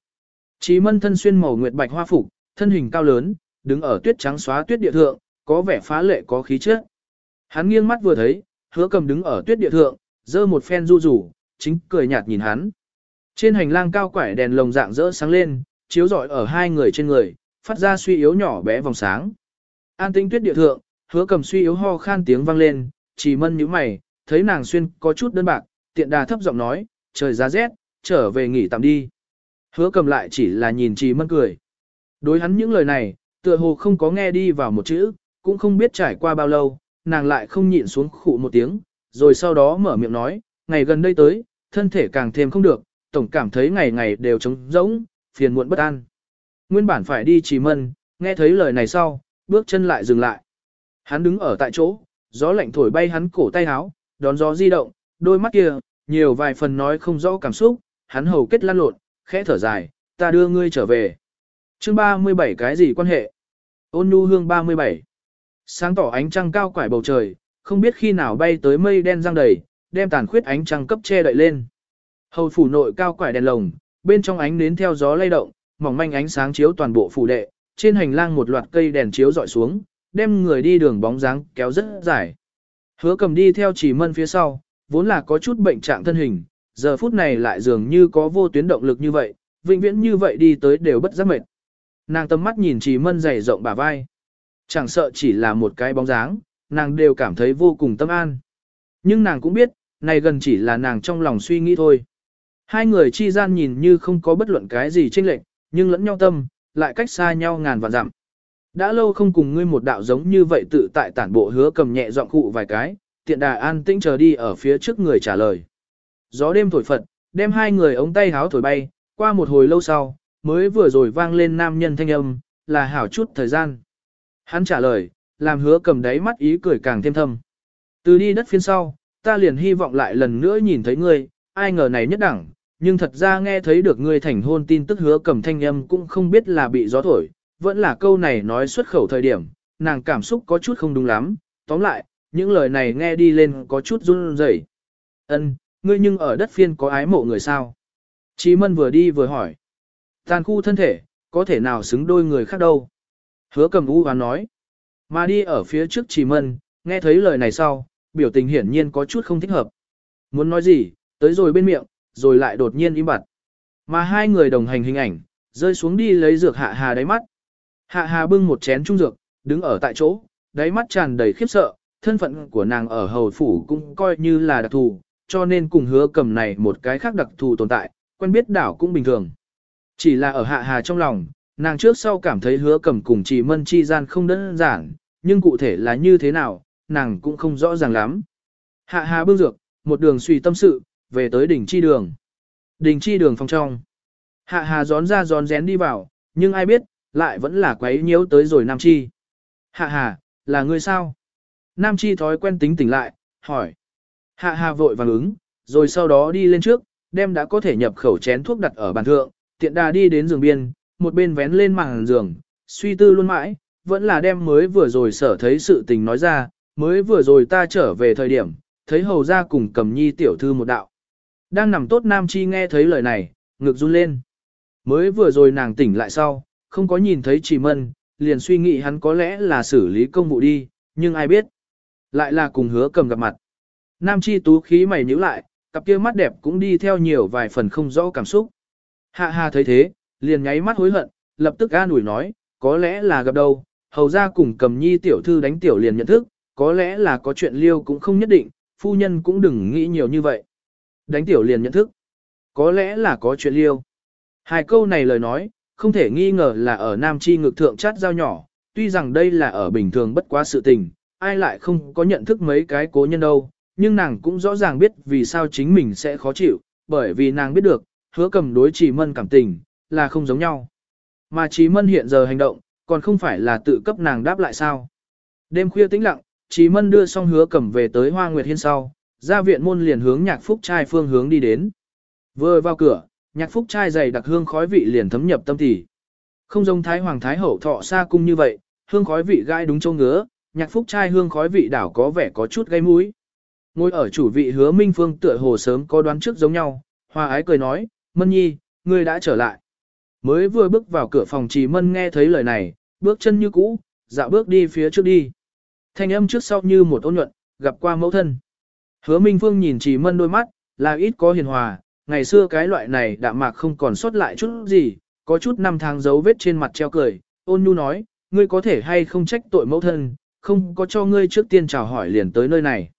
Chí mân thân xuyên màu nguyệt bạch hoa phục, thân hình cao lớn, đứng ở tuyết trắng xóa tuyết địa thượng, có vẻ phá lệ có khí chất. Hắn nghiêng mắt vừa thấy, hứa cầm đứng ở tuyết địa thượng, dơ một phen du rủ, chính cười nhạt nhìn hắn. Trên hành lang cao quải đèn lồng dạng rỡ sáng lên, chiếu rọi ở hai người trên người, phát ra suy yếu nhỏ bé vòng sáng. An tinh tuyết địa thượng, hứa cầm suy yếu ho khan tiếng vang lên, chỉ mân nhíu mày, thấy nàng xuyên có chút đơn bạc, tiện đà thấp giọng nói, trời giá rét, trở về nghỉ tạm đi. Hứa cầm lại chỉ là nhìn chỉ mân cười. Đối hắn những lời này, tựa hồ không có nghe đi vào một chữ, cũng không biết trải qua bao lâu, nàng lại không nhịn xuống khụ một tiếng, rồi sau đó mở miệng nói, ngày gần đây tới, thân thể càng thêm không được, tổng cảm thấy ngày ngày đều trống rỗng, phiền muộn bất an. Nguyên bản phải đi trì mân, nghe thấy lời này sau, bước chân lại dừng lại. Hắn đứng ở tại chỗ, gió lạnh thổi bay hắn cổ tay áo, đón gió di động, đôi mắt kia, nhiều vài phần nói không rõ cảm xúc, hắn hầu kết lăn lộn, khẽ thở dài, ta đưa ngươi trở về. chương 37 cái gì quan hệ? Ôn nhu hương 37. Sáng tỏ ánh trăng cao quải bầu trời, không biết khi nào bay tới mây đen răng đầy, đem tàn khuyết ánh trăng cấp che đậy lên. Hầu phủ nội cao quải đèn lồng, bên trong ánh nến theo gió lay động, mỏng manh ánh sáng chiếu toàn bộ phủ đệ, trên hành lang một loạt cây đèn chiếu dọi xuống, đem người đi đường bóng dáng kéo rất dài. Hứa cầm đi theo chỉ mân phía sau, vốn là có chút bệnh trạng thân hình, giờ phút này lại dường như có vô tuyến động lực như vậy, vĩnh viễn như vậy đi tới đều bất giác mệt. Nàng tâm mắt nhìn chỉ mân dày rộng bả vai. Chẳng sợ chỉ là một cái bóng dáng, nàng đều cảm thấy vô cùng tâm an. Nhưng nàng cũng biết, này gần chỉ là nàng trong lòng suy nghĩ thôi. Hai người chi gian nhìn như không có bất luận cái gì chênh lệch, nhưng lẫn nhau tâm, lại cách xa nhau ngàn vạn dặm. Đã lâu không cùng ngươi một đạo giống như vậy tự tại tản bộ hứa cầm nhẹ giọng cụ vài cái, tiện đà an tĩnh chờ đi ở phía trước người trả lời. Gió đêm thổi phật, đem hai người ống tay háo thổi bay, qua một hồi lâu sau, mới vừa rồi vang lên nam nhân thanh âm, là hảo chút thời gian. Hắn trả lời, làm hứa cầm đáy mắt ý cười càng thêm thâm. Từ đi đất phiên sau, ta liền hy vọng lại lần nữa nhìn thấy ngươi, ai ngờ này nhất đẳng, nhưng thật ra nghe thấy được ngươi thành hôn tin tức hứa cầm thanh âm cũng không biết là bị gió thổi, vẫn là câu này nói xuất khẩu thời điểm, nàng cảm xúc có chút không đúng lắm, tóm lại, những lời này nghe đi lên có chút run rẩy. Ân, ngươi nhưng ở đất phiên có ái mộ người sao? Chí Mân vừa đi vừa hỏi. Tàn khu thân thể, có thể nào xứng đôi người khác đâu? Hứa cầm u và nói. Mà đi ở phía trước chỉ Mân, nghe thấy lời này sau, biểu tình hiển nhiên có chút không thích hợp. Muốn nói gì, tới rồi bên miệng, rồi lại đột nhiên im bặt. Mà hai người đồng hành hình ảnh, rơi xuống đi lấy dược hạ hà đáy mắt. Hạ hà bưng một chén trung dược, đứng ở tại chỗ, đáy mắt tràn đầy khiếp sợ, thân phận của nàng ở hầu phủ cũng coi như là đặc thù, cho nên cùng hứa cầm này một cái khác đặc thù tồn tại, quen biết đảo cũng bình thường. Chỉ là ở hạ hà trong lòng, nàng trước sau cảm thấy hứa cầm cùng chỉ mân chi gian không đơn giản, nhưng cụ thể là như thế nào, nàng cũng không rõ ràng lắm. Hạ hà bương dược, một đường suy tâm sự, về tới đỉnh chi đường. Đỉnh chi đường phòng trong. Hạ hà gión ra gión rén đi vào, nhưng ai biết, lại vẫn là quấy nhiễu tới rồi Nam Chi. Hạ hà, là người sao? Nam Chi thói quen tính tỉnh lại, hỏi. Hạ hà vội vàng ứng, rồi sau đó đi lên trước, đem đã có thể nhập khẩu chén thuốc đặt ở bàn thượng, tiện đà đi đến giường biên, một bên vén lên màn giường, suy tư luôn mãi, vẫn là đem mới vừa rồi sở thấy sự tình nói ra, mới vừa rồi ta trở về thời điểm, thấy hầu ra cùng cầm nhi tiểu thư một đạo. Đang nằm tốt Nam Chi nghe thấy lời này, ngực run lên. Mới vừa rồi nàng tỉnh lại sau, không có nhìn thấy chỉ mân, liền suy nghĩ hắn có lẽ là xử lý công vụ đi, nhưng ai biết. Lại là cùng hứa cầm gặp mặt. Nam Chi tú khí mày nhíu lại, cặp kia mắt đẹp cũng đi theo nhiều vài phần không rõ cảm xúc. Hạ hà thấy thế, liền nháy mắt hối hận, lập tức an ủi nói, có lẽ là gặp đâu, hầu ra cùng cầm nhi tiểu thư đánh tiểu liền nhận thức, có lẽ là có chuyện liêu cũng không nhất định, phu nhân cũng đừng nghĩ nhiều như vậy. Đánh tiểu liền nhận thức. Có lẽ là có chuyện liêu. Hai câu này lời nói, không thể nghi ngờ là ở Nam Chi ngực thượng chát dao nhỏ, tuy rằng đây là ở bình thường bất quá sự tình, ai lại không có nhận thức mấy cái cố nhân đâu, nhưng nàng cũng rõ ràng biết vì sao chính mình sẽ khó chịu, bởi vì nàng biết được, hứa cầm đối chỉ mân cảm tình, là không giống nhau. Mà Chí Mân hiện giờ hành động, còn không phải là tự cấp nàng đáp lại sao. Đêm khuya tĩnh lặng, Chí Mân đưa xong hứa cẩm về tới Hoa Nguyệt Hiên sau, ra viện môn liền hướng nhạc phúc trai phương hướng đi đến. Vừa vào cửa, nhạc phúc trai dày đặc hương khói vị liền thấm nhập tâm tỉ. Không giống Thái Hoàng Thái Hậu thọ xa cung như vậy, hương khói vị gai đúng châu ngứa, nhạc phúc trai hương khói vị đảo có vẻ có chút gây mũi. Ngồi ở chủ vị hứa Minh Phương tựa hồ sớm có đoán trước giống nhau, hoa ái cười nói, Mân Nhi, ngươi đã trở lại. Mới vừa bước vào cửa phòng trì Mân nghe thấy lời này, bước chân như cũ, dạo bước đi phía trước đi. Thanh âm trước sau như một ôn nhuận, gặp qua mẫu thân. Hứa Minh Phương nhìn trì Mân đôi mắt, là ít có hiền hòa, ngày xưa cái loại này đạm mạc không còn sót lại chút gì, có chút năm tháng dấu vết trên mặt treo cười, ôn nhu nói, ngươi có thể hay không trách tội mẫu thân, không có cho ngươi trước tiên chào hỏi liền tới nơi này.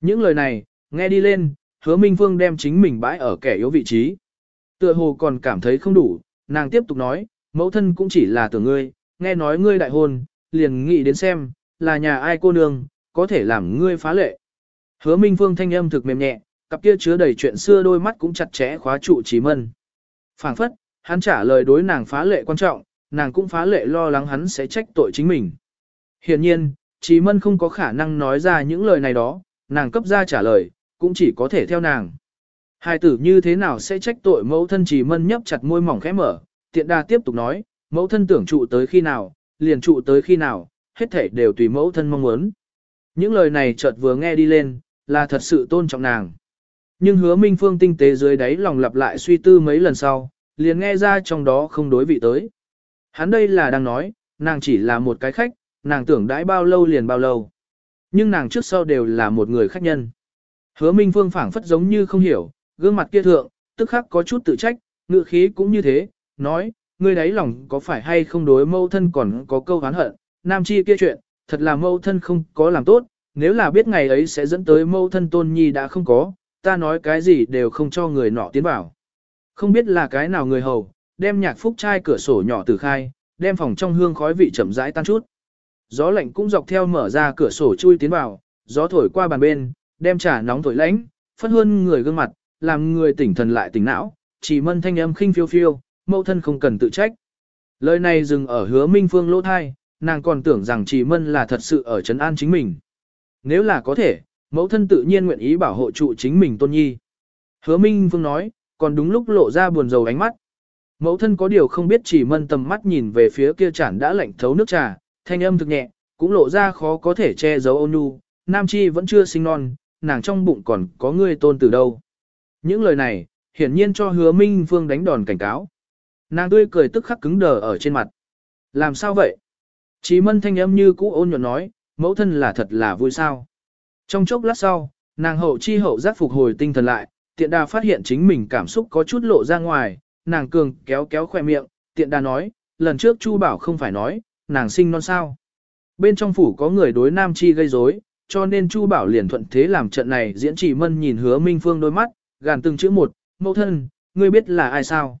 Những lời này, nghe đi lên, hứa Minh Phương đem chính mình bãi ở kẻ yếu vị trí. Tựa hồ còn cảm thấy không đủ, nàng tiếp tục nói, mẫu thân cũng chỉ là tưởng ngươi, nghe nói ngươi đại hôn, liền nghĩ đến xem, là nhà ai cô nương, có thể làm ngươi phá lệ. Hứa Minh Phương thanh âm thực mềm nhẹ, cặp kia chứa đầy chuyện xưa đôi mắt cũng chặt chẽ khóa trụ Chí Mân. Phảng phất, hắn trả lời đối nàng phá lệ quan trọng, nàng cũng phá lệ lo lắng hắn sẽ trách tội chính mình. Hiển nhiên, Chí Mân không có khả năng nói ra những lời này đó, nàng cấp ra trả lời, cũng chỉ có thể theo nàng. Hai tử như thế nào sẽ trách tội mẫu thân chỉ Mân nhấp chặt môi mỏng khẽ mở, tiện đa tiếp tục nói, mẫu thân tưởng trụ tới khi nào, liền trụ tới khi nào, hết thể đều tùy mẫu thân mong muốn. Những lời này chợt vừa nghe đi lên, là thật sự tôn trọng nàng. Nhưng hứa Minh Phương tinh tế dưới đáy lòng lặp lại suy tư mấy lần sau, liền nghe ra trong đó không đối vị tới. Hắn đây là đang nói, nàng chỉ là một cái khách, nàng tưởng đãi bao lâu liền bao lâu. Nhưng nàng trước sau đều là một người khách nhân. Hứa Minh Phương phảng phất giống như không hiểu, gương mặt kia thượng, tức khắc có chút tự trách, ngựa khí cũng như thế, nói, ngươi đáy lòng có phải hay không đối mâu thân còn có câu hán hận, nam chi kia chuyện, thật là mâu thân không có làm tốt, nếu là biết ngày ấy sẽ dẫn tới mâu thân tôn nhi đã không có, ta nói cái gì đều không cho người nọ tiến vào. Không biết là cái nào người hầu, đem nhạc phúc trai cửa sổ nhỏ từ khai, đem phòng trong hương khói vị chậm rãi tan chút. Gió lạnh cũng dọc theo mở ra cửa sổ chui tiến vào, gió thổi qua bàn bên, đem trà nóng thổi lạnh, phất hơn người gương mặt, làm người tỉnh thần lại tỉnh não, chỉ mân thanh âm khinh phiêu phiêu, mẫu thân không cần tự trách. Lời này dừng ở hứa minh phương lỗ thai, nàng còn tưởng rằng chỉ mân là thật sự ở trấn an chính mình. Nếu là có thể, mẫu thân tự nhiên nguyện ý bảo hộ trụ chính mình tôn nhi. Hứa minh phương nói, còn đúng lúc lộ ra buồn rầu ánh mắt. Mẫu thân có điều không biết chỉ mân tầm mắt nhìn về phía kia chản đã lạnh thấu nước trà, thanh âm thực nhẹ, cũng lộ ra khó có thể che giấu ôn nhu, nam chi vẫn chưa sinh non, nàng trong bụng còn có người tôn từ đâu. Những lời này, hiển nhiên cho hứa minh phương đánh đòn cảnh cáo. Nàng tươi cười tức khắc cứng đờ ở trên mặt. Làm sao vậy? Chí mân thanh âm như cũ ôn nhuận nói, mẫu thân là thật là vui sao. Trong chốc lát sau, nàng hậu chi hậu giác phục hồi tinh thần lại, tiện đà phát hiện chính mình cảm xúc có chút lộ ra ngoài, nàng cường kéo kéo khoe miệng, tiện đà nói, lần trước Chu Bảo không phải nói, nàng sinh non sao. Bên trong phủ có người đối Nam Chi gây rối, cho nên Chu Bảo liền thuận thế làm trận này diễn chỉ mân nhìn hứa Minh Phương đôi mắt, gàn từng chữ một, mẫu thân, ngươi biết là ai sao.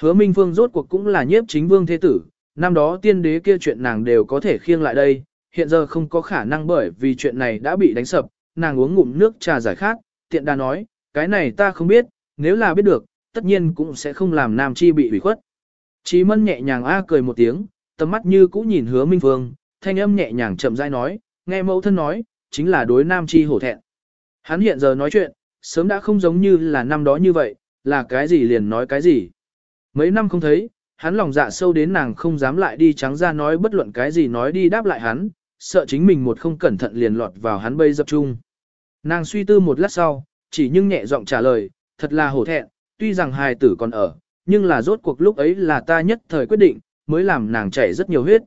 Hứa Minh Phương rốt cuộc cũng là nhiếp chính vương thế tử, năm đó tiên đế kia chuyện nàng đều có thể khiêng lại đây, hiện giờ không có khả năng bởi vì chuyện này đã bị đánh sập, nàng uống ngụm nước trà giải khát, tiện đà nói, cái này ta không biết, nếu là biết được, tất nhiên cũng sẽ không làm Nam Chi bị ủy khuất. Chí mân nhẹ nhàng a cười một tiếng, tầm mắt như cũ nhìn hứa Minh Phương, thanh âm nhẹ nhàng chậm rãi nói, nghe mẫu thân nói, chính là đối Nam Chi hổ thẹn. Hắn hiện giờ nói chuyện, sớm đã không giống như là năm đó như vậy, là cái gì liền nói cái gì. Mấy năm không thấy, hắn lòng dạ sâu đến nàng không dám lại đi trắng ra nói bất luận cái gì nói đi đáp lại hắn, sợ chính mình một không cẩn thận liền lọt vào hắn bây dập chung. Nàng suy tư một lát sau, chỉ nhưng nhẹ giọng trả lời, thật là hổ thẹn, tuy rằng hài tử còn ở, nhưng là rốt cuộc lúc ấy là ta nhất thời quyết định, mới làm nàng chảy rất nhiều huyết.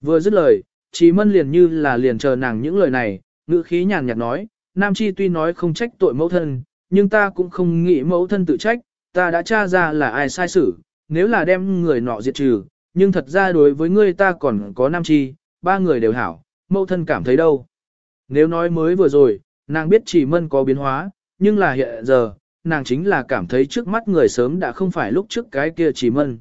Vừa dứt lời, Chí Mân liền như là liền chờ nàng những lời này, ngữ khí nhàn nhạt nói, Nam Chi tuy nói không trách tội mẫu thân, nhưng ta cũng không nghĩ mẫu thân tự trách, ta đã tra ra là ai sai xử, nếu là đem người nọ diệt trừ, nhưng thật ra đối với ngươi ta còn có Nam Chi, ba người đều hảo, mẫu thân cảm thấy đâu. Nếu nói mới vừa rồi, nàng biết chỉ mân có biến hóa, nhưng là hiện giờ, nàng chính là cảm thấy trước mắt người sớm đã không phải lúc trước cái kia chỉ mân.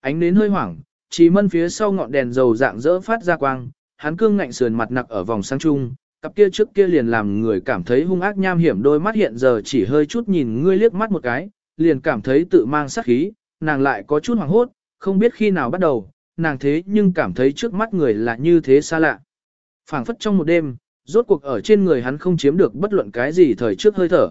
Ánh nến hơi hoảng, chỉ mân phía sau ngọn đèn dầu dạng dỡ phát ra quang, hắn cương ngạnh sườn mặt nặc ở vòng sáng trung, cặp kia trước kia liền làm người cảm thấy hung ác nham hiểm đôi mắt hiện giờ chỉ hơi chút nhìn ngươi liếc mắt một cái, liền cảm thấy tự mang sát khí, nàng lại có chút hoảng hốt, không biết khi nào bắt đầu, nàng thế nhưng cảm thấy trước mắt người là như thế xa lạ. phảng phất trong một đêm, rốt cuộc ở trên người hắn không chiếm được bất luận cái gì thời trước hơi thở.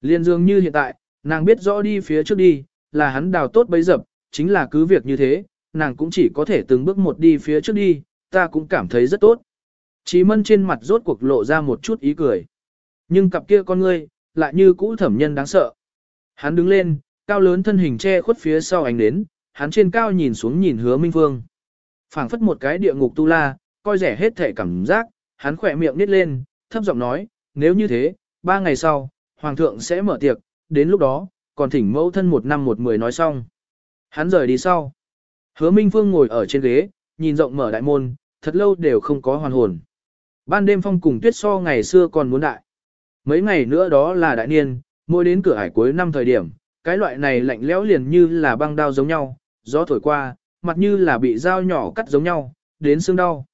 Liên dường như hiện tại, nàng biết rõ đi phía trước đi, là hắn đào tốt bấy dập, chính là cứ việc như thế, nàng cũng chỉ có thể từng bước một đi phía trước đi, ta cũng cảm thấy rất tốt. Chí mân trên mặt rốt cuộc lộ ra một chút ý cười. Nhưng cặp kia con ngươi, lại như cũ thẩm nhân đáng sợ. Hắn đứng lên, cao lớn thân hình che khuất phía sau ánh đến, hắn trên cao nhìn xuống nhìn hứa minh phương. phảng phất một cái địa ngục tu la, coi rẻ hết thể cảm giác, hắn khỏe miệng nít lên, thấp giọng nói, nếu như thế, ba ngày sau, hoàng thượng sẽ mở tiệc, đến lúc đó, còn thỉnh mẫu thân một năm một mười nói xong. Hắn rời đi sau. Hứa Minh Phương ngồi ở trên ghế, nhìn rộng mở đại môn, thật lâu đều không có hoàn hồn. Ban đêm phong cùng tuyết so ngày xưa còn muốn đại. Mấy ngày nữa đó là đại niên, mỗi đến cửa hải cuối năm thời điểm, cái loại này lạnh lẽo liền như là băng đao giống nhau, gió thổi qua, mặt như là bị dao nhỏ cắt giống nhau, đến xương đau.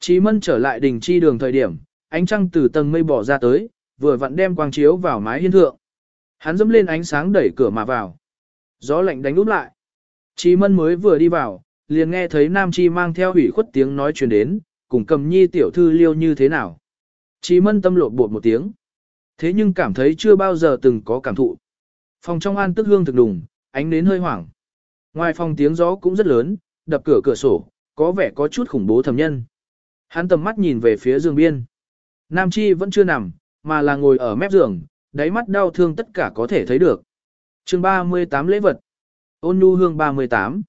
Chí mân trở lại đỉnh chi đường thời điểm, ánh trăng từ tầng mây bỏ ra tới, vừa vặn đem quang chiếu vào mái hiên thượng. Hắn dẫm lên ánh sáng đẩy cửa mà vào. Gió lạnh đánh úp lại. Chí mân mới vừa đi vào, liền nghe thấy Nam Chi mang theo ủy khuất tiếng nói truyền đến, cùng cầm nhi tiểu thư liêu như thế nào. Chí mân tâm lộ bột một tiếng. Thế nhưng cảm thấy chưa bao giờ từng có cảm thụ. Phòng trong an tức hương thực đùng, ánh đến hơi hoảng. Ngoài phòng tiếng gió cũng rất lớn, đập cửa cửa sổ, có vẻ có chút khủng bố thầm nhân. Hắn tầm mắt nhìn về phía giường biên. Nam Chi vẫn chưa nằm, mà là ngồi ở mép giường, đáy mắt đau thương tất cả có thể thấy được. chương 38 lễ vật. Ôn nhu hương 38.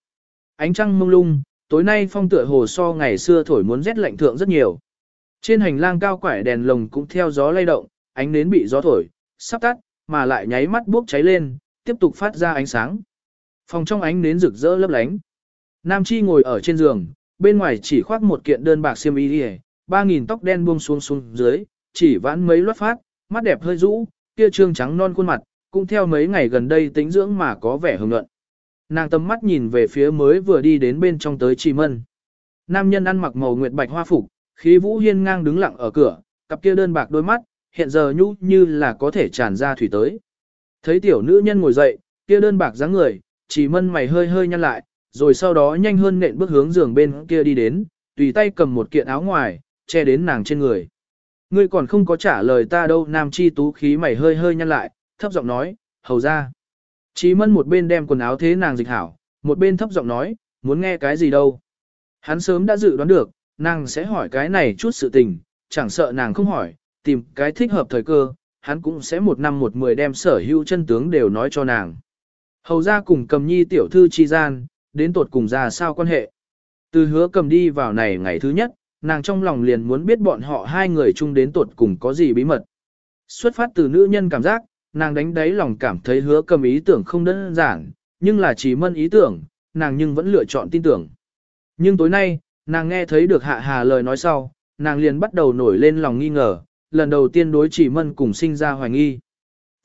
Ánh trăng mông lung, tối nay phong tựa hồ so ngày xưa thổi muốn rét lạnh thượng rất nhiều. Trên hành lang cao quải đèn lồng cũng theo gió lay động, ánh nến bị gió thổi, sắp tắt, mà lại nháy mắt bốc cháy lên, tiếp tục phát ra ánh sáng. Phòng trong ánh nến rực rỡ lấp lánh. Nam Chi ngồi ở trên giường, bên ngoài chỉ khoác một kiện đơn bạc xiêm y đi ba nghìn tóc đen buông xuống xuống dưới, chỉ vãn mấy loát phát, mắt đẹp hơi rũ, kia trương trắng non khuôn mặt, cũng theo mấy ngày gần đây tính dưỡng mà có vẻ hồng nhuận. Nàng tầm mắt nhìn về phía mới vừa đi đến bên trong tới Trì Mân. Nam nhân ăn mặc màu nguyệt bạch hoa phục, khí vũ hiên ngang đứng lặng ở cửa, cặp kia đơn bạc đôi mắt, hiện giờ nhu như là có thể tràn ra thủy tới. Thấy tiểu nữ nhân ngồi dậy, kia đơn bạc dáng người, Trì Mân mày hơi hơi nhăn lại, rồi sau đó nhanh hơn nện bước hướng giường bên kia đi đến, tùy tay cầm một kiện áo ngoài, che đến nàng trên người. Ngươi còn không có trả lời ta đâu, nam chi tú khí mày hơi hơi nhăn lại, thấp giọng nói, hầu ra. Chí mân một bên đem quần áo thế nàng dịch hảo, một bên thấp giọng nói, muốn nghe cái gì đâu. Hắn sớm đã dự đoán được, nàng sẽ hỏi cái này chút sự tình, chẳng sợ nàng không hỏi, tìm cái thích hợp thời cơ, hắn cũng sẽ một năm một mười đem sở hữu chân tướng đều nói cho nàng. Hầu ra cùng cầm nhi tiểu thư chi gian, đến tột cùng ra sao quan hệ. Từ hứa cầm đi vào này ngày thứ nhất, nàng trong lòng liền muốn biết bọn họ hai người chung đến tột cùng có gì bí mật. Xuất phát từ nữ nhân cảm giác, nàng đánh đáy lòng cảm thấy hứa cầm ý tưởng không đơn giản, nhưng là chỉ mân ý tưởng, nàng nhưng vẫn lựa chọn tin tưởng. Nhưng tối nay, nàng nghe thấy được hạ hà lời nói sau, nàng liền bắt đầu nổi lên lòng nghi ngờ, lần đầu tiên đối chỉ mân cùng sinh ra hoài nghi.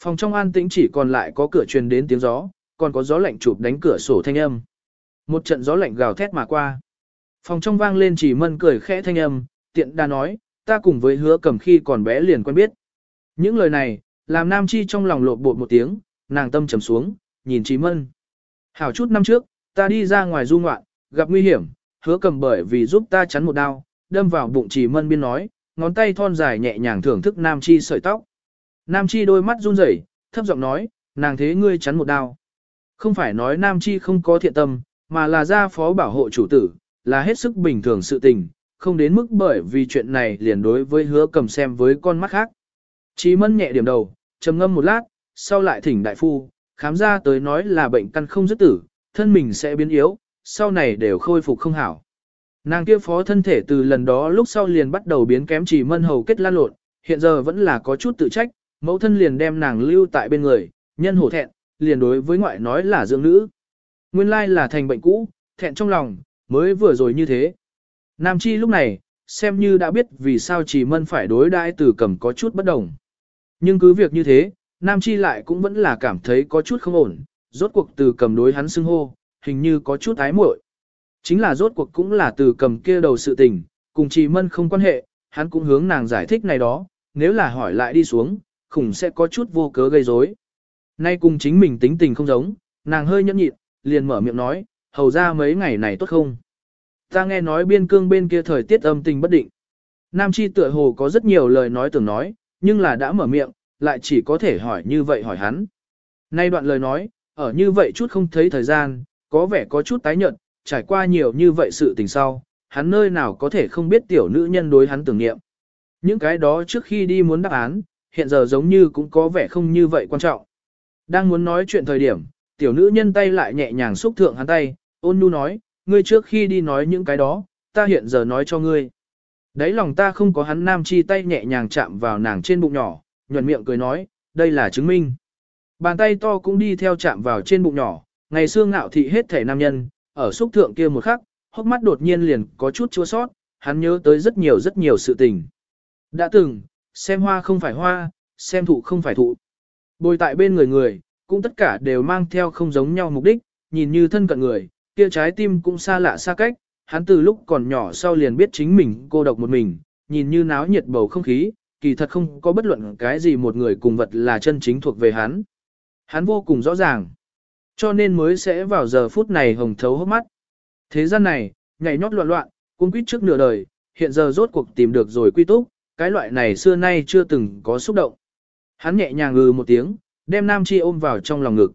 Phòng trong an tĩnh chỉ còn lại có cửa truyền đến tiếng gió, còn có gió lạnh chụp đánh cửa sổ thanh âm. Một trận gió lạnh gào thét mà qua. Phòng trong vang lên chỉ mân cười khẽ thanh âm, tiện đa nói, ta cùng với hứa cầm khi còn bé liền quen biết. Những lời này, làm Nam Chi trong lòng lộn bột một tiếng, nàng tâm trầm xuống, nhìn Chí mân. Hảo chút năm trước, ta đi ra ngoài du ngoạn, gặp nguy hiểm, hứa cầm bởi vì giúp ta chắn một đao, đâm vào bụng Chí mân biên nói, ngón tay thon dài nhẹ nhàng thưởng thức Nam Chi sợi tóc. Nam Chi đôi mắt run rẩy, thấp giọng nói, nàng thế ngươi chắn một đao. Không phải nói Nam Chi không có thiện tâm, mà là gia phó bảo hộ chủ tử, là hết sức bình thường sự tình, không đến mức bởi vì chuyện này liền đối với hứa cầm xem với con mắt khác. Chí mân nhẹ điểm đầu, trầm ngâm một lát, sau lại thỉnh đại phu, khám ra tới nói là bệnh căn không dứt tử, thân mình sẽ biến yếu, sau này đều khôi phục không hảo. Nàng kia phó thân thể từ lần đó lúc sau liền bắt đầu biến kém chỉ mân hầu kết lan lộn, hiện giờ vẫn là có chút tự trách, mẫu thân liền đem nàng lưu tại bên người, nhân hổ thẹn, liền đối với ngoại nói là dưỡng nữ. Nguyên lai là thành bệnh cũ, thẹn trong lòng, mới vừa rồi như thế. Nam Chi lúc này, xem như đã biết vì sao chỉ mân phải đối đãi từ cầm có chút bất đồng. Nhưng cứ việc như thế, Nam Chi lại cũng vẫn là cảm thấy có chút không ổn, rốt cuộc từ cầm đối hắn xưng hô, hình như có chút ái muội. Chính là rốt cuộc cũng là từ cầm kia đầu sự tình, cùng Trì mân không quan hệ, hắn cũng hướng nàng giải thích này đó, nếu là hỏi lại đi xuống, khủng sẽ có chút vô cớ gây rối. Nay cùng chính mình tính tình không giống, nàng hơi nhẫn nhịn, liền mở miệng nói, hầu ra mấy ngày này tốt không? Ta nghe nói biên cương bên kia thời tiết âm tình bất định. Nam Chi tựa hồ có rất nhiều lời nói tưởng nói, nhưng là đã mở miệng, lại chỉ có thể hỏi như vậy hỏi hắn. Nay đoạn lời nói, ở như vậy chút không thấy thời gian, có vẻ có chút tái nhợt, trải qua nhiều như vậy sự tình sau, hắn nơi nào có thể không biết tiểu nữ nhân đối hắn tưởng niệm. Những cái đó trước khi đi muốn đáp án, hiện giờ giống như cũng có vẻ không như vậy quan trọng. Đang muốn nói chuyện thời điểm, tiểu nữ nhân tay lại nhẹ nhàng xúc thượng hắn tay, ôn nhu nói, ngươi trước khi đi nói những cái đó, ta hiện giờ nói cho ngươi. Đấy lòng ta không có hắn nam chi tay nhẹ nhàng chạm vào nàng trên bụng nhỏ, nhuận miệng cười nói, đây là chứng minh. Bàn tay to cũng đi theo chạm vào trên bụng nhỏ, ngày xưa ngạo thị hết thể nam nhân, ở xúc thượng kia một khắc, hốc mắt đột nhiên liền có chút chua sót, hắn nhớ tới rất nhiều rất nhiều sự tình. Đã từng, xem hoa không phải hoa, xem thụ không phải thụ. Bồi tại bên người người, cũng tất cả đều mang theo không giống nhau mục đích, nhìn như thân cận người, kia trái tim cũng xa lạ xa cách, hắn từ lúc còn nhỏ sau liền biết chính mình cô độc một mình, nhìn như náo nhiệt bầu không khí, kỳ thật không có bất luận cái gì một người cùng vật là chân chính thuộc về hắn. Hắn vô cùng rõ ràng, cho nên mới sẽ vào giờ phút này hồng thấu hốc mắt. Thế gian này, nhảy nhót loạn loạn, cung quýt trước nửa đời, hiện giờ rốt cuộc tìm được rồi quy túc, cái loại này xưa nay chưa từng có xúc động. Hắn nhẹ nhàng ngừ một tiếng, đem Nam Chi ôm vào trong lòng ngực.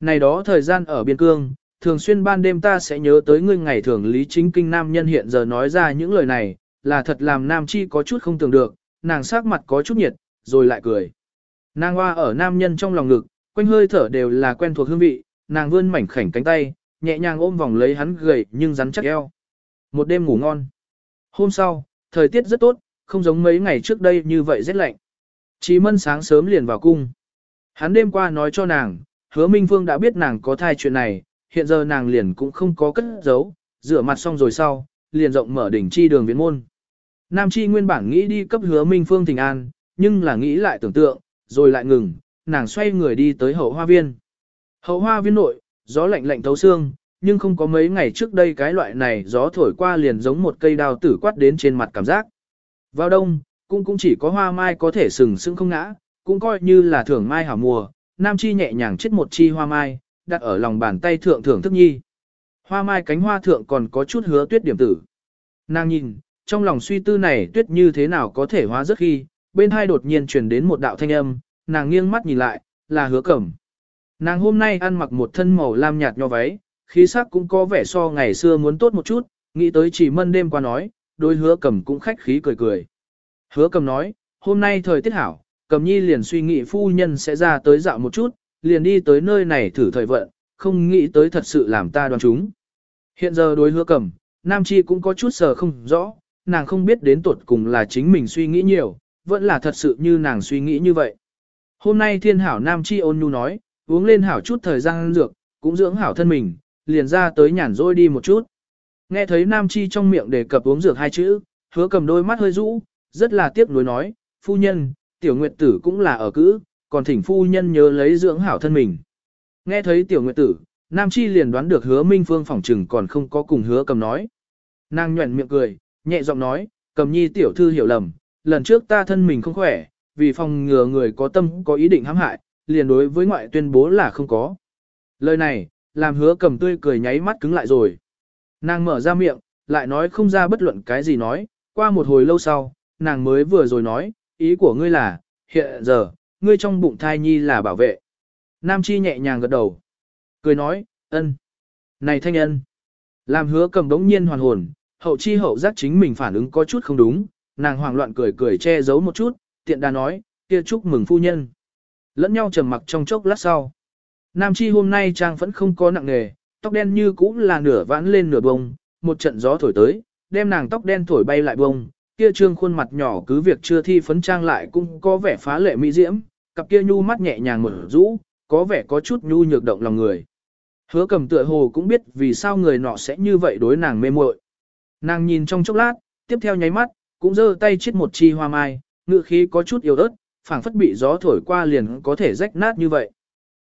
Này đó thời gian ở biên cương, thường xuyên ban đêm ta sẽ nhớ tới ngươi ngày thường lý chính kinh nam nhân hiện giờ nói ra những lời này, là thật làm Nam Chi có chút không tưởng được, nàng sắc mặt có chút nhiệt, rồi lại cười. Nàng hoa ở nam nhân trong lòng ngực, quanh hơi thở đều là quen thuộc hương vị, nàng vươn mảnh khảnh cánh tay, nhẹ nhàng ôm vòng lấy hắn gầy nhưng rắn chắc eo. Một đêm ngủ ngon. Hôm sau, thời tiết rất tốt, không giống mấy ngày trước đây như vậy rét lạnh. Chí mân sáng sớm liền vào cung. Hắn đêm qua nói cho nàng, hứa Minh Phương đã biết nàng có thai chuyện này, hiện giờ nàng liền cũng không có cất giấu, rửa mặt xong rồi sau, liền rộng mở đỉnh chi đường viện môn. Nam Chi nguyên bản nghĩ đi cấp hứa Minh Phương thỉnh an, nhưng là nghĩ lại tưởng tượng, rồi lại ngừng, nàng xoay người đi tới hậu hoa viên. Hậu hoa viên nội, gió lạnh lạnh thấu xương, nhưng không có mấy ngày trước đây cái loại này gió thổi qua liền giống một cây đào tử quát đến trên mặt cảm giác. Vào đông, cũng cũng chỉ có hoa mai có thể sừng sững không ngã, cũng coi như là thưởng mai hảo mùa, Nam Chi nhẹ nhàng chết một chi hoa mai, đặt ở lòng bàn tay thượng thưởng thức nhi. Hoa mai cánh hoa thượng còn có chút hứa tuyết điểm tử. Nàng nhìn, trong lòng suy tư này tuyết như thế nào có thể hóa rất khi, bên hai đột nhiên truyền đến một đạo thanh âm, nàng nghiêng mắt nhìn lại, là hứa cẩm. Nàng hôm nay ăn mặc một thân màu lam nhạt nho váy, khí sắc cũng có vẻ so ngày xưa muốn tốt một chút, nghĩ tới chỉ mân đêm qua nói, đôi hứa cẩm cũng khách khí cười cười. Hứa cẩm nói, hôm nay thời tiết hảo, cẩm nhi liền suy nghĩ phu nhân sẽ ra tới dạo một chút, liền đi tới nơi này thử thời vận, không nghĩ tới thật sự làm ta đoán chúng. Hiện giờ đối hứa cầm, Nam Chi cũng có chút sờ không rõ, nàng không biết đến tuột cùng là chính mình suy nghĩ nhiều, vẫn là thật sự như nàng suy nghĩ như vậy. Hôm nay thiên hảo Nam Chi ôn nhu nói, uống lên hảo chút thời gian dược, cũng dưỡng hảo thân mình, liền ra tới nhàn rỗi đi một chút. Nghe thấy Nam Chi trong miệng đề cập uống dược hai chữ, hứa cầm đôi mắt hơi rũ, rất là tiếc nuối nói, phu nhân, tiểu nguyệt tử cũng là ở cữ, còn thỉnh phu nhân nhớ lấy dưỡng hảo thân mình. Nghe thấy tiểu nguyệt tử, Nam Chi liền đoán được hứa Minh Phương phỏng trừng còn không có cùng hứa cầm nói. Nàng nhuẩn miệng cười, nhẹ giọng nói, cầm nhi tiểu thư hiểu lầm, lần trước ta thân mình không khỏe, vì phòng ngừa người có tâm có ý định hãm hại, liền đối với ngoại tuyên bố là không có. Lời này, làm hứa cầm tươi cười nháy mắt cứng lại rồi. Nàng mở ra miệng, lại nói không ra bất luận cái gì nói, qua một hồi lâu sau, nàng mới vừa rồi nói, ý của ngươi là, hiện giờ, ngươi trong bụng thai nhi là bảo vệ. Nam Chi nhẹ nhàng gật đầu. Cười nói, ân. Này thanh ân. Làm hứa cầm đống nhiên hoàn hồn, hậu chi hậu giác chính mình phản ứng có chút không đúng, nàng hoảng loạn cười cười che giấu một chút, tiện đà nói, kia chúc mừng phu nhân. Lẫn nhau trầm mặc trong chốc lát sau. Nam Chi hôm nay trang vẫn không có nặng nề, tóc đen như cũ là nửa vãn lên nửa bông, một trận gió thổi tới, đem nàng tóc đen thổi bay lại bông, kia trương khuôn mặt nhỏ cứ việc chưa thi phấn trang lại cũng có vẻ phá lệ mỹ diễm, cặp kia nhu mắt nhẹ nhàng mở rũ, có vẻ có chút nhu nhược động lòng người. Hứa cầm tựa hồ cũng biết vì sao người nọ sẽ như vậy đối nàng mê muội. Nàng nhìn trong chốc lát, tiếp theo nháy mắt, cũng giơ tay chiết một chi hoa mai, ngựa khí có chút yếu ớt, phảng phất bị gió thổi qua liền có thể rách nát như vậy.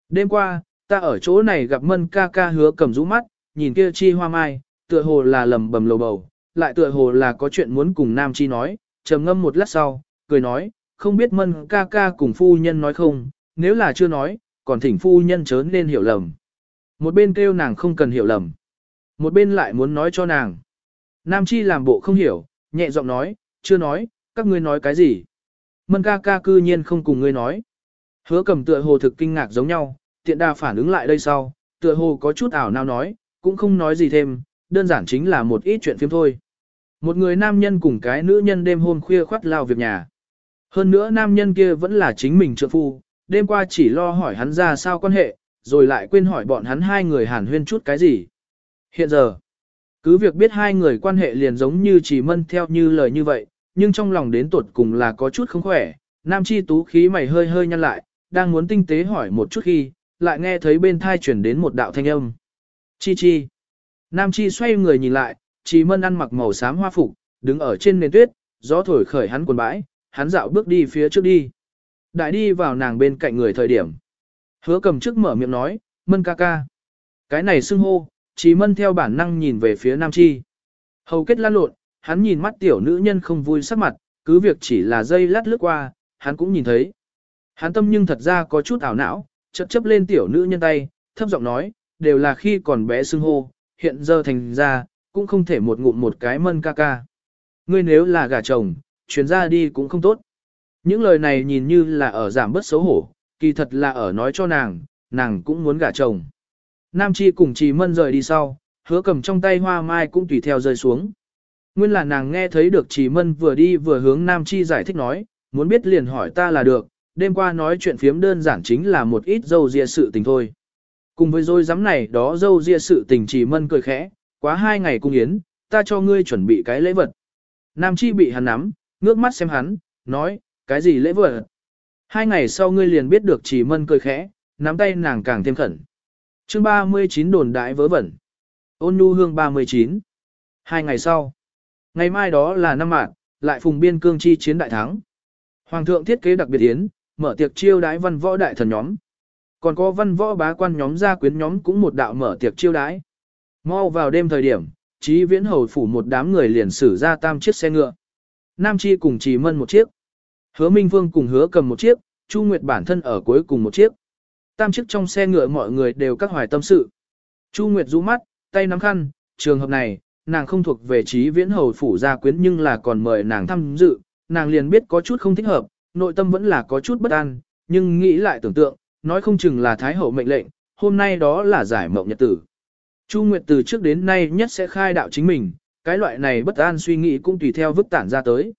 Đêm qua, ta ở chỗ này gặp mân ca ca hứa cầm rũ mắt, nhìn kia chi hoa mai, tựa hồ là lầm bầm lầu bầu, lại tựa hồ là có chuyện muốn cùng nam chi nói, trầm ngâm một lát sau, cười nói, không biết mân ca ca cùng phu nhân nói không, nếu là chưa nói, còn thỉnh phu nhân chớ nên hiểu lầm. Một bên kêu nàng không cần hiểu lầm. Một bên lại muốn nói cho nàng. Nam Chi làm bộ không hiểu, nhẹ giọng nói, chưa nói, các ngươi nói cái gì. Mân ca ca cư nhiên không cùng ngươi nói. Hứa cầm tựa hồ thực kinh ngạc giống nhau, tiện đa phản ứng lại đây sau, tựa hồ có chút ảo nào nói, cũng không nói gì thêm, đơn giản chính là một ít chuyện phim thôi. Một người nam nhân cùng cái nữ nhân đêm hôm khuya khoát lao việc nhà. Hơn nữa nam nhân kia vẫn là chính mình trợ phu, đêm qua chỉ lo hỏi hắn ra sao quan hệ, rồi lại quên hỏi bọn hắn hai người hàn huyên chút cái gì. Hiện giờ, cứ việc biết hai người quan hệ liền giống như chỉ mân theo như lời như vậy, nhưng trong lòng đến tuột cùng là có chút không khỏe, nam chi tú khí mày hơi hơi nhăn lại, đang muốn tinh tế hỏi một chút khi, lại nghe thấy bên thai chuyển đến một đạo thanh âm. Chi chi. Nam chi xoay người nhìn lại, chỉ mân ăn mặc màu xám hoa phục, đứng ở trên nền tuyết, gió thổi khởi hắn quần bãi, hắn dạo bước đi phía trước đi. Đại đi vào nàng bên cạnh người thời điểm. Hứa cầm trước mở miệng nói, mân ca ca. Cái này xưng hô, chỉ mân theo bản năng nhìn về phía Nam Chi. Hầu kết lan lộn, hắn nhìn mắt tiểu nữ nhân không vui sắc mặt, cứ việc chỉ là dây lát lướt qua, hắn cũng nhìn thấy. Hắn tâm nhưng thật ra có chút ảo não, chợt chấp lên tiểu nữ nhân tay, thấp giọng nói, đều là khi còn bé xưng hô, hiện giờ thành ra, cũng không thể một ngụm một cái mân ca ca. Ngươi nếu là gà chồng, chuyến ra đi cũng không tốt. Những lời này nhìn như là ở giảm bớt xấu hổ, kỳ thật là ở nói cho nàng, nàng cũng muốn gả chồng. Nam Chi cùng Trì Mân rời đi sau, hứa cầm trong tay hoa mai cũng tùy theo rơi xuống. Nguyên là nàng nghe thấy được Trì Mân vừa đi vừa hướng Nam Chi giải thích nói, muốn biết liền hỏi ta là được, đêm qua nói chuyện phiếm đơn giản chính là một ít dâu ria sự tình thôi. Cùng với dôi dám này đó dâu ria sự tình Trì Mân cười khẽ, quá hai ngày cung yến, ta cho ngươi chuẩn bị cái lễ vật. Nam Chi bị hắn nắm, ngước mắt xem hắn, nói, cái gì lễ vật? Hai ngày sau ngươi liền biết được chỉ mân cười khẽ, nắm tay nàng càng thêm khẩn. chương 39 đồn đại vớ vẩn. Ôn nhu hương 39. Hai ngày sau. Ngày mai đó là năm mạng, lại phùng biên cương chi chiến đại thắng. Hoàng thượng thiết kế đặc biệt yến, mở tiệc chiêu đái văn võ đại thần nhóm. Còn có văn võ bá quan nhóm gia quyến nhóm cũng một đạo mở tiệc chiêu đái. Mau vào đêm thời điểm, trí viễn hầu phủ một đám người liền xử ra tam chiếc xe ngựa. Nam Chi cùng chỉ mân một chiếc. Hứa Minh Vương cùng hứa cầm một chiếc, Chu Nguyệt bản thân ở cuối cùng một chiếc. Tam chiếc trong xe ngựa mọi người đều các hoài tâm sự. Chu Nguyệt rũ mắt, tay nắm khăn, trường hợp này, nàng không thuộc về trí viễn hầu phủ gia quyến nhưng là còn mời nàng tham dự, nàng liền biết có chút không thích hợp, nội tâm vẫn là có chút bất an, nhưng nghĩ lại tưởng tượng, nói không chừng là Thái Hậu mệnh lệnh, hôm nay đó là giải mộng nhật tử. Chu Nguyệt từ trước đến nay nhất sẽ khai đạo chính mình, cái loại này bất an suy nghĩ cũng tùy theo vứt tản ra tới.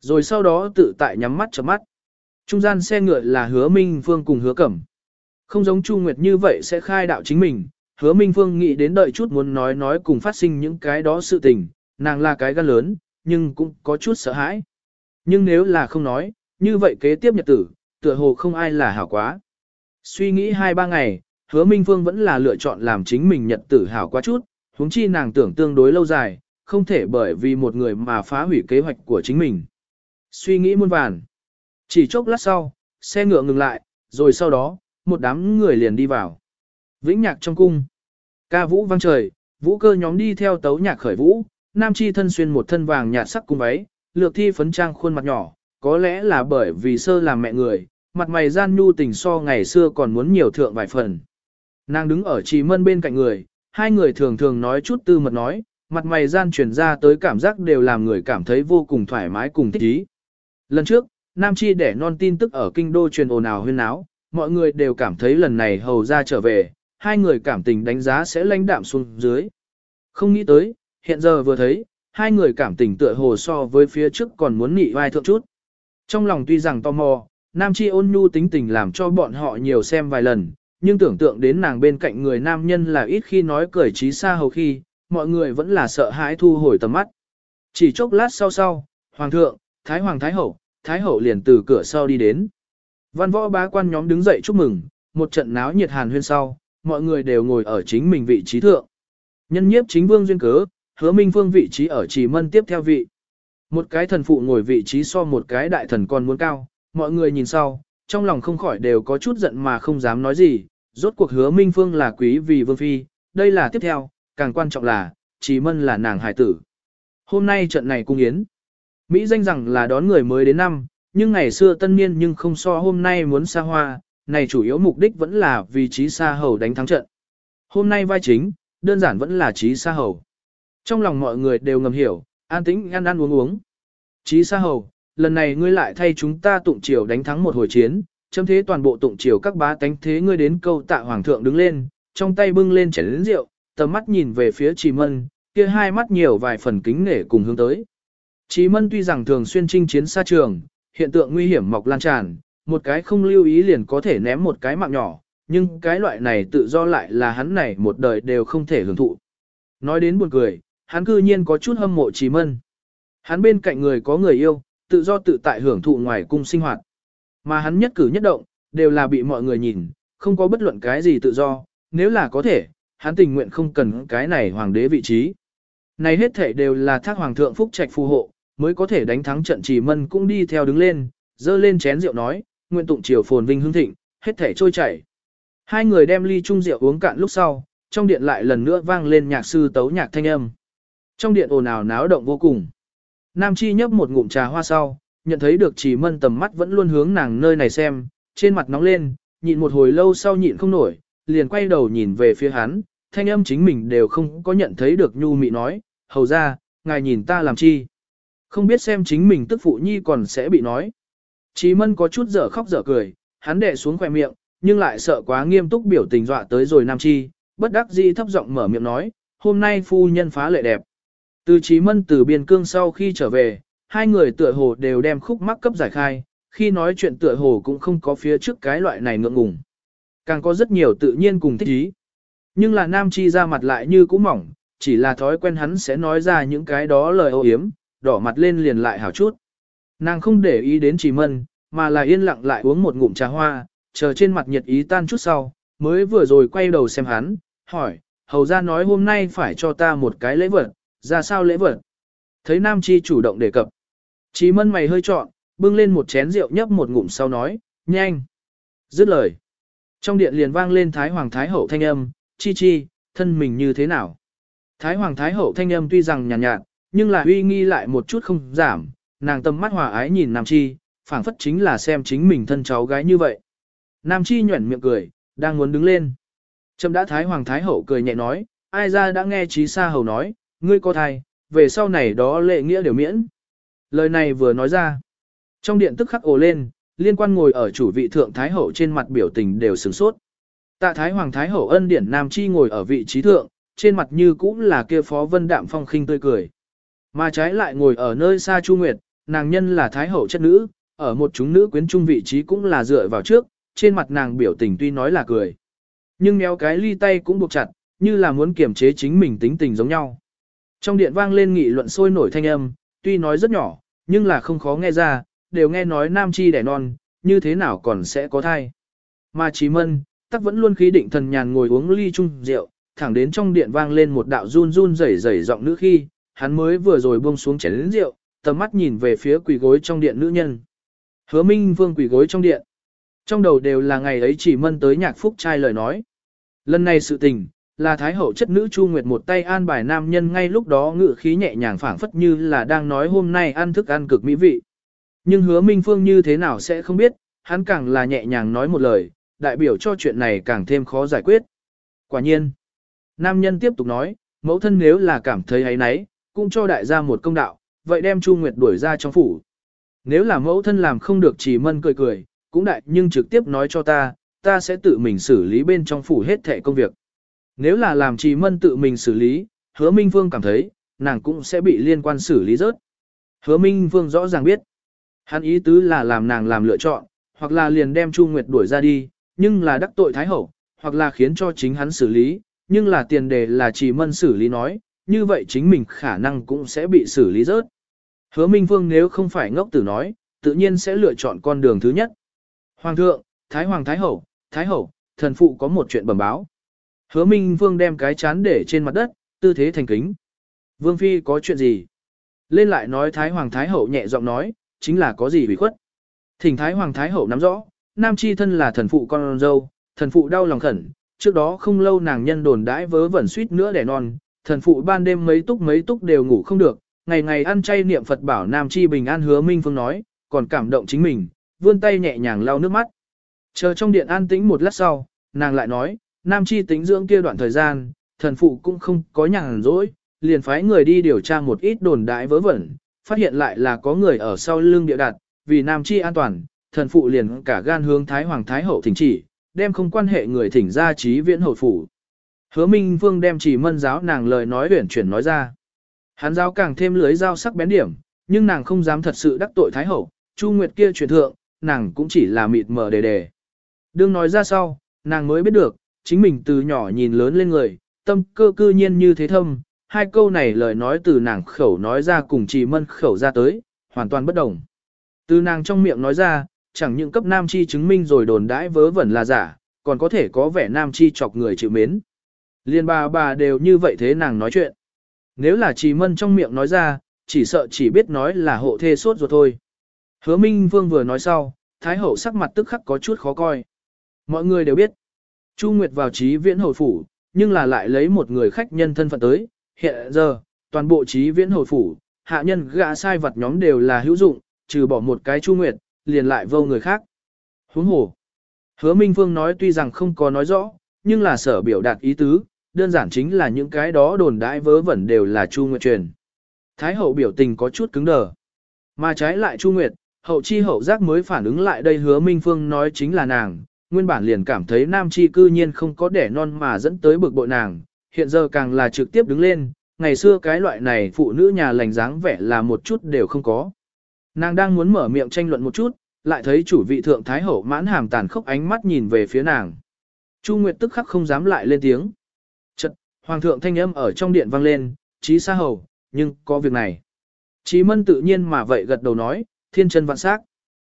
Rồi sau đó tự tại nhắm mắt chớp mắt. Trung gian xe ngựa là hứa Minh Phương cùng hứa Cẩm. Không giống Chu Nguyệt như vậy sẽ khai đạo chính mình, hứa Minh Phương nghĩ đến đợi chút muốn nói nói cùng phát sinh những cái đó sự tình, nàng là cái gan lớn, nhưng cũng có chút sợ hãi. Nhưng nếu là không nói, như vậy kế tiếp nhật tử, tựa hồ không ai là hảo quá. Suy nghĩ hai ba ngày, hứa Minh Phương vẫn là lựa chọn làm chính mình nhật tử hảo quá chút, huống chi nàng tưởng tương đối lâu dài, không thể bởi vì một người mà phá hủy kế hoạch của chính mình. Suy nghĩ muôn vàn. Chỉ chốc lát sau, xe ngựa ngừng lại, rồi sau đó, một đám người liền đi vào. Vĩnh nhạc trong cung. Ca vũ vang trời, vũ cơ nhóm đi theo tấu nhạc khởi vũ, nam chi thân xuyên một thân vàng nhạt sắc cung váy, lược thi phấn trang khuôn mặt nhỏ, có lẽ là bởi vì sơ làm mẹ người, mặt mày gian nhu tình so ngày xưa còn muốn nhiều thượng vài phần. Nàng đứng ở trì mân bên cạnh người, hai người thường thường nói chút tư mật nói, mặt mày gian truyền ra tới cảm giác đều làm người cảm thấy vô cùng thoải mái cùng thích ý. Lần trước, Nam Chi để non tin tức ở kinh đô truyền ồn ào huyên náo, mọi người đều cảm thấy lần này hầu ra trở về, hai người cảm tình đánh giá sẽ lãnh đạm xuống dưới. Không nghĩ tới, hiện giờ vừa thấy, hai người cảm tình tựa hồ so với phía trước còn muốn nị vai thượng chút. Trong lòng tuy rằng tò mò, Nam Chi ôn nhu tính tình làm cho bọn họ nhiều xem vài lần, nhưng tưởng tượng đến nàng bên cạnh người nam nhân là ít khi nói cười trí xa hầu khi, mọi người vẫn là sợ hãi thu hồi tầm mắt. Chỉ chốc lát sau sau, Hoàng thượng, Thái Hoàng Thái Hậu, Thái Hậu liền từ cửa sau đi đến. Văn võ bá quan nhóm đứng dậy chúc mừng, một trận náo nhiệt hàn huyên sau, mọi người đều ngồi ở chính mình vị trí thượng. Nhân nhiếp chính vương duyên cớ, hứa minh phương vị trí ở trì mân tiếp theo vị. Một cái thần phụ ngồi vị trí so một cái đại thần còn muốn cao, mọi người nhìn sau, trong lòng không khỏi đều có chút giận mà không dám nói gì, rốt cuộc hứa minh phương là quý vì vương phi, đây là tiếp theo, càng quan trọng là, trí mân là nàng hải tử. Hôm nay trận này cung yến. Mỹ danh rằng là đón người mới đến năm, nhưng ngày xưa tân niên nhưng không so hôm nay muốn xa hoa, này chủ yếu mục đích vẫn là vì trí xa hầu đánh thắng trận. hôm nay vai chính, đơn giản vẫn là trí sa hầu. Trong lòng mọi người đều ngầm hiểu, an tĩnh ăn ăn uống uống. Trí sa hầu, lần này ngươi lại thay chúng ta tụng triều đánh thắng một hồi chiến, chấm thế toàn bộ tụng triều các bá tánh thế ngươi đến câu tạ hoàng thượng đứng lên, trong tay bưng lên chén lớn rượu, tầm mắt nhìn về phía Trì Mân, kia hai mắt nhiều vài phần kính nể cùng hướng tới. Trì Mân tuy rằng thường xuyên chinh chiến xa trường, hiện tượng nguy hiểm mọc lan tràn, một cái không lưu ý liền có thể ném một cái mạng nhỏ, nhưng cái loại này tự do lại là hắn này một đời đều không thể hưởng thụ. Nói đến buồn cười, hắn cư nhiên có chút hâm mộ Trì Mân. Hắn bên cạnh người có người yêu, tự do tự tại hưởng thụ ngoài cung sinh hoạt. Mà hắn nhất cử nhất động, đều là bị mọi người nhìn, không có bất luận cái gì tự do, nếu là có thể, hắn tình nguyện không cần cái này hoàng đế vị trí. Này hết thể đều là thác hoàng thượng phúc trạch phù hộ, mới có thể đánh thắng trận Chỉ mân cũng đi theo đứng lên, dơ lên chén rượu nói, nguyện tụng triều phồn vinh hưng thịnh, hết thể trôi chảy. Hai người đem ly chung rượu uống cạn lúc sau, trong điện lại lần nữa vang lên nhạc sư tấu nhạc thanh âm. Trong điện ồn ào náo động vô cùng. Nam Chi nhấp một ngụm trà hoa sau, nhận thấy được chỉ mân tầm mắt vẫn luôn hướng nàng nơi này xem, trên mặt nóng lên, nhịn một hồi lâu sau nhịn không nổi, liền quay đầu nhìn về phía hắn, thanh âm chính mình đều không có nhận thấy được nhu mị nói, hầu ra, ngài nhìn ta làm chi. Không biết xem chính mình tức phụ nhi còn sẽ bị nói. Chí mân có chút dở khóc dở cười, hắn đệ xuống khỏe miệng, nhưng lại sợ quá nghiêm túc biểu tình dọa tới rồi Nam Chi, bất đắc dĩ thấp giọng mở miệng nói, hôm nay phu nhân phá lệ đẹp. Từ Chí mân từ biên cương sau khi trở về, hai người tựa hồ đều đem khúc mắc cấp giải khai, khi nói chuyện tựa hồ cũng không có phía trước cái loại này ngượng ngùng. Càng có rất nhiều tự nhiên cùng thích ý. Nhưng là nam chi ra mặt lại như cũ mỏng, chỉ là thói quen hắn sẽ nói ra những cái đó lời ô hiếm, đỏ mặt lên liền lại hảo chút. Nàng không để ý đến chỉ mân, mà là yên lặng lại uống một ngụm trà hoa, chờ trên mặt nhiệt ý tan chút sau, mới vừa rồi quay đầu xem hắn, hỏi, hầu ra nói hôm nay phải cho ta một cái lễ vật, ra sao lễ vật? Thấy Nam Chi chủ động đề cập. Chí mân mày hơi trọn, bưng lên một chén rượu nhấp một ngụm sau nói, nhanh. Dứt lời. Trong điện liền vang lên Thái Hoàng Thái Hậu thanh âm, chi chi, thân mình như thế nào? Thái Hoàng Thái Hậu thanh âm tuy rằng nhàn nhạt, nhạt, nhưng là uy nghi lại một chút không giảm, nàng tâm mắt hòa ái nhìn Nam Chi, phảng phất chính là xem chính mình thân cháu gái như vậy. Nam Chi nhuẩn miệng cười, đang muốn đứng lên. Trâm đã Thái Hoàng Thái Hậu cười nhẹ nói, ai ra đã nghe trí sa hầu nói, ngươi có thai, về sau này đó lệ nghĩa đều miễn. Lời này vừa nói ra. Trong điện tức khắc ồ lên, liên quan ngồi ở chủ vị thượng Thái Hậu trên mặt biểu tình đều sửng sốt. Tạ Thái Hoàng Thái Hậu ân điển Nam Chi ngồi ở vị trí thượng, trên mặt như cũng là kia phó vân đạm phong khinh tươi cười. Mà trái lại ngồi ở nơi xa Chu Nguyệt, nàng nhân là Thái Hậu chất nữ, ở một chúng nữ quyến trung vị trí cũng là dựa vào trước, trên mặt nàng biểu tình tuy nói là cười. Nhưng méo cái ly tay cũng buộc chặt, như là muốn kiềm chế chính mình tính tình giống nhau. Trong điện vang lên nghị luận sôi nổi thanh âm, tuy nói rất nhỏ, nhưng là không khó nghe ra, đều nghe nói nam chi đẻ non, như thế nào còn sẽ có thai. Mà Chí Mân, tắc vẫn luôn khí định thần nhàn ngồi uống ly chung rượu, thẳng đến trong điện vang lên một đạo run run rẩy rẩy giọng nữ khi, hắn mới vừa rồi buông xuống chén lớn rượu, tầm mắt nhìn về phía quỳ gối trong điện nữ nhân. Hứa Minh Vương quỳ gối trong điện. Trong đầu đều là ngày ấy chỉ mân tới nhạc phúc trai lời nói. Lần này sự tình, là Thái hậu chất nữ Chu Nguyệt một tay an bài nam nhân ngay lúc đó ngự khí nhẹ nhàng phảng phất như là đang nói hôm nay ăn thức ăn cực mỹ vị. Nhưng hứa Minh Phương như thế nào sẽ không biết, hắn càng là nhẹ nhàng nói một lời, đại biểu cho chuyện này càng thêm khó giải quyết. Quả nhiên, nam nhân tiếp tục nói, mẫu thân nếu là cảm thấy ấy nấy, cũng cho đại gia một công đạo, vậy đem Chu Nguyệt đuổi ra trong phủ. Nếu là mẫu thân làm không được chỉ mân cười cười, cũng đại nhưng trực tiếp nói cho ta, ta sẽ tự mình xử lý bên trong phủ hết thẻ công việc. Nếu là làm trì mân tự mình xử lý, hứa Minh Vương cảm thấy, nàng cũng sẽ bị liên quan xử lý rớt. Hứa Minh Vương rõ ràng biết, hắn ý tứ là làm nàng làm lựa chọn, hoặc là liền đem Chu Nguyệt đuổi ra đi, nhưng là đắc tội Thái Hậu, hoặc là khiến cho chính hắn xử lý, nhưng là tiền đề là chỉ mân xử lý nói, như vậy chính mình khả năng cũng sẽ bị xử lý rớt. Hứa Minh vương nếu không phải ngốc tử nói, tự nhiên sẽ lựa chọn con đường thứ nhất. Hoàng thượng, Thái Hoàng Thái Hậu, Thái Hậu, thần phụ có một chuyện bẩm báo. Hứa Minh Vương đem cái chán để trên mặt đất, tư thế thành kính. Vương Phi có chuyện gì? Lên lại nói Thái Hoàng Thái Hậu nhẹ giọng nói, chính là có gì bị khuất. Thỉnh Thái Hoàng Thái Hậu nắm rõ, Nam Chi thân là thần phụ con dâu, thần phụ đau lòng khẩn, trước đó không lâu nàng nhân đồn đãi vớ vẩn suýt nữa đẻ non, thần phụ ban đêm mấy túc mấy túc đều ngủ không được, ngày ngày ăn chay niệm Phật bảo Nam Chi bình an hứa Minh Phương nói, còn cảm động chính mình, vươn tay nhẹ nhàng lau nước mắt. Chờ trong điện an tĩnh một lát sau, nàng lại nói, Nam Chi tính dưỡng kia đoạn thời gian, thần phụ cũng không có nhàn rỗi, liền phái người đi điều tra một ít đồn đại vớ vẩn, phát hiện lại là có người ở sau lưng địa đặt, vì Nam Chi an toàn, thần phụ liền cả gan hướng Thái Hoàng Thái Hậu thỉnh chỉ, đem không quan hệ người thỉnh ra trí viễn hậu phủ. Hứa Minh Vương đem chỉ mân giáo nàng lời nói huyển chuyển nói ra. Hắn giáo càng thêm lưới dao sắc bén điểm, nhưng nàng không dám thật sự đắc tội Thái Hậu, Chu Nguyệt kia truyền thượng, nàng cũng chỉ là mịt mờ đề đề. Đương nói ra sau, nàng mới biết được, chính mình từ nhỏ nhìn lớn lên người, tâm cơ cư nhiên như thế thâm, hai câu này lời nói từ nàng khẩu nói ra cùng chỉ mân khẩu ra tới, hoàn toàn bất đồng. Từ nàng trong miệng nói ra, chẳng những cấp nam chi chứng minh rồi đồn đãi vớ vẩn là giả, còn có thể có vẻ nam chi chọc người chịu mến. Liên bà bà đều như vậy thế nàng nói chuyện. Nếu là chỉ mân trong miệng nói ra, chỉ sợ chỉ biết nói là hộ thê sốt rồi thôi. Hứa Minh Vương vừa nói sau, Thái Hậu sắc mặt tức khắc có chút khó coi. Mọi người đều biết, Chu Nguyệt vào trí viễn hồi phủ, nhưng là lại lấy một người khách nhân thân phận tới. Hiện giờ, toàn bộ trí viễn hồi phủ, hạ nhân gã sai vật nhóm đều là hữu dụng, trừ bỏ một cái Chu Nguyệt, liền lại vô người khác. Huống hồ. Hứa Minh Vương nói tuy rằng không có nói rõ, nhưng là sở biểu đạt ý tứ, đơn giản chính là những cái đó đồn đãi vớ vẩn đều là Chu Nguyệt truyền. Thái hậu biểu tình có chút cứng đờ. Mà trái lại Chu Nguyệt, hậu chi hậu giác mới phản ứng lại đây hứa Minh Phương nói chính là nàng, nguyên bản liền cảm thấy nam chi cư nhiên không có đẻ non mà dẫn tới bực bội nàng, hiện giờ càng là trực tiếp đứng lên, ngày xưa cái loại này phụ nữ nhà lành dáng vẻ là một chút đều không có. Nàng đang muốn mở miệng tranh luận một chút, lại thấy chủ vị thượng thái hậu mãn hàm tàn khốc ánh mắt nhìn về phía nàng. Chu Nguyệt tức khắc không dám lại lên tiếng. Chật, hoàng thượng thanh âm ở trong điện vang lên, trí xa hầu, nhưng có việc này. Chí mân tự nhiên mà vậy gật đầu nói, thiên chân vạn sắc.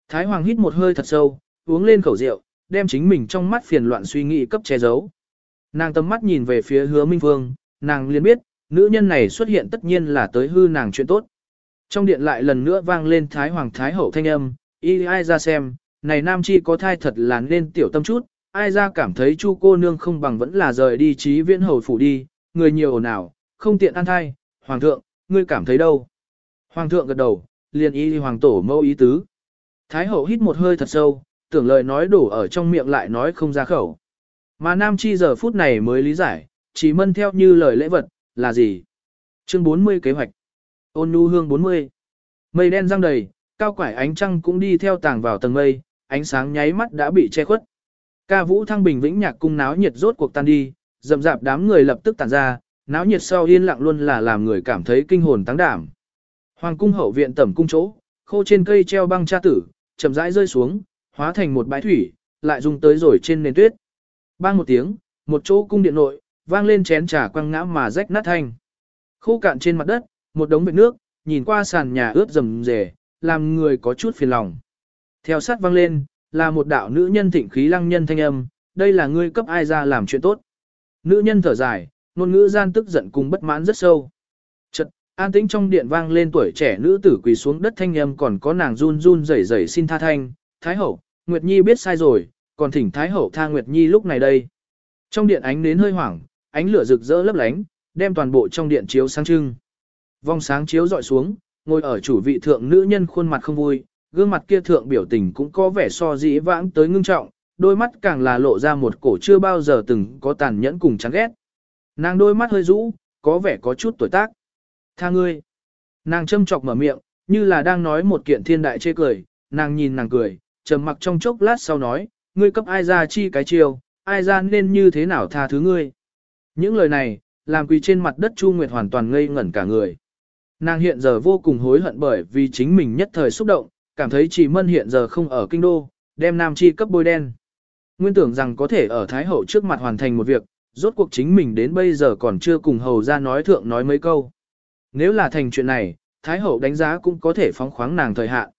Thái hoàng hít một hơi thật sâu, uống lên khẩu rượu, đem chính mình trong mắt phiền loạn suy nghĩ cấp che giấu. Nàng tầm mắt nhìn về phía hứa minh Vương, nàng liền biết, nữ nhân này xuất hiện tất nhiên là tới hư nàng chuyện tốt. Trong điện lại lần nữa vang lên thái hoàng thái hậu thanh âm, y ai ra xem, này nam chi có thai thật là nên tiểu tâm chút, ai ra cảm thấy chu cô nương không bằng vẫn là rời đi trí viễn hầu phủ đi, người nhiều ồn ào, không tiện ăn thai, hoàng thượng, ngươi cảm thấy đâu? Hoàng thượng gật đầu, liền y hoàng tổ mâu ý tứ. Thái hậu hít một hơi thật sâu, tưởng lời nói đổ ở trong miệng lại nói không ra khẩu. Mà nam chi giờ phút này mới lý giải, chỉ mân theo như lời lễ vật, là gì? Chương 40 kế hoạch. Ôn nhu hương 40. Mây đen răng đầy, cao quải ánh trăng cũng đi theo tàng vào tầng mây, ánh sáng nháy mắt đã bị che khuất. Ca vũ thăng bình vĩnh nhạc cung náo nhiệt rốt cuộc tan đi, rậm rạp đám người lập tức tản ra, náo nhiệt sau yên lặng luôn là làm người cảm thấy kinh hồn tăng đảm. Hoàng cung hậu viện tẩm cung chỗ, khô trên cây treo băng cha tử, chậm rãi rơi xuống, hóa thành một bãi thủy, lại dùng tới rồi trên nền tuyết. Bang một tiếng, một chỗ cung điện nội, vang lên chén trà quăng ngã mà rách nát thanh. Khô cạn trên mặt đất, một đống vệt nước, nhìn qua sàn nhà ướt rầm rề, làm người có chút phiền lòng. Theo sát vang lên, là một đạo nữ nhân thịnh khí lăng nhân thanh âm, đây là ngươi cấp ai ra làm chuyện tốt. Nữ nhân thở dài, ngôn ngữ gian tức giận cùng bất mãn rất sâu. Chật, an tĩnh trong điện vang lên tuổi trẻ nữ tử quỳ xuống đất thanh âm còn có nàng run run rẩy rẩy xin tha thanh, Thái hậu, Nguyệt Nhi biết sai rồi, còn thỉnh Thái hậu tha Nguyệt Nhi lúc này đây. Trong điện ánh nến hơi hoảng, ánh lửa rực rỡ lấp lánh, đem toàn bộ trong điện chiếu sáng trưng. Vòng sáng chiếu dọi xuống, ngồi ở chủ vị thượng nữ nhân khuôn mặt không vui, gương mặt kia thượng biểu tình cũng có vẻ so dĩ vãng tới ngưng trọng, đôi mắt càng là lộ ra một cổ chưa bao giờ từng có tàn nhẫn cùng chán ghét. Nàng đôi mắt hơi rũ, có vẻ có chút tuổi tác. Tha ngươi. Nàng châm chọc mở miệng, như là đang nói một kiện thiên đại chê cười, nàng nhìn nàng cười, trầm mặc trong chốc lát sau nói, ngươi cấp ai ra chi cái chiêu, ai ra nên như thế nào tha thứ ngươi. Những lời này, làm quỳ trên mặt đất Chu Nguyệt hoàn toàn ngây ngẩn cả người. Nàng hiện giờ vô cùng hối hận bởi vì chính mình nhất thời xúc động, cảm thấy chỉ mân hiện giờ không ở kinh đô, đem nam chi cấp bôi đen. Nguyên tưởng rằng có thể ở Thái Hậu trước mặt hoàn thành một việc, rốt cuộc chính mình đến bây giờ còn chưa cùng hầu ra nói thượng nói mấy câu. Nếu là thành chuyện này, Thái Hậu đánh giá cũng có thể phóng khoáng nàng thời hạn.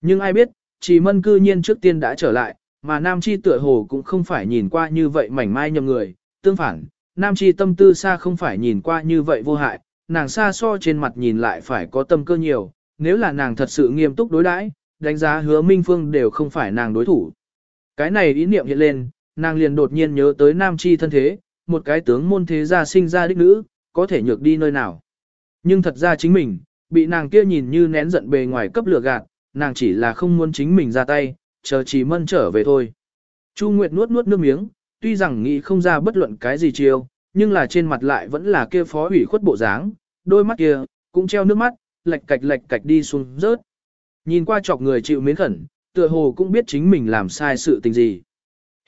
Nhưng ai biết, chỉ mân cư nhiên trước tiên đã trở lại, mà Nam Chi tựa hồ cũng không phải nhìn qua như vậy mảnh mai nhầm người, tương phản, Nam Chi tâm tư xa không phải nhìn qua như vậy vô hại, nàng xa so trên mặt nhìn lại phải có tâm cơ nhiều, nếu là nàng thật sự nghiêm túc đối đãi, đánh giá hứa Minh Phương đều không phải nàng đối thủ. Cái này ý niệm hiện lên, nàng liền đột nhiên nhớ tới Nam Chi thân thế, một cái tướng môn thế gia sinh ra đích nữ, có thể nhược đi nơi nào. Nhưng thật ra chính mình, bị nàng kia nhìn như nén giận bề ngoài cấp lửa gạt, nàng chỉ là không muốn chính mình ra tay, chờ chỉ mân trở về thôi. Chu Nguyệt nuốt nuốt nước miếng, tuy rằng nghĩ không ra bất luận cái gì chiêu, nhưng là trên mặt lại vẫn là kia phó ủy khuất bộ dáng, đôi mắt kia, cũng treo nước mắt, lệch cạch lệch cạch đi xuống rớt. Nhìn qua chọc người chịu miến khẩn, tựa hồ cũng biết chính mình làm sai sự tình gì.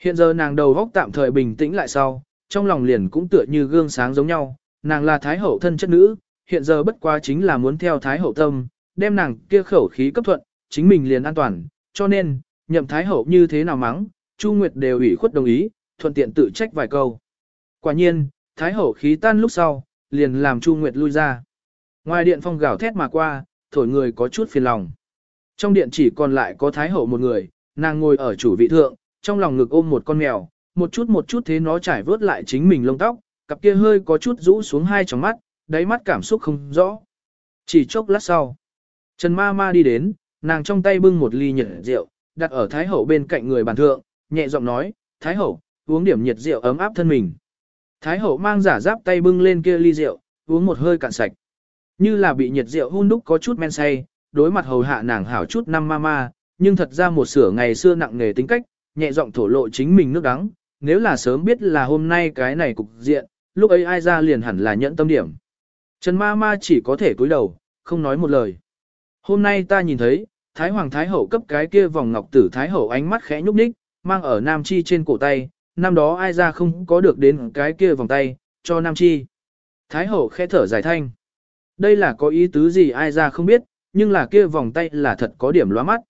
Hiện giờ nàng đầu góc tạm thời bình tĩnh lại sau, trong lòng liền cũng tựa như gương sáng giống nhau, nàng là thái hậu thân chất nữ, hiện giờ bất quá chính là muốn theo thái hậu tâm, đem nàng kia khẩu khí cấp thuận, chính mình liền an toàn, cho nên, nhậm thái hậu như thế nào mắng, Chu Nguyệt đều ủy khuất đồng ý, thuận tiện tự trách vài câu. Quả nhiên, thái hậu khí tan lúc sau, liền làm Chu Nguyệt lui ra. Ngoài điện phong gào thét mà qua, thổi người có chút phiền lòng. Trong điện chỉ còn lại có thái hậu một người, nàng ngồi ở chủ vị thượng, trong lòng ngực ôm một con mèo, một chút một chút thế nó trải vớt lại chính mình lông tóc, cặp kia hơi có chút rũ xuống hai tròng mắt, đáy mắt cảm xúc không rõ. Chỉ chốc lát sau, Trần Ma Ma đi đến, nàng trong tay bưng một ly nhiệt rượu, đặt ở Thái Hậu bên cạnh người bàn thượng, nhẹ giọng nói, Thái Hậu, uống điểm nhiệt rượu ấm áp thân mình. Thái Hậu mang giả giáp tay bưng lên kia ly rượu, uống một hơi cạn sạch. Như là bị nhiệt rượu hun đúc có chút men say, đối mặt hầu hạ nàng hảo chút năm ma ma, nhưng thật ra một sửa ngày xưa nặng nghề tính cách, nhẹ giọng thổ lộ chính mình nước đắng, nếu là sớm biết là hôm nay cái này cục diện, lúc ấy ai ra liền hẳn là nhẫn tâm điểm. Trần ma ma chỉ có thể cúi đầu, không nói một lời. Hôm nay ta nhìn thấy, Thái Hoàng Thái Hậu cấp cái kia vòng ngọc tử Thái Hậu ánh mắt khẽ nhúc nhích, mang ở Nam Chi trên cổ tay, năm đó ai ra không có được đến cái kia vòng tay, cho Nam Chi. Thái Hậu khẽ thở dài thanh. Đây là có ý tứ gì ai ra không biết, nhưng là kia vòng tay là thật có điểm lóa mắt.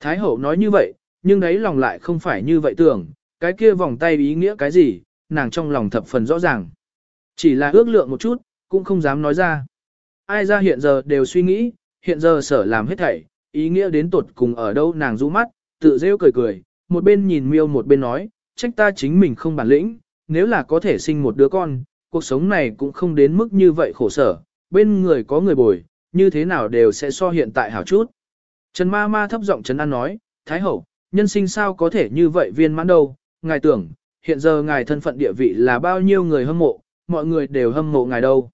Thái Hậu nói như vậy, nhưng đấy lòng lại không phải như vậy tưởng, cái kia vòng tay ý nghĩa cái gì, nàng trong lòng thập phần rõ ràng. Chỉ là ước lượng một chút, cũng không dám nói ra. Ai ra hiện giờ đều suy nghĩ, hiện giờ sở làm hết thảy, ý nghĩa đến tột cùng ở đâu nàng rũ mắt, tự rêu cười cười, một bên nhìn miêu một bên nói, trách ta chính mình không bản lĩnh, nếu là có thể sinh một đứa con, cuộc sống này cũng không đến mức như vậy khổ sở, bên người có người bồi, như thế nào đều sẽ so hiện tại hảo chút. Trần ma ma thấp giọng Trần An nói, Thái hậu, nhân sinh sao có thể như vậy viên mãn đâu, ngài tưởng, hiện giờ ngài thân phận địa vị là bao nhiêu người hâm mộ, mọi người đều hâm mộ ngài đâu.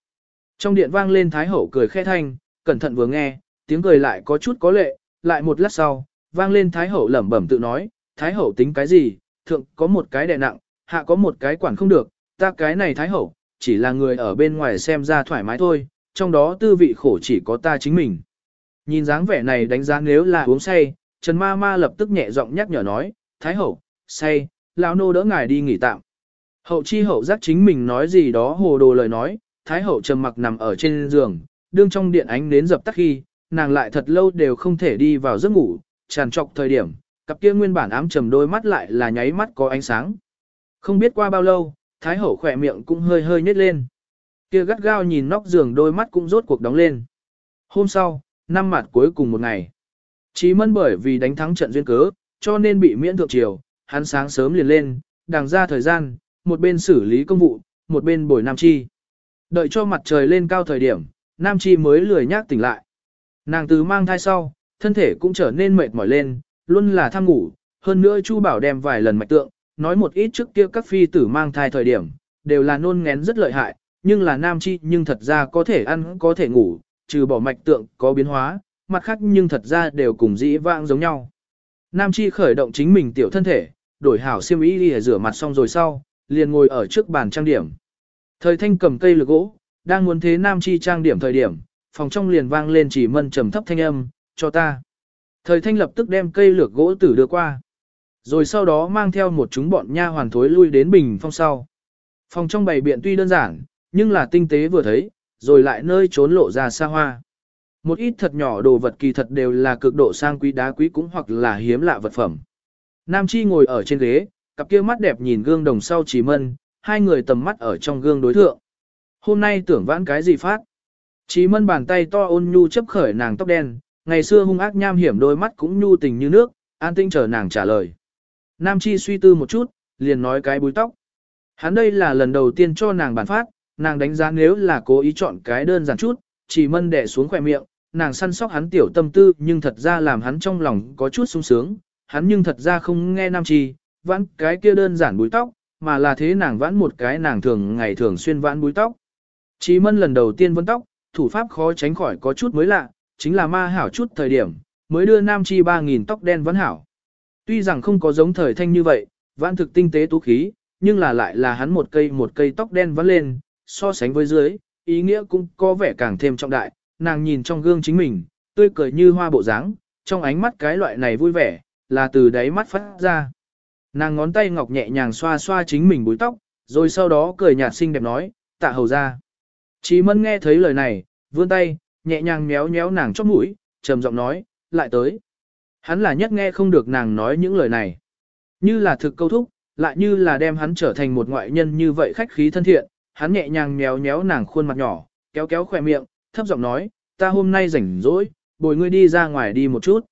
Trong điện vang lên Thái hậu cười khẽ thanh, cẩn thận vừa nghe, tiếng cười lại có chút có lệ, lại một lát sau, vang lên Thái hậu lẩm bẩm tự nói, Thái hậu tính cái gì, thượng có một cái đè nặng, hạ có một cái quản không được, ta cái này Thái hậu, chỉ là người ở bên ngoài xem ra thoải mái thôi, trong đó tư vị khổ chỉ có ta chính mình. Nhìn dáng vẻ này đánh giá nếu là uống say, Trần Ma Ma lập tức nhẹ giọng nhắc nhở nói, Thái hậu, say, lão nô đỡ ngài đi nghỉ tạm. Hậu chi hậu giác chính mình nói gì đó hồ đồ lời nói, Thái hậu trầm mặc nằm ở trên giường, đương trong điện ánh đến dập tắt khi, nàng lại thật lâu đều không thể đi vào giấc ngủ, tràn trọc thời điểm, cặp kia nguyên bản ám trầm đôi mắt lại là nháy mắt có ánh sáng. Không biết qua bao lâu, Thái hậu khỏe miệng cũng hơi hơi nhếch lên. Kia gắt gao nhìn nóc giường đôi mắt cũng rốt cuộc đóng lên. Hôm sau, năm mặt cuối cùng một ngày. Chí mân bởi vì đánh thắng trận duyên cớ, cho nên bị miễn thượng triều, hắn sáng sớm liền lên, đằng ra thời gian, một bên xử lý công vụ, một bên bồi Nam Chi. Đợi cho mặt trời lên cao thời điểm, Nam Chi mới lười nhác tỉnh lại. Nàng từ mang thai sau, thân thể cũng trở nên mệt mỏi lên, luôn là tham ngủ, hơn nữa Chu Bảo đem vài lần mạch tượng, nói một ít trước kia các phi tử mang thai thời điểm, đều là nôn ngén rất lợi hại, nhưng là Nam Chi nhưng thật ra có thể ăn có thể ngủ, trừ bỏ mạch tượng có biến hóa, mặt khác nhưng thật ra đều cùng dĩ vãng giống nhau. Nam Chi khởi động chính mình tiểu thân thể, đổi hảo xiêm y đi rửa mặt xong rồi sau, liền ngồi ở trước bàn trang điểm. Thời thanh cầm cây lược gỗ, đang muốn thế Nam Chi trang điểm thời điểm, phòng trong liền vang lên chỉ mân trầm thấp thanh âm, cho ta. Thời thanh lập tức đem cây lược gỗ tử đưa qua. Rồi sau đó mang theo một chúng bọn nha hoàn thối lui đến bình phong sau. Phòng trong bày biện tuy đơn giản, nhưng là tinh tế vừa thấy, rồi lại nơi trốn lộ ra xa hoa. Một ít thật nhỏ đồ vật kỳ thật đều là cực độ sang quý đá quý cũng hoặc là hiếm lạ vật phẩm. Nam Chi ngồi ở trên ghế, cặp kia mắt đẹp nhìn gương đồng sau chỉ mân, hai người tầm mắt ở trong gương đối thượng. Hôm nay tưởng vãn cái gì phát? Chí mân bàn tay to ôn nhu chấp khởi nàng tóc đen, ngày xưa hung ác nham hiểm đôi mắt cũng nhu tình như nước, an tinh chờ nàng trả lời. Nam Chi suy tư một chút, liền nói cái búi tóc. Hắn đây là lần đầu tiên cho nàng bản phát, nàng đánh giá nếu là cố ý chọn cái đơn giản chút, chỉ mân đẻ xuống khỏe miệng, nàng săn sóc hắn tiểu tâm tư nhưng thật ra làm hắn trong lòng có chút sung sướng, hắn nhưng thật ra không nghe nam chi, vãn cái kia đơn giản búi tóc, mà là thế nàng vãn một cái nàng thường ngày thường xuyên vãn búi tóc. Chỉ mân lần đầu tiên vấn tóc, thủ pháp khó tránh khỏi có chút mới lạ, chính là ma hảo chút thời điểm, mới đưa nam chi 3.000 tóc đen vẫn hảo. Tuy rằng không có giống thời thanh như vậy, vãn thực tinh tế tú khí, nhưng là lại là hắn một cây một cây tóc đen vẫn lên, so sánh với dưới, ý nghĩa cũng có vẻ càng thêm trọng đại, nàng nhìn trong gương chính mình, tươi cười như hoa bộ dáng, trong ánh mắt cái loại này vui vẻ, là từ đáy mắt phát ra. Nàng ngón tay ngọc nhẹ nhàng xoa xoa chính mình búi tóc, rồi sau đó cười nhạt xinh đẹp nói, tạ hầu ra. Chí mân nghe thấy lời này, vươn tay, nhẹ nhàng méo méo nàng chóp mũi, trầm giọng nói, lại tới. Hắn là nhất nghe không được nàng nói những lời này. Như là thực câu thúc, lại như là đem hắn trở thành một ngoại nhân như vậy khách khí thân thiện, hắn nhẹ nhàng méo méo nàng khuôn mặt nhỏ, kéo kéo khỏe miệng, thấp giọng nói, ta hôm nay rảnh rỗi, bồi ngươi đi ra ngoài đi một chút.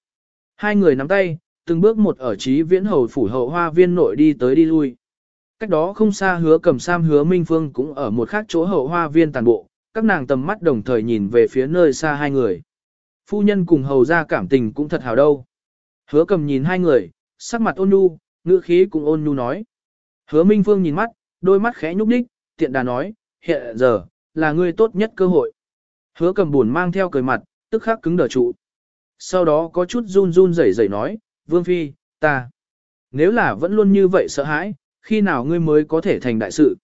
Hai người nắm tay, từng bước một ở trí viễn hầu phủ hậu hoa viên nội đi tới đi lui. Cách đó không xa hứa cầm sam hứa minh phương cũng ở một khác chỗ hậu hoa viên tàn bộ, các nàng tầm mắt đồng thời nhìn về phía nơi xa hai người. Phu nhân cùng hầu ra cảm tình cũng thật hào đâu. Hứa cầm nhìn hai người, sắc mặt ôn nhu, ngữ khí cũng ôn nhu nói. Hứa minh phương nhìn mắt, đôi mắt khẽ nhúc đích, tiện đà nói, hiện giờ, là ngươi tốt nhất cơ hội. Hứa cầm buồn mang theo cười mặt, tức khắc cứng đờ trụ. Sau đó có chút run run rẩy rẩy nói, Vương Phi, ta. Nếu là vẫn luôn như vậy sợ hãi, khi nào ngươi mới có thể thành đại sự?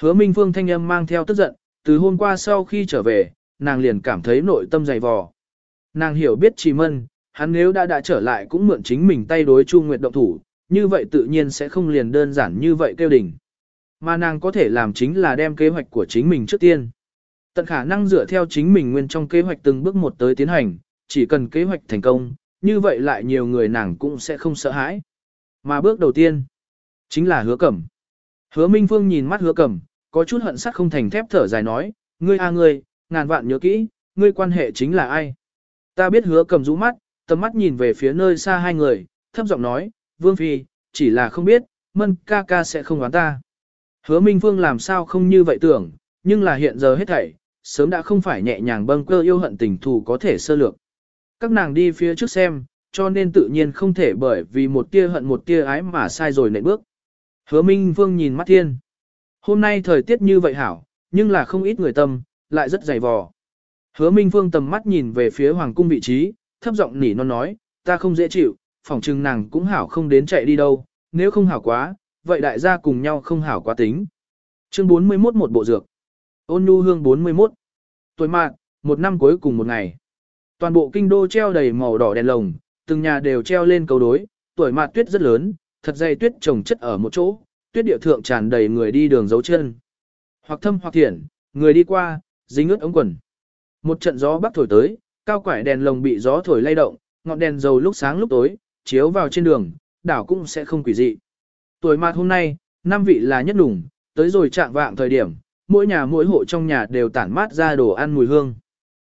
Hứa Minh Phương thanh âm mang theo tức giận, từ hôm qua sau khi trở về, nàng liền cảm thấy nội tâm dày vò. Nàng hiểu biết Trì Mân, hắn nếu đã đã trở lại cũng mượn chính mình tay đối Chu Nguyệt động thủ, như vậy tự nhiên sẽ không liền đơn giản như vậy kêu đỉnh. Mà nàng có thể làm chính là đem kế hoạch của chính mình trước tiên. Tận khả năng dựa theo chính mình nguyên trong kế hoạch từng bước một tới tiến hành, chỉ cần kế hoạch thành công, như vậy lại nhiều người nàng cũng sẽ không sợ hãi. Mà bước đầu tiên, chính là hứa cẩm. Hứa Minh Phương nhìn mắt hứa cẩm, có chút hận sắt không thành thép thở dài nói, ngươi a à ngươi, ngàn vạn nhớ kỹ, ngươi quan hệ chính là ai. Ta biết hứa cầm rũ mắt, tầm mắt nhìn về phía nơi xa hai người, thấp giọng nói, Vương Phi, chỉ là không biết, mân ca ca sẽ không đoán ta. Hứa Minh Phương làm sao không như vậy tưởng, nhưng là hiện giờ hết thảy, sớm đã không phải nhẹ nhàng bâng cơ yêu hận tình thù có thể sơ lược. Các nàng đi phía trước xem, cho nên tự nhiên không thể bởi vì một tia hận một tia ái mà sai rồi nệ bước. Hứa Minh Phương nhìn mắt thiên. Hôm nay thời tiết như vậy hảo, nhưng là không ít người tâm, lại rất dày vò. Hứa Minh Phương tầm mắt nhìn về phía hoàng cung vị trí, thấp giọng nỉ non nói, ta không dễ chịu, phỏng chừng nàng cũng hảo không đến chạy đi đâu, nếu không hảo quá, vậy đại gia cùng nhau không hảo quá tính. Chương 41 một bộ dược. Ôn nhu hương 41. Tuổi mạng, một năm cuối cùng một ngày. Toàn bộ kinh đô treo đầy màu đỏ đèn lồng, từng nhà đều treo lên cầu đối, tuổi Mạt tuyết rất lớn, thật dày tuyết trồng chất ở một chỗ, tuyết địa thượng tràn đầy người đi đường dấu chân. Hoặc thâm hoặc thiện, người đi qua, dính ướt ống quần. Một trận gió bắc thổi tới, cao quải đèn lồng bị gió thổi lay động, ngọn đèn dầu lúc sáng lúc tối, chiếu vào trên đường, đảo cũng sẽ không quỷ dị. Tuổi mạt hôm nay, năm vị là nhất đủng, tới rồi trạng vạng thời điểm, mỗi nhà mỗi hộ trong nhà đều tản mát ra đồ ăn mùi hương.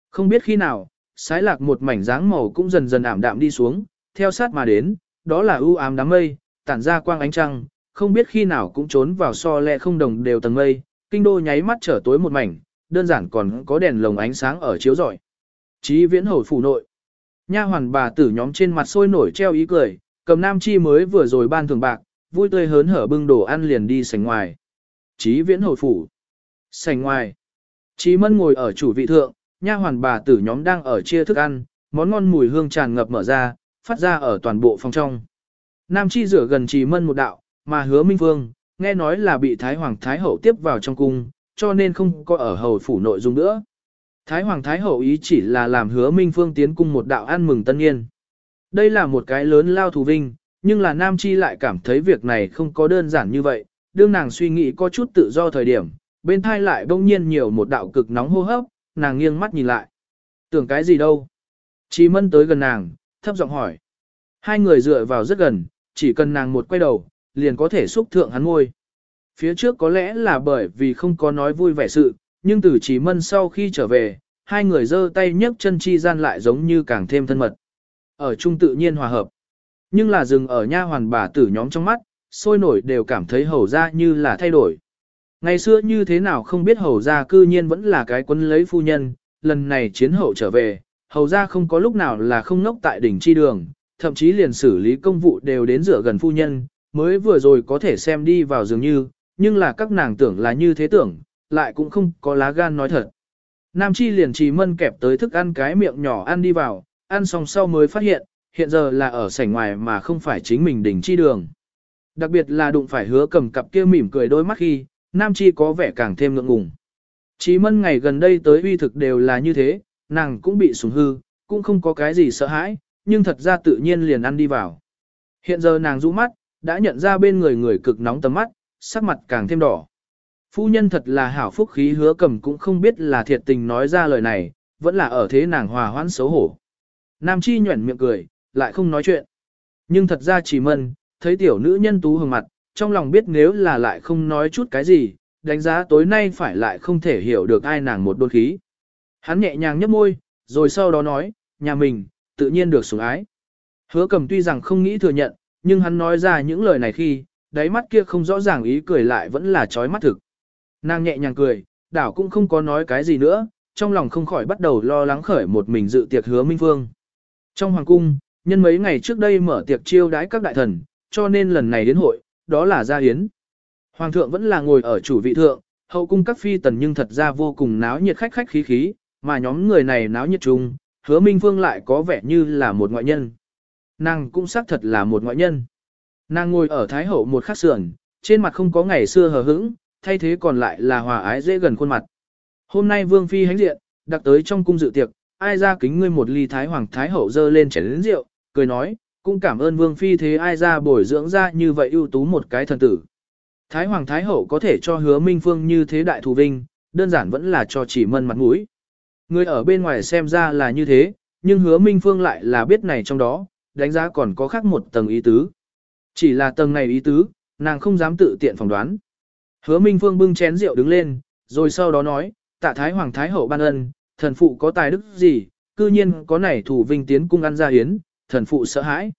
Không biết khi nào, sái lạc một mảnh dáng màu cũng dần dần ảm đạm đi xuống, theo sát mà đến, đó là ưu ám đám mây, tản ra quang ánh trăng, không biết khi nào cũng trốn vào so lẹ không đồng đều tầng mây, kinh đô nháy mắt trở tối một mảnh, đơn giản còn có đèn lồng ánh sáng ở chiếu rọi. Chí viễn hầu phủ nội. Nha hoàn bà tử nhóm trên mặt sôi nổi treo ý cười, cầm nam chi mới vừa rồi ban thường bạc, vui tươi hớn hở bưng đồ ăn liền đi sảnh ngoài. Chí viễn hồi phủ. Sảnh ngoài. Chí mân ngồi ở chủ vị thượng, nha hoàn bà tử nhóm đang ở chia thức ăn, món ngon mùi hương tràn ngập mở ra, phát ra ở toàn bộ phòng trong. Nam chi rửa gần Chí mân một đạo, mà hứa minh Vương nghe nói là bị Thái Hoàng Thái Hậu tiếp vào trong cung, cho nên không có ở hầu phủ nội dung nữa. Thái Hoàng Thái Hậu ý chỉ là làm hứa Minh Phương tiến cung một đạo ăn mừng tân niên. Đây là một cái lớn lao thù vinh, nhưng là Nam Chi lại cảm thấy việc này không có đơn giản như vậy, đương nàng suy nghĩ có chút tự do thời điểm, bên thai lại bỗng nhiên nhiều một đạo cực nóng hô hấp, nàng nghiêng mắt nhìn lại. Tưởng cái gì đâu? Chi mân tới gần nàng, thấp giọng hỏi. Hai người dựa vào rất gần, chỉ cần nàng một quay đầu, liền có thể xúc thượng hắn ngôi. Phía trước có lẽ là bởi vì không có nói vui vẻ sự, nhưng từ chỉ mân sau khi trở về, hai người giơ tay nhấc chân chi gian lại giống như càng thêm thân mật. Ở chung tự nhiên hòa hợp. Nhưng là dừng ở nha hoàn bà tử nhóm trong mắt, sôi nổi đều cảm thấy hầu ra như là thay đổi. Ngày xưa như thế nào không biết hầu ra cư nhiên vẫn là cái quân lấy phu nhân, lần này chiến hậu trở về, hầu ra không có lúc nào là không ngốc tại đỉnh chi đường, thậm chí liền xử lý công vụ đều đến rửa gần phu nhân, mới vừa rồi có thể xem đi vào dường như, nhưng là các nàng tưởng là như thế tưởng, lại cũng không có lá gan nói thật. Nam Chi liền trì mân kẹp tới thức ăn cái miệng nhỏ ăn đi vào, ăn xong sau mới phát hiện, hiện giờ là ở sảnh ngoài mà không phải chính mình đỉnh chi đường. Đặc biệt là đụng phải hứa cầm cặp kia mỉm cười đôi mắt khi, Nam Chi có vẻ càng thêm ngượng ngùng. Chí mân ngày gần đây tới uy thực đều là như thế, nàng cũng bị sủng hư, cũng không có cái gì sợ hãi, nhưng thật ra tự nhiên liền ăn đi vào. Hiện giờ nàng rũ mắt, đã nhận ra bên người người cực nóng tầm mắt, sắc mặt càng thêm đỏ. Phu nhân thật là hảo phúc khí hứa cầm cũng không biết là thiệt tình nói ra lời này, vẫn là ở thế nàng hòa hoãn xấu hổ. Nam Chi nhuẩn miệng cười, lại không nói chuyện. Nhưng thật ra chỉ mân, thấy tiểu nữ nhân tú hừng mặt, trong lòng biết nếu là lại không nói chút cái gì, đánh giá tối nay phải lại không thể hiểu được ai nàng một đôn khí. Hắn nhẹ nhàng nhấp môi, rồi sau đó nói, nhà mình, tự nhiên được sủng ái. Hứa cầm tuy rằng không nghĩ thừa nhận, nhưng hắn nói ra những lời này khi, đáy mắt kia không rõ ràng ý cười lại vẫn là trói mắt thực. Nàng nhẹ nhàng cười, đảo cũng không có nói cái gì nữa, trong lòng không khỏi bắt đầu lo lắng khởi một mình dự tiệc hứa Minh Phương. Trong hoàng cung, nhân mấy ngày trước đây mở tiệc chiêu đái các đại thần, cho nên lần này đến hội, đó là gia hiến. Hoàng thượng vẫn là ngồi ở chủ vị thượng, hậu cung các phi tần nhưng thật ra vô cùng náo nhiệt khách khách khí khí, mà nhóm người này náo nhiệt chung, hứa Minh Phương lại có vẻ như là một ngoại nhân. Nàng cũng xác thật là một ngoại nhân. Nàng ngồi ở Thái Hậu một khắc sườn, trên mặt không có ngày xưa hờ hững, thay thế còn lại là hòa ái dễ gần khuôn mặt. Hôm nay Vương Phi hánh diện, đặc tới trong cung dự tiệc, ai ra kính ngươi một ly Thái Hoàng Thái Hậu dơ lên chén lĩnh rượu, cười nói, cũng cảm ơn Vương Phi thế ai ra bồi dưỡng ra như vậy ưu tú một cái thần tử. Thái Hoàng Thái Hậu có thể cho hứa Minh Phương như thế đại thù vinh, đơn giản vẫn là cho chỉ mân mặt mũi. Người ở bên ngoài xem ra là như thế, nhưng hứa Minh Phương lại là biết này trong đó, đánh giá còn có khác một tầng ý tứ. Chỉ là tầng này ý tứ, nàng không dám tự tiện phỏng đoán. Hứa Minh Phương bưng chén rượu đứng lên, rồi sau đó nói, tạ Thái Hoàng Thái Hậu ban ân, thần phụ có tài đức gì, cư nhiên có nảy thủ vinh tiến cung ăn ra hiến, thần phụ sợ hãi.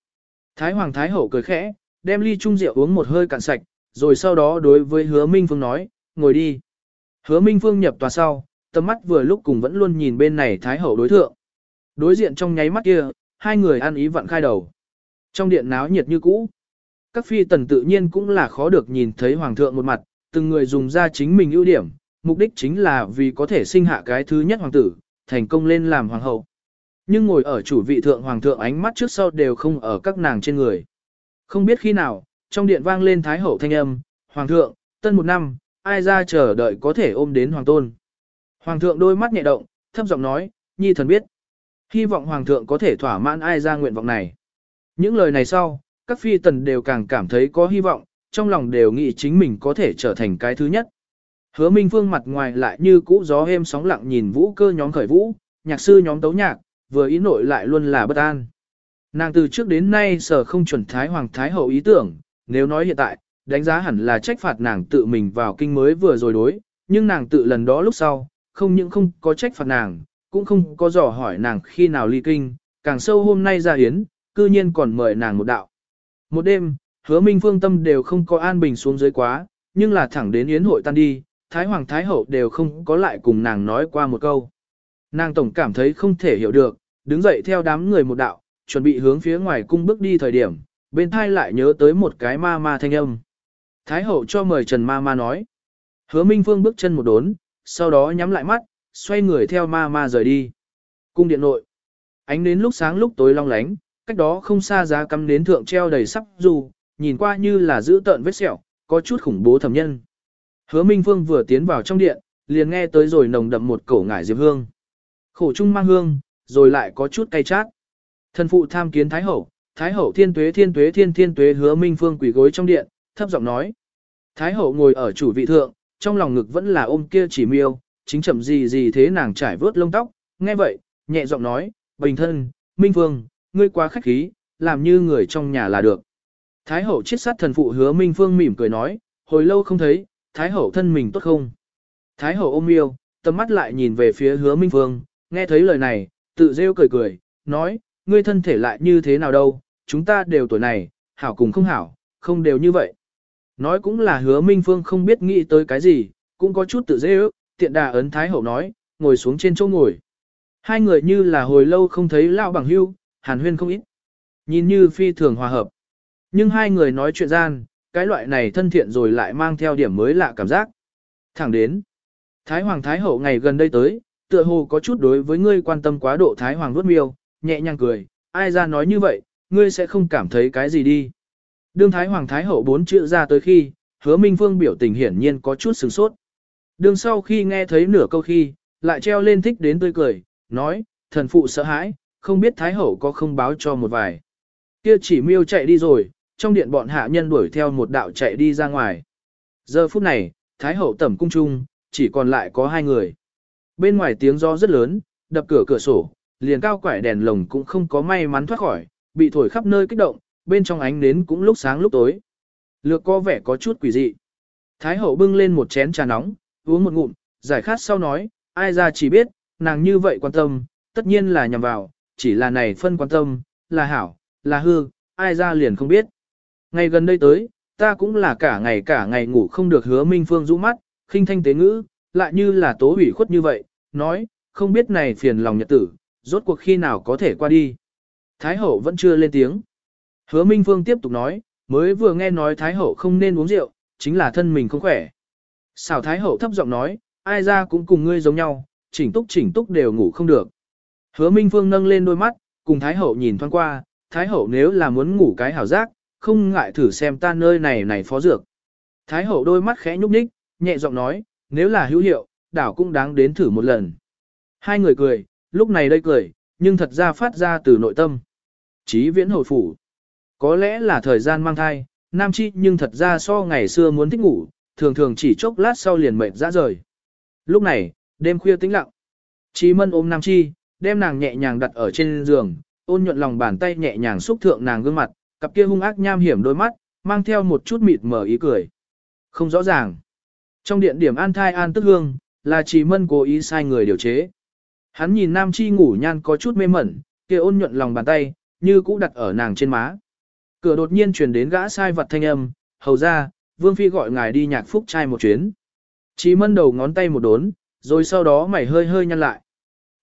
Thái Hoàng Thái Hậu cười khẽ, đem ly chung rượu uống một hơi cạn sạch, rồi sau đó đối với hứa Minh Phương nói, ngồi đi. Hứa Minh Phương nhập tòa sau, tầm mắt vừa lúc cùng vẫn luôn nhìn bên này Thái Hậu đối thượng. Đối diện trong nháy mắt kia, hai người ăn ý vặn khai đầu. Trong điện náo nhiệt như cũ. Các phi tần tự nhiên cũng là khó được nhìn thấy Hoàng thượng một mặt, từng người dùng ra chính mình ưu điểm, mục đích chính là vì có thể sinh hạ cái thứ nhất hoàng tử, thành công lên làm hoàng hậu. Nhưng ngồi ở chủ vị thượng hoàng thượng ánh mắt trước sau đều không ở các nàng trên người. Không biết khi nào, trong điện vang lên thái hậu thanh âm, hoàng thượng, tân một năm, ai ra chờ đợi có thể ôm đến hoàng tôn. Hoàng thượng đôi mắt nhẹ động, thấp giọng nói, nhi thần biết. Hy vọng hoàng thượng có thể thỏa mãn ai ra nguyện vọng này. Những lời này sau, các phi tần đều càng cảm thấy có hy vọng, trong lòng đều nghĩ chính mình có thể trở thành cái thứ nhất. Hứa Minh Phương mặt ngoài lại như cũ gió êm sóng lặng nhìn vũ cơ nhóm khởi vũ, nhạc sư nhóm tấu nhạc, vừa ý nội lại luôn là bất an. Nàng từ trước đến nay sở không chuẩn thái hoàng thái hậu ý tưởng, nếu nói hiện tại, đánh giá hẳn là trách phạt nàng tự mình vào kinh mới vừa rồi đối, nhưng nàng tự lần đó lúc sau, không những không có trách phạt nàng, cũng không có dò hỏi nàng khi nào ly kinh, càng sâu hôm nay ra hiến, cư nhiên còn mời nàng một đạo. Một đêm, hứa minh phương tâm đều không có an bình xuống dưới quá, nhưng là thẳng đến yến hội tan đi, Thái Hoàng Thái Hậu đều không có lại cùng nàng nói qua một câu. Nàng tổng cảm thấy không thể hiểu được, đứng dậy theo đám người một đạo, chuẩn bị hướng phía ngoài cung bước đi thời điểm, bên thai lại nhớ tới một cái ma ma thanh âm. Thái Hậu cho mời Trần ma ma nói. Hứa Minh Phương bước chân một đốn, sau đó nhắm lại mắt, xoay người theo ma ma rời đi. Cung điện nội. Ánh đến lúc sáng lúc tối long lánh, cách đó không xa giá cắm đến thượng treo đầy sắp dù, nhìn qua như là giữ tợn vết sẹo, có chút khủng bố thẩm nhân. Hứa Minh Phương vừa tiến vào trong điện, liền nghe tới rồi nồng đậm một cổ ngải diệp hương. Khổ trung mang hương, rồi lại có chút cay chát. Thân phụ tham kiến Thái Hậu, Thái Hậu thiên tuế thiên tuế thiên thiên tuế hứa Minh Phương quỳ gối trong điện, thấp giọng nói. Thái Hậu ngồi ở chủ vị thượng, trong lòng ngực vẫn là ôm kia chỉ miêu, chính chậm gì gì thế nàng trải vớt lông tóc, nghe vậy, nhẹ giọng nói, bình thân, Minh Phương, ngươi quá khách khí, làm như người trong nhà là được. Thái hậu chiết sát thần phụ hứa Minh Phương mỉm cười nói, hồi lâu không thấy, Thái hậu thân mình tốt không? Thái hậu ôm yêu, tầm mắt lại nhìn về phía hứa Minh Phương, nghe thấy lời này, tự rêu cười cười, nói, ngươi thân thể lại như thế nào đâu, chúng ta đều tuổi này, hảo cùng không hảo, không đều như vậy. Nói cũng là hứa Minh Phương không biết nghĩ tới cái gì, cũng có chút tự dễ ước, tiện đà ấn Thái hậu nói, ngồi xuống trên chỗ ngồi. Hai người như là hồi lâu không thấy lão bằng hưu, hàn huyên không ít. Nhìn như phi thường hòa hợp. Nhưng hai người nói chuyện gian, cái loại này thân thiện rồi lại mang theo điểm mới lạ cảm giác. Thẳng đến, Thái Hoàng Thái Hậu ngày gần đây tới, tựa hồ có chút đối với ngươi quan tâm quá độ Thái Hoàng nuốt miêu, nhẹ nhàng cười, ai ra nói như vậy, ngươi sẽ không cảm thấy cái gì đi. Đương Thái Hoàng Thái Hậu bốn chữ ra tới khi, hứa Minh Phương biểu tình hiển nhiên có chút sửng sốt. Đương sau khi nghe thấy nửa câu khi, lại treo lên thích đến tươi cười, nói, thần phụ sợ hãi, không biết Thái Hậu có không báo cho một vài. Kia chỉ miêu chạy đi rồi, trong điện bọn hạ nhân đuổi theo một đạo chạy đi ra ngoài. Giờ phút này, Thái Hậu tẩm cung trung, chỉ còn lại có hai người. Bên ngoài tiếng gió rất lớn, đập cửa cửa sổ, liền cao quải đèn lồng cũng không có may mắn thoát khỏi, bị thổi khắp nơi kích động, bên trong ánh nến cũng lúc sáng lúc tối. Lược có vẻ có chút quỷ dị. Thái hậu bưng lên một chén trà nóng, uống một ngụm, giải khát sau nói, ai ra chỉ biết, nàng như vậy quan tâm, tất nhiên là nhằm vào, chỉ là này phân quan tâm, là hảo, là hư, ai ra liền không biết. Ngày gần đây tới, ta cũng là cả ngày cả ngày ngủ không được hứa Minh Phương rũ mắt, khinh thanh tế ngữ, lại như là tố ủy khuất như vậy, nói, không biết này phiền lòng nhật tử, rốt cuộc khi nào có thể qua đi. Thái hậu vẫn chưa lên tiếng. Hứa Minh Phương tiếp tục nói, mới vừa nghe nói Thái hậu không nên uống rượu, chính là thân mình không khỏe. Xảo Thái hậu thấp giọng nói, ai ra cũng cùng ngươi giống nhau, chỉnh túc chỉnh túc đều ngủ không được. Hứa Minh Phương nâng lên đôi mắt, cùng Thái hậu nhìn thoáng qua, Thái hậu nếu là muốn ngủ cái hảo giác, không ngại thử xem ta nơi này này phó dược. Thái hậu đôi mắt khẽ nhúc nhích, nhẹ giọng nói, nếu là hữu hiệu, đảo cũng đáng đến thử một lần. Hai người cười, lúc này đây cười, nhưng thật ra phát ra từ nội tâm. Chí viễn hồi phủ. Có lẽ là thời gian mang thai, Nam Chi nhưng thật ra so ngày xưa muốn thích ngủ, thường thường chỉ chốc lát sau liền mệt ra rời. Lúc này, đêm khuya tĩnh lặng. Chí mân ôm Nam Chi, đem nàng nhẹ nhàng đặt ở trên giường, ôn nhuận lòng bàn tay nhẹ nhàng xúc thượng nàng gương mặt, cặp kia hung ác nham hiểm đôi mắt, mang theo một chút mịt mờ ý cười. Không rõ ràng. Trong điện điểm an thai an tức hương, là Chí mân cố ý sai người điều chế. Hắn nhìn Nam Chi ngủ nhan có chút mê mẩn, kia ôn nhuận lòng bàn tay, như cũ đặt ở nàng trên má. Cửa đột nhiên truyền đến gã sai vật thanh âm, hầu ra, Vương Phi gọi ngài đi nhạc phúc trai một chuyến. Chí mân đầu ngón tay một đốn, rồi sau đó mày hơi hơi nhăn lại.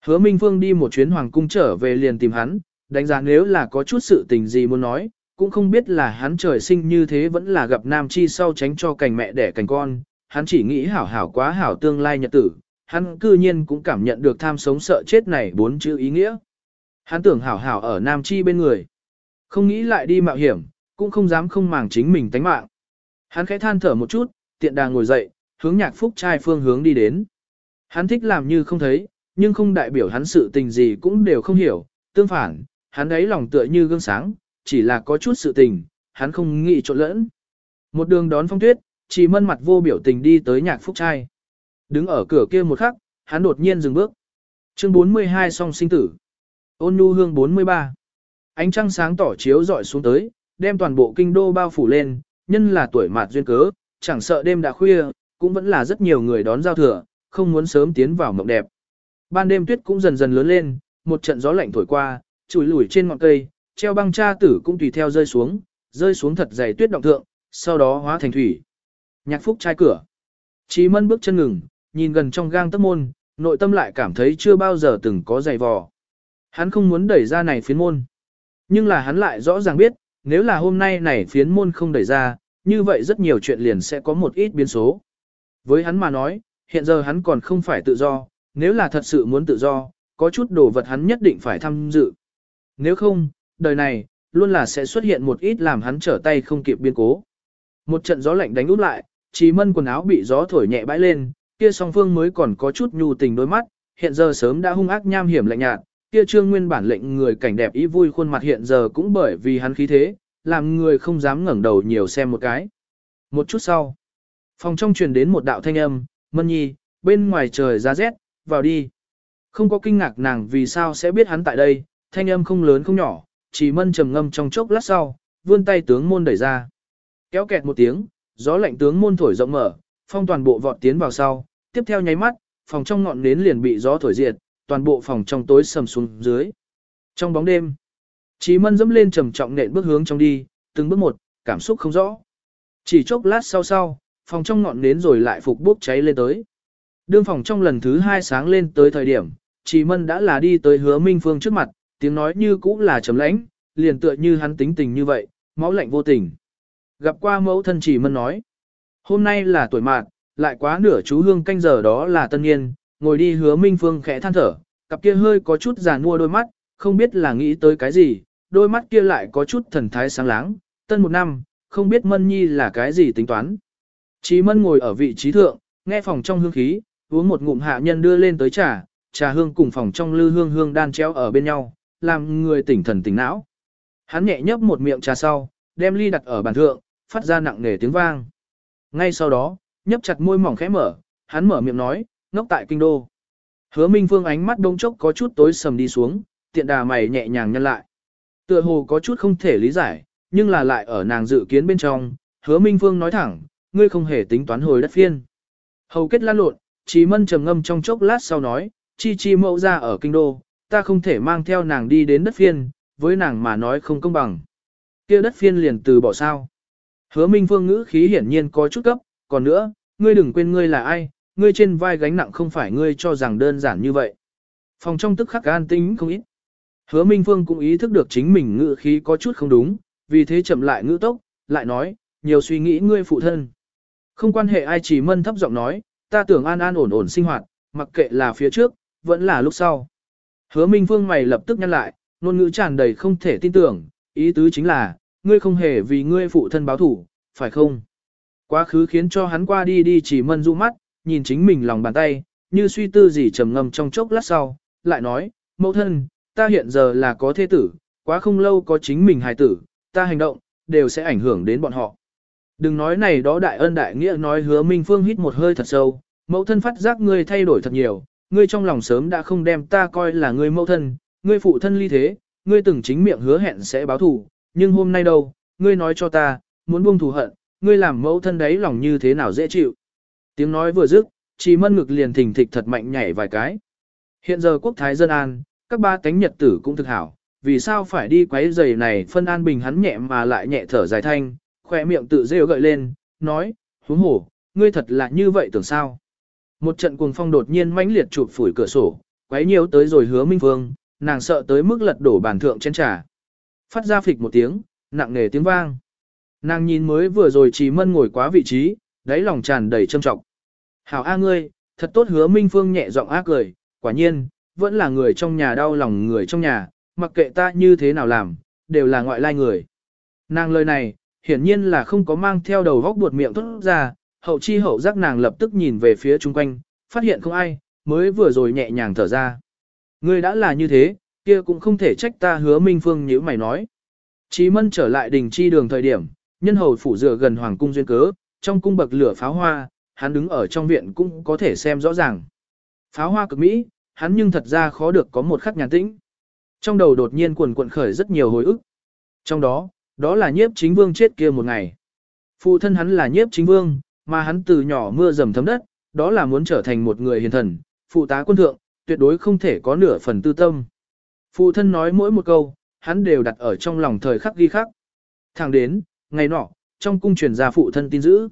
Hứa Minh Phương đi một chuyến hoàng cung trở về liền tìm hắn, đánh giá nếu là có chút sự tình gì muốn nói, cũng không biết là hắn trời sinh như thế vẫn là gặp nam chi sau tránh cho cành mẹ đẻ cành con, hắn chỉ nghĩ hảo hảo quá hảo tương lai nhật tử, hắn cư nhiên cũng cảm nhận được tham sống sợ chết này bốn chữ ý nghĩa. Hắn tưởng hảo hảo ở nam chi bên người, không nghĩ lại đi mạo hiểm, cũng không dám không màng chính mình tánh mạng. Hắn khẽ than thở một chút, tiện đà ngồi dậy, hướng nhạc phúc trai phương hướng đi đến. Hắn thích làm như không thấy, nhưng không đại biểu hắn sự tình gì cũng đều không hiểu, tương phản, hắn ấy lòng tựa như gương sáng, chỉ là có chút sự tình, hắn không nghĩ trộn lẫn. Một đường đón phong tuyết, chỉ mân mặt vô biểu tình đi tới nhạc phúc trai. Đứng ở cửa kia một khắc, hắn đột nhiên dừng bước. Chương 42 song sinh tử. Ôn nhu hương 43. Ánh trăng sáng tỏ chiếu rọi xuống tới, đem toàn bộ kinh đô bao phủ lên, nhân là tuổi mạt duyên cớ, chẳng sợ đêm đã khuya, cũng vẫn là rất nhiều người đón giao thừa, không muốn sớm tiến vào mộng đẹp. Ban đêm tuyết cũng dần dần lớn lên, một trận gió lạnh thổi qua, chùi lủi trên ngọn cây, treo băng cha tử cũng tùy theo rơi xuống, rơi xuống thật dày tuyết động thượng, sau đó hóa thành thủy. Nhạc phúc trai cửa. Chí mân bước chân ngừng, nhìn gần trong gang tấc môn, nội tâm lại cảm thấy chưa bao giờ từng có giày vò. Hắn không muốn đẩy ra này phiến môn. Nhưng là hắn lại rõ ràng biết, nếu là hôm nay này phiến môn không đẩy ra, như vậy rất nhiều chuyện liền sẽ có một ít biến số. Với hắn mà nói, hiện giờ hắn còn không phải tự do, nếu là thật sự muốn tự do, có chút đồ vật hắn nhất định phải tham dự. Nếu không, đời này, luôn là sẽ xuất hiện một ít làm hắn trở tay không kịp biến cố. Một trận gió lạnh đánh út lại, chỉ mân quần áo bị gió thổi nhẹ bãi lên, kia song phương mới còn có chút nhu tình đôi mắt, hiện giờ sớm đã hung ác nham hiểm lạnh nhạt, kia trương nguyên bản lệnh người cảnh đẹp ý vui khuôn mặt hiện giờ cũng bởi vì hắn khí thế, làm người không dám ngẩng đầu nhiều xem một cái. Một chút sau, phòng trong truyền đến một đạo thanh âm, mân nhi, bên ngoài trời ra rét, vào đi. Không có kinh ngạc nàng vì sao sẽ biết hắn tại đây, thanh âm không lớn không nhỏ, chỉ mân trầm ngâm trong chốc lát sau, vươn tay tướng môn đẩy ra. Kéo kẹt một tiếng, gió lạnh tướng môn thổi rộng mở, phong toàn bộ vọt tiến vào sau, tiếp theo nháy mắt, phòng trong ngọn nến liền bị gió thổi diệt, toàn bộ phòng trong tối sầm xuống dưới. Trong bóng đêm, Chí Mân dẫm lên trầm trọng nện bước hướng trong đi, từng bước một, cảm xúc không rõ. Chỉ chốc lát sau sau, phòng trong ngọn nến rồi lại phục bốc cháy lên tới. Đương phòng trong lần thứ hai sáng lên tới thời điểm, Chí Mân đã là đi tới Hứa Minh Phương trước mặt, tiếng nói như cũ là trầm lãnh, liền tựa như hắn tính tình như vậy, máu lạnh vô tình. Gặp qua mẫu thân Chỉ Mân nói, hôm nay là tuổi mạt, lại quá nửa chú hương canh giờ đó là tân niên, ngồi đi hứa minh phương khẽ than thở, cặp kia hơi có chút giàn mua đôi mắt, không biết là nghĩ tới cái gì, đôi mắt kia lại có chút thần thái sáng láng, tân một năm, không biết Mân Nhi là cái gì tính toán. Chí Mân ngồi ở vị trí thượng, nghe phòng trong hương khí, uống một ngụm hạ nhân đưa lên tới trà, trà hương cùng phòng trong lư hương hương đan treo ở bên nhau, làm người tỉnh thần tỉnh não. Hắn nhẹ nhấp một miệng trà sau, đem ly đặt ở bàn thượng, phát ra nặng nề tiếng vang. Ngay sau đó, nhấp chặt môi mỏng khẽ mở, hắn mở miệng nói, ngốc tại kinh đô. Hứa Minh Phương ánh mắt đông chốc có chút tối sầm đi xuống, tiện đà mày nhẹ nhàng nhăn lại. Tựa hồ có chút không thể lý giải, nhưng là lại ở nàng dự kiến bên trong, hứa Minh Phương nói thẳng, ngươi không hề tính toán hồi đất phiên. Hầu kết lan lộn, Chí Mân trầm ngâm trong chốc lát sau nói, chi chi mẫu ra ở kinh đô, ta không thể mang theo nàng đi đến đất phiên, với nàng mà nói không công bằng. kia đất phiên liền từ bỏ sao. Hứa Minh Phương ngữ khí hiển nhiên có chút cấp, còn nữa, ngươi đừng quên ngươi là ai, ngươi trên vai gánh nặng không phải ngươi cho rằng đơn giản như vậy. Phòng trong tức khắc an tĩnh không ít. Hứa Minh Phương cũng ý thức được chính mình ngự khí có chút không đúng, vì thế chậm lại ngữ tốc, lại nói, nhiều suy nghĩ ngươi phụ thân. Không quan hệ ai chỉ mân thấp giọng nói, ta tưởng an an ổn ổn sinh hoạt, mặc kệ là phía trước, vẫn là lúc sau. Hứa Minh Phương mày lập tức nhăn lại, ngôn ngữ tràn đầy không thể tin tưởng, ý tứ chính là, ngươi không hề vì ngươi phụ thân báo thủ, phải không? Quá khứ khiến cho hắn qua đi đi chỉ mân du mắt, nhìn chính mình lòng bàn tay, như suy tư gì trầm ngâm trong chốc lát sau, lại nói, mẫu thân, ta hiện giờ là có thế tử, quá không lâu có chính mình hài tử, ta hành động, đều sẽ ảnh hưởng đến bọn họ. Đừng nói này đó đại ân đại nghĩa nói hứa Minh Phương hít một hơi thật sâu, mẫu thân phát giác ngươi thay đổi thật nhiều, ngươi trong lòng sớm đã không đem ta coi là ngươi mẫu thân, ngươi phụ thân ly thế, ngươi từng chính miệng hứa hẹn sẽ báo thù, nhưng hôm nay đâu, ngươi nói cho ta, muốn buông thù hận, ngươi làm mẫu thân đấy lòng như thế nào dễ chịu. Tiếng nói vừa dứt, chỉ mân ngực liền thình thịch thật mạnh nhảy vài cái. Hiện giờ quốc thái dân an, các ba cánh nhật tử cũng thực hảo, vì sao phải đi quấy giày này phân an bình hắn nhẹ mà lại nhẹ thở dài thanh, khỏe miệng tự rêu gợi lên, nói, huống hổ, ngươi thật là như vậy tưởng sao. Một trận cuồng phong đột nhiên mãnh liệt chụp phủi cửa sổ, quấy nhiều tới rồi hứa minh phương, nàng sợ tới mức lật đổ bàn thượng chén trà. Phát ra phịch một tiếng, nặng nề tiếng vang. Nàng nhìn mới vừa rồi chỉ mân ngồi quá vị trí, đáy lòng tràn đầy trâm trọng. Hảo A ngươi, thật tốt hứa minh phương nhẹ giọng ác cười, quả nhiên, vẫn là người trong nhà đau lòng người trong nhà, mặc kệ ta như thế nào làm, đều là ngoại lai người. Nàng lời này, hiển nhiên là không có mang theo đầu góc buột miệng thốt ra, hậu chi hậu giác nàng lập tức nhìn về phía chung quanh, phát hiện không ai, mới vừa rồi nhẹ nhàng thở ra. Ngươi đã là như thế, kia cũng không thể trách ta hứa minh phương như mày nói. Chí mân trở lại đình chi đường thời điểm, nhân hầu phủ dựa gần hoàng cung duyên cớ, trong cung bậc lửa pháo hoa, hắn đứng ở trong viện cũng có thể xem rõ ràng. Pháo hoa cực mỹ, hắn nhưng thật ra khó được có một khắc nhàn tĩnh. Trong đầu đột nhiên cuồn cuộn khởi rất nhiều hồi ức. Trong đó, đó là nhiếp chính vương chết kia một ngày. Phụ thân hắn là nhiếp chính vương, mà hắn từ nhỏ mưa dầm thấm đất, đó là muốn trở thành một người hiền thần, phụ tá quân thượng, tuyệt đối không thể có nửa phần tư tâm. Phụ thân nói mỗi một câu, hắn đều đặt ở trong lòng thời khắc ghi khắc. Thẳng đến, ngày nọ, trong cung truyền ra phụ thân tin dữ.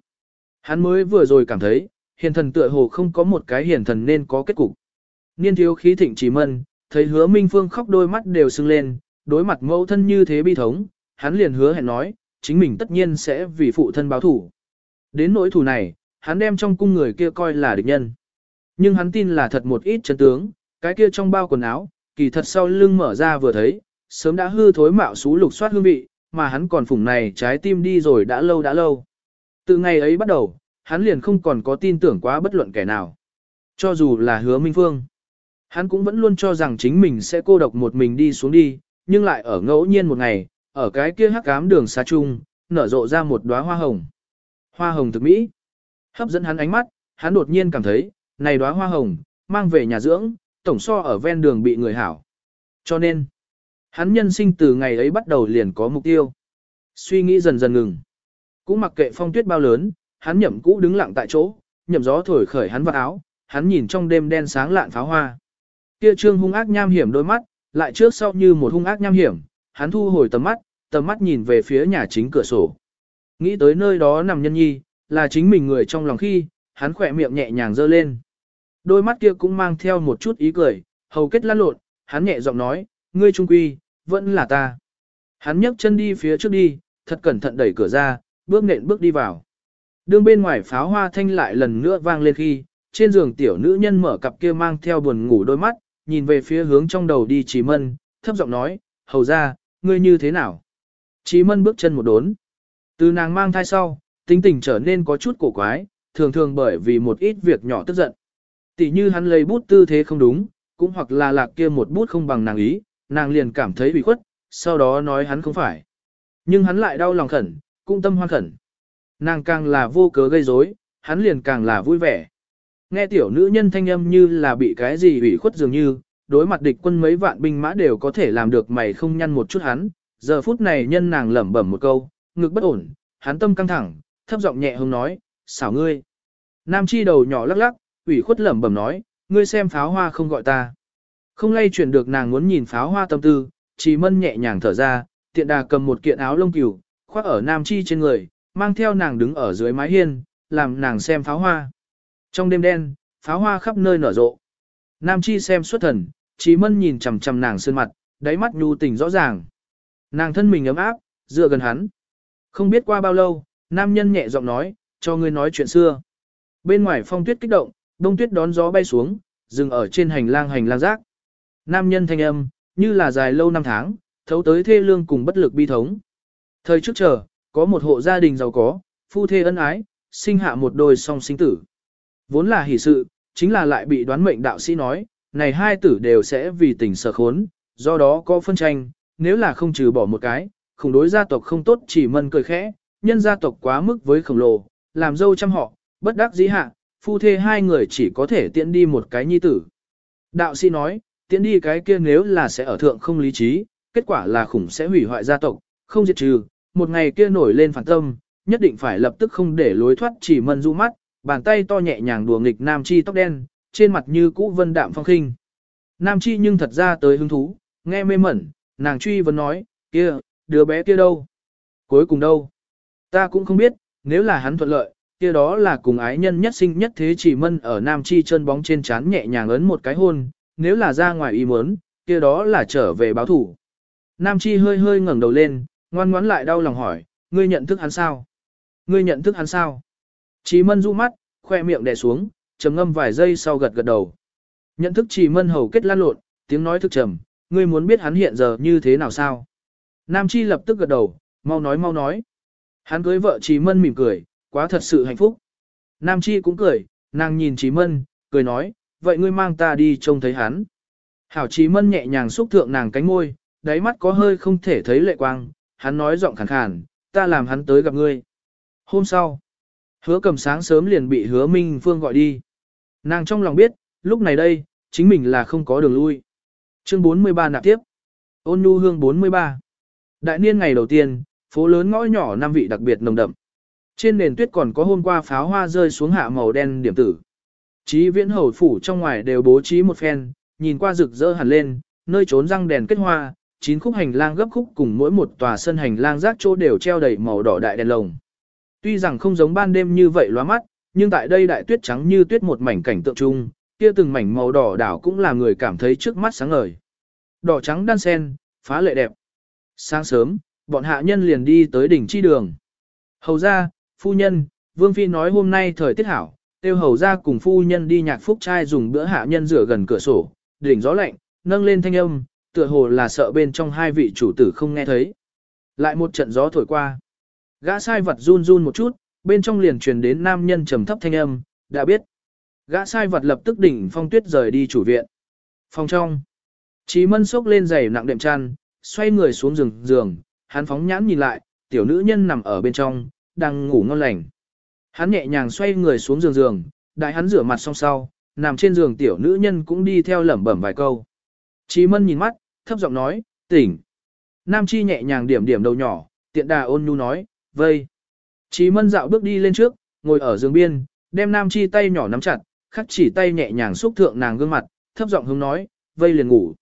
Hắn mới vừa rồi cảm thấy, hiền thần tựa hồ không có một cái hiền thần nên có kết cục. Niên thiếu khí thịnh chỉ mân, thấy hứa Minh Phương khóc đôi mắt đều sưng lên, đối mặt mẫu thân như thế bi thống, hắn liền hứa hẹn nói, chính mình tất nhiên sẽ vì phụ thân báo thủ. Đến nỗi thủ này, hắn đem trong cung người kia coi là địch nhân. Nhưng hắn tin là thật một ít chân tướng, cái kia trong bao quần áo, kỳ thật sau lưng mở ra vừa thấy, sớm đã hư thối mạo xú lục soát hương vị, mà hắn còn phủng này trái tim đi rồi đã lâu đã lâu. Từ ngày ấy bắt đầu, hắn liền không còn có tin tưởng quá bất luận kẻ nào. Cho dù là hứa Minh Phương. Hắn cũng vẫn luôn cho rằng chính mình sẽ cô độc một mình đi xuống đi, nhưng lại ở ngẫu nhiên một ngày, ở cái kia hắc cám đường xa chung, nở rộ ra một đóa hoa hồng. Hoa hồng thực mỹ. Hấp dẫn hắn ánh mắt, hắn đột nhiên cảm thấy, này đóa hoa hồng, mang về nhà dưỡng, tổng so ở ven đường bị người hảo. Cho nên, hắn nhân sinh từ ngày ấy bắt đầu liền có mục tiêu. Suy nghĩ dần dần ngừng. Cũng mặc kệ phong tuyết bao lớn, hắn nhậm cũ đứng lặng tại chỗ, nhậm gió thổi khởi hắn vào áo, hắn nhìn trong đêm đen sáng lạn pháo hoa. Kia trương hung ác nham hiểm đôi mắt, lại trước sau như một hung ác nham hiểm, hắn thu hồi tầm mắt, tầm mắt nhìn về phía nhà chính cửa sổ. Nghĩ tới nơi đó nằm nhân nhi, là chính mình người trong lòng khi, hắn khỏe miệng nhẹ nhàng dơ lên. Đôi mắt kia cũng mang theo một chút ý cười, hầu kết lăn lộn, hắn nhẹ giọng nói, ngươi trung quy, vẫn là ta. Hắn nhấc chân đi phía trước đi, thật cẩn thận đẩy cửa ra, bước nện bước đi vào. Đường bên ngoài pháo hoa thanh lại lần nữa vang lên khi, trên giường tiểu nữ nhân mở cặp kia mang theo buồn ngủ đôi mắt, nhìn về phía hướng trong đầu đi Chí Mân, thấp giọng nói, hầu ra, ngươi như thế nào? Chí Mân bước chân một đốn. Từ nàng mang thai sau, tính tình trở nên có chút cổ quái, thường thường bởi vì một ít việc nhỏ tức giận. Tỷ như hắn lấy bút tư thế không đúng, cũng hoặc là lạc kia một bút không bằng nàng ý, nàng liền cảm thấy bị khuất, sau đó nói hắn không phải. Nhưng hắn lại đau lòng khẩn, cũng tâm hoan khẩn. Nàng càng là vô cớ gây rối, hắn liền càng là vui vẻ. Nghe tiểu nữ nhân thanh âm như là bị cái gì ủy khuất dường như, đối mặt địch quân mấy vạn binh mã đều có thể làm được mày không nhăn một chút hắn. Giờ phút này nhân nàng lẩm bẩm một câu, ngực bất ổn, hắn tâm căng thẳng, thấp giọng nhẹ hông nói, xảo ngươi. Nam chi đầu nhỏ lắc lắc, ủy khuất lẩm bẩm nói, ngươi xem pháo hoa không gọi ta. Không lay chuyển được nàng muốn nhìn pháo hoa tâm tư, chỉ mân nhẹ nhàng thở ra, tiện đà cầm một kiện áo lông cừu, khoác ở nam chi trên người, mang theo nàng đứng ở dưới mái hiên, làm nàng xem pháo hoa. Trong đêm đen, pháo hoa khắp nơi nở rộ. Nam chi xem xuất thần, trí mân nhìn chằm chằm nàng sơn mặt, đáy mắt nhu tình rõ ràng. Nàng thân mình ấm áp, dựa gần hắn. Không biết qua bao lâu, nam nhân nhẹ giọng nói, cho ngươi nói chuyện xưa. Bên ngoài phong tuyết kích động, đông tuyết đón gió bay xuống, dừng ở trên hành lang hành lang rác. Nam nhân thanh âm, như là dài lâu năm tháng, thấu tới thê lương cùng bất lực bi thống. Thời trước chờ, có một hộ gia đình giàu có, phu thê ân ái, sinh hạ một đôi song sinh tử. Vốn là hỷ sự, chính là lại bị đoán mệnh đạo sĩ nói, này hai tử đều sẽ vì tình sở khốn, do đó có phân tranh, nếu là không trừ bỏ một cái, khủng đối gia tộc không tốt chỉ mân cười khẽ, nhân gia tộc quá mức với khổng lồ, làm dâu chăm họ, bất đắc dĩ hạ, phu thê hai người chỉ có thể tiễn đi một cái nhi tử. Đạo sĩ nói, tiễn đi cái kia nếu là sẽ ở thượng không lý trí, kết quả là khủng sẽ hủy hoại gia tộc, không diệt trừ, một ngày kia nổi lên phản tâm, nhất định phải lập tức không để lối thoát chỉ mân du mắt, bàn tay to nhẹ nhàng đùa nghịch Nam Chi tóc đen, trên mặt như cũ vân đạm phong khinh. Nam Chi nhưng thật ra tới hứng thú, nghe mê mẩn, nàng truy vấn nói, kia, đứa bé kia đâu? Cuối cùng đâu? Ta cũng không biết, nếu là hắn thuận lợi, kia đó là cùng ái nhân nhất sinh nhất thế chỉ mân ở Nam Chi chân bóng trên chán nhẹ nhàng ấn một cái hôn, nếu là ra ngoài ý muốn, kia đó là trở về báo thủ. Nam Chi hơi hơi ngẩng đầu lên, ngoan ngoãn lại đau lòng hỏi, ngươi nhận thức hắn sao? Ngươi nhận thức hắn sao? Chí mân du mắt, khoe miệng đè xuống, trầm ngâm vài giây sau gật gật đầu. Nhận thức chỉ mân hầu kết lan lộn, tiếng nói thức trầm, ngươi muốn biết hắn hiện giờ như thế nào sao? Nam Chi lập tức gật đầu, mau nói mau nói. Hắn cưới vợ Chí Mân mỉm cười, quá thật sự hạnh phúc. Nam Chi cũng cười, nàng nhìn Chí Mân, cười nói, vậy ngươi mang ta đi trông thấy hắn. Hảo Chí Mân nhẹ nhàng xúc thượng nàng cánh môi, đáy mắt có hơi không thể thấy lệ quang, hắn nói giọng khàn khàn, ta làm hắn tới gặp ngươi. Hôm sau, hứa cầm sáng sớm liền bị hứa Minh Phương gọi đi. Nàng trong lòng biết, lúc này đây, chính mình là không có đường lui. Chương 43 nạp tiếp. Ôn nhu hương 43. Đại niên ngày đầu tiên, phố lớn ngõ nhỏ năm vị đặc biệt nồng đậm. Trên nền tuyết còn có hôm qua pháo hoa rơi xuống hạ màu đen điểm tử. Chí viễn hầu phủ trong ngoài đều bố trí một phen, nhìn qua rực rỡ hẳn lên, nơi trốn răng đèn kết hoa, chín khúc hành lang gấp khúc cùng mỗi một tòa sân hành lang rác chỗ đều treo đầy màu đỏ đại đèn lồng. Tuy rằng không giống ban đêm như vậy loa mắt, nhưng tại đây đại tuyết trắng như tuyết một mảnh cảnh tượng chung, kia từng mảnh màu đỏ đảo cũng là người cảm thấy trước mắt sáng ngời. Đỏ trắng đan sen, phá lệ đẹp. Sáng sớm, bọn hạ nhân liền đi tới đỉnh chi đường. Hầu ra, phu nhân, Vương Phi nói hôm nay thời tiết hảo, tiêu hầu ra cùng phu nhân đi nhạc phúc trai dùng bữa hạ nhân rửa gần cửa sổ, đỉnh gió lạnh, nâng lên thanh âm, tựa hồ là sợ bên trong hai vị chủ tử không nghe thấy. Lại một trận gió thổi qua. Gã sai vật run run một chút, bên trong liền truyền đến nam nhân trầm thấp thanh âm, đã biết. Gã sai vật lập tức đỉnh phong tuyết rời đi chủ viện. Phòng trong. Chí mân sốc lên giày nặng đệm chăn, xoay người xuống giường giường, hắn phóng nhãn nhìn lại, tiểu nữ nhân nằm ở bên trong, đang ngủ ngon lành. Hắn nhẹ nhàng xoay người xuống giường giường, đại hắn rửa mặt xong sau, nằm trên giường tiểu nữ nhân cũng đi theo lẩm bẩm vài câu. Chí mân nhìn mắt, thấp giọng nói, tỉnh. Nam Chi nhẹ nhàng điểm điểm đầu nhỏ, tiện đà ôn nhu nói, vây. Chí mân dạo bước đi lên trước, ngồi ở giường biên, đem Nam Chi tay nhỏ nắm chặt, khắc chỉ tay nhẹ nhàng xúc thượng nàng gương mặt, thấp giọng hướng nói, vây liền ngủ.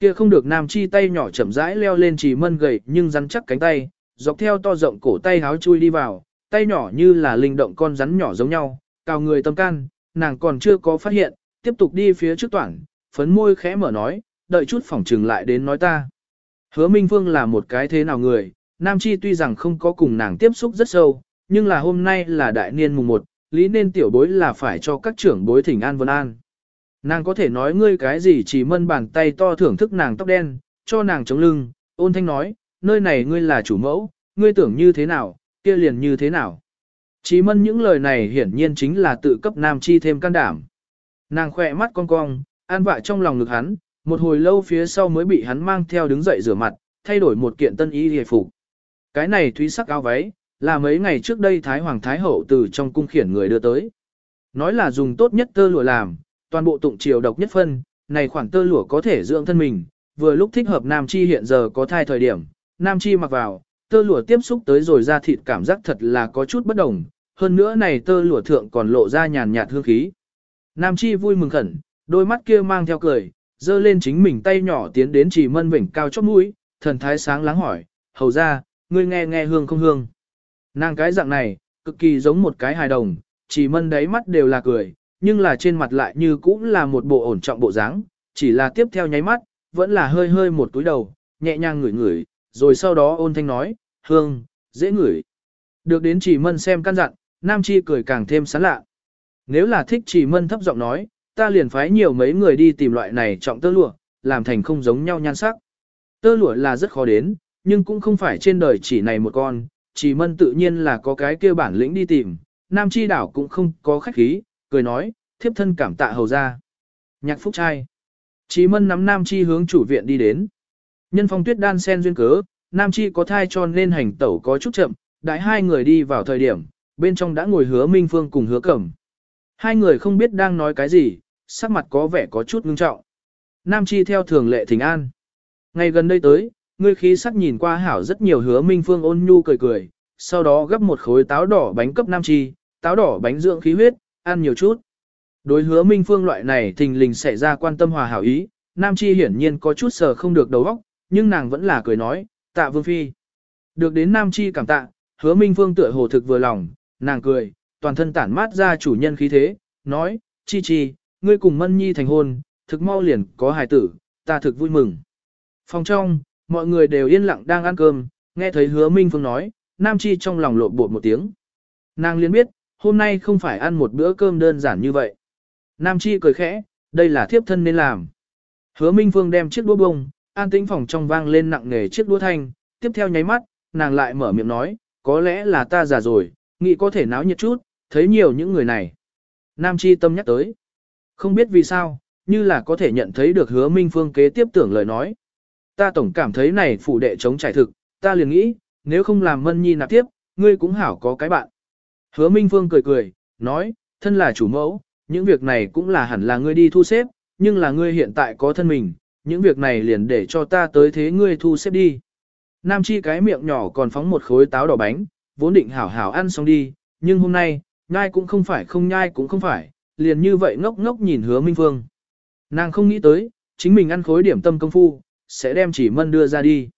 Kia không được Nam Chi tay nhỏ chậm rãi leo lên chỉ mân gầy nhưng rắn chắc cánh tay, dọc theo to rộng cổ tay háo chui đi vào, tay nhỏ như là linh động con rắn nhỏ giống nhau, cao người tâm can, nàng còn chưa có phát hiện, tiếp tục đi phía trước toảng, phấn môi khẽ mở nói, đợi chút phỏng trừng lại đến nói ta. Hứa Minh Phương là một cái thế nào người, Nam Chi tuy rằng không có cùng nàng tiếp xúc rất sâu, nhưng là hôm nay là đại niên mùng 1, lý nên tiểu bối là phải cho các trưởng bối thỉnh an vân an. Nàng có thể nói ngươi cái gì chỉ mân bàn tay to thưởng thức nàng tóc đen, cho nàng chống lưng, ôn thanh nói, nơi này ngươi là chủ mẫu, ngươi tưởng như thế nào, kia liền như thế nào? chỉ mân những lời này hiển nhiên chính là tự cấp Nam Chi thêm can đảm. Nàng khỏe mắt cong cong, an vạ trong lòng ngực hắn, một hồi lâu phía sau mới bị hắn mang theo đứng dậy rửa mặt, thay đổi một kiện tân y hề phục. Cái này thúy sắc áo váy, là mấy ngày trước đây Thái Hoàng Thái Hậu từ trong cung khiển người đưa tới. Nói là dùng tốt nhất tơ lụa làm, toàn bộ tụng triều độc nhất phân, này khoảng tơ lụa có thể dưỡng thân mình, vừa lúc thích hợp Nam Chi hiện giờ có thai thời điểm, Nam Chi mặc vào, tơ lụa tiếp xúc tới rồi ra thịt cảm giác thật là có chút bất đồng, hơn nữa này tơ lụa thượng còn lộ ra nhàn nhạt hương khí. Nam Chi vui mừng khẩn, đôi mắt kia mang theo cười, dơ lên chính mình tay nhỏ tiến đến chỉ mân vỉnh cao chót mũi, thần thái sáng láng hỏi, hầu ra, ngươi nghe nghe hương không hương. Nàng cái dạng này, cực kỳ giống một cái hài đồng, chỉ mân đáy mắt đều là cười, nhưng là trên mặt lại như cũng là một bộ ổn trọng bộ dáng, chỉ là tiếp theo nháy mắt, vẫn là hơi hơi một túi đầu, nhẹ nhàng ngửi ngửi, rồi sau đó ôn thanh nói, hương, dễ ngửi. Được đến chỉ mân xem căn dặn, Nam Chi cười càng thêm sán lạ. Nếu là thích chỉ mân thấp giọng nói, ta liền phái nhiều mấy người đi tìm loại này trọng tơ lụa, làm thành không giống nhau nhan sắc. Tơ lụa là rất khó đến, nhưng cũng không phải trên đời chỉ này một con, chỉ mân tự nhiên là có cái kia bản lĩnh đi tìm, Nam Chi đảo cũng không có khách khí, cười nói, thiếp thân cảm tạ hầu ra. Nhạc phúc trai. Chỉ mân nắm Nam Chi hướng chủ viện đi đến. Nhân phong tuyết đan sen duyên cớ, Nam Chi có thai cho nên hành tẩu có chút chậm, đại hai người đi vào thời điểm, bên trong đã ngồi hứa Minh Phương cùng hứa cẩm. Hai người không biết đang nói cái gì, sắc mặt có vẻ có chút ngưng trọng. Nam Chi theo thường lệ thỉnh an. Ngày gần đây tới, ngươi khí sắc nhìn qua hảo rất nhiều hứa Minh Phương ôn nhu cười cười, sau đó gấp một khối táo đỏ bánh cấp Nam Chi, táo đỏ bánh dưỡng khí huyết, ăn nhiều chút. Đối hứa Minh Phương loại này thình lình xảy ra quan tâm hòa hảo ý, Nam Chi hiển nhiên có chút sờ không được đầu óc, nhưng nàng vẫn là cười nói, tạ Vương Phi. Được đến Nam Chi cảm tạ, hứa Minh Phương tựa hồ thực vừa lòng, nàng cười, toàn thân tản mát ra chủ nhân khí thế, nói, Chi Chi, ngươi cùng Mân Nhi thành hôn, thực mau liền có hài tử, ta thực vui mừng. Phòng trong, mọi người đều yên lặng đang ăn cơm, nghe thấy hứa Minh Phương nói, Nam Chi trong lòng lộn bột một tiếng. Nàng liền biết, hôm nay không phải ăn một bữa cơm đơn giản như vậy. Nam Chi cười khẽ, đây là thiếp thân nên làm. Hứa Minh Phương đem chiếc đũa bông, an tĩnh phòng trong vang lên nặng nề chiếc đũa thanh, tiếp theo nháy mắt, nàng lại mở miệng nói, có lẽ là ta già rồi, nghĩ có thể náo nhiệt chút, thấy nhiều những người này. Nam Chi tâm nhắc tới. Không biết vì sao, như là có thể nhận thấy được hứa Minh Phương kế tiếp tưởng lời nói. Ta tổng cảm thấy này phủ đệ chống trải thực, ta liền nghĩ, nếu không làm mân nhi nạp tiếp, ngươi cũng hảo có cái bạn. Hứa Minh Phương cười cười, nói, thân là chủ mẫu, những việc này cũng là hẳn là ngươi đi thu xếp, nhưng là ngươi hiện tại có thân mình, những việc này liền để cho ta tới thế ngươi thu xếp đi. Nam Chi cái miệng nhỏ còn phóng một khối táo đỏ bánh, vốn định hảo hảo ăn xong đi, nhưng hôm nay, nhai cũng không phải không nhai cũng không phải, liền như vậy ngốc ngốc nhìn hứa Minh Phương. Nàng không nghĩ tới, chính mình ăn khối điểm tâm công phu, sẽ đem chỉ mân đưa ra đi.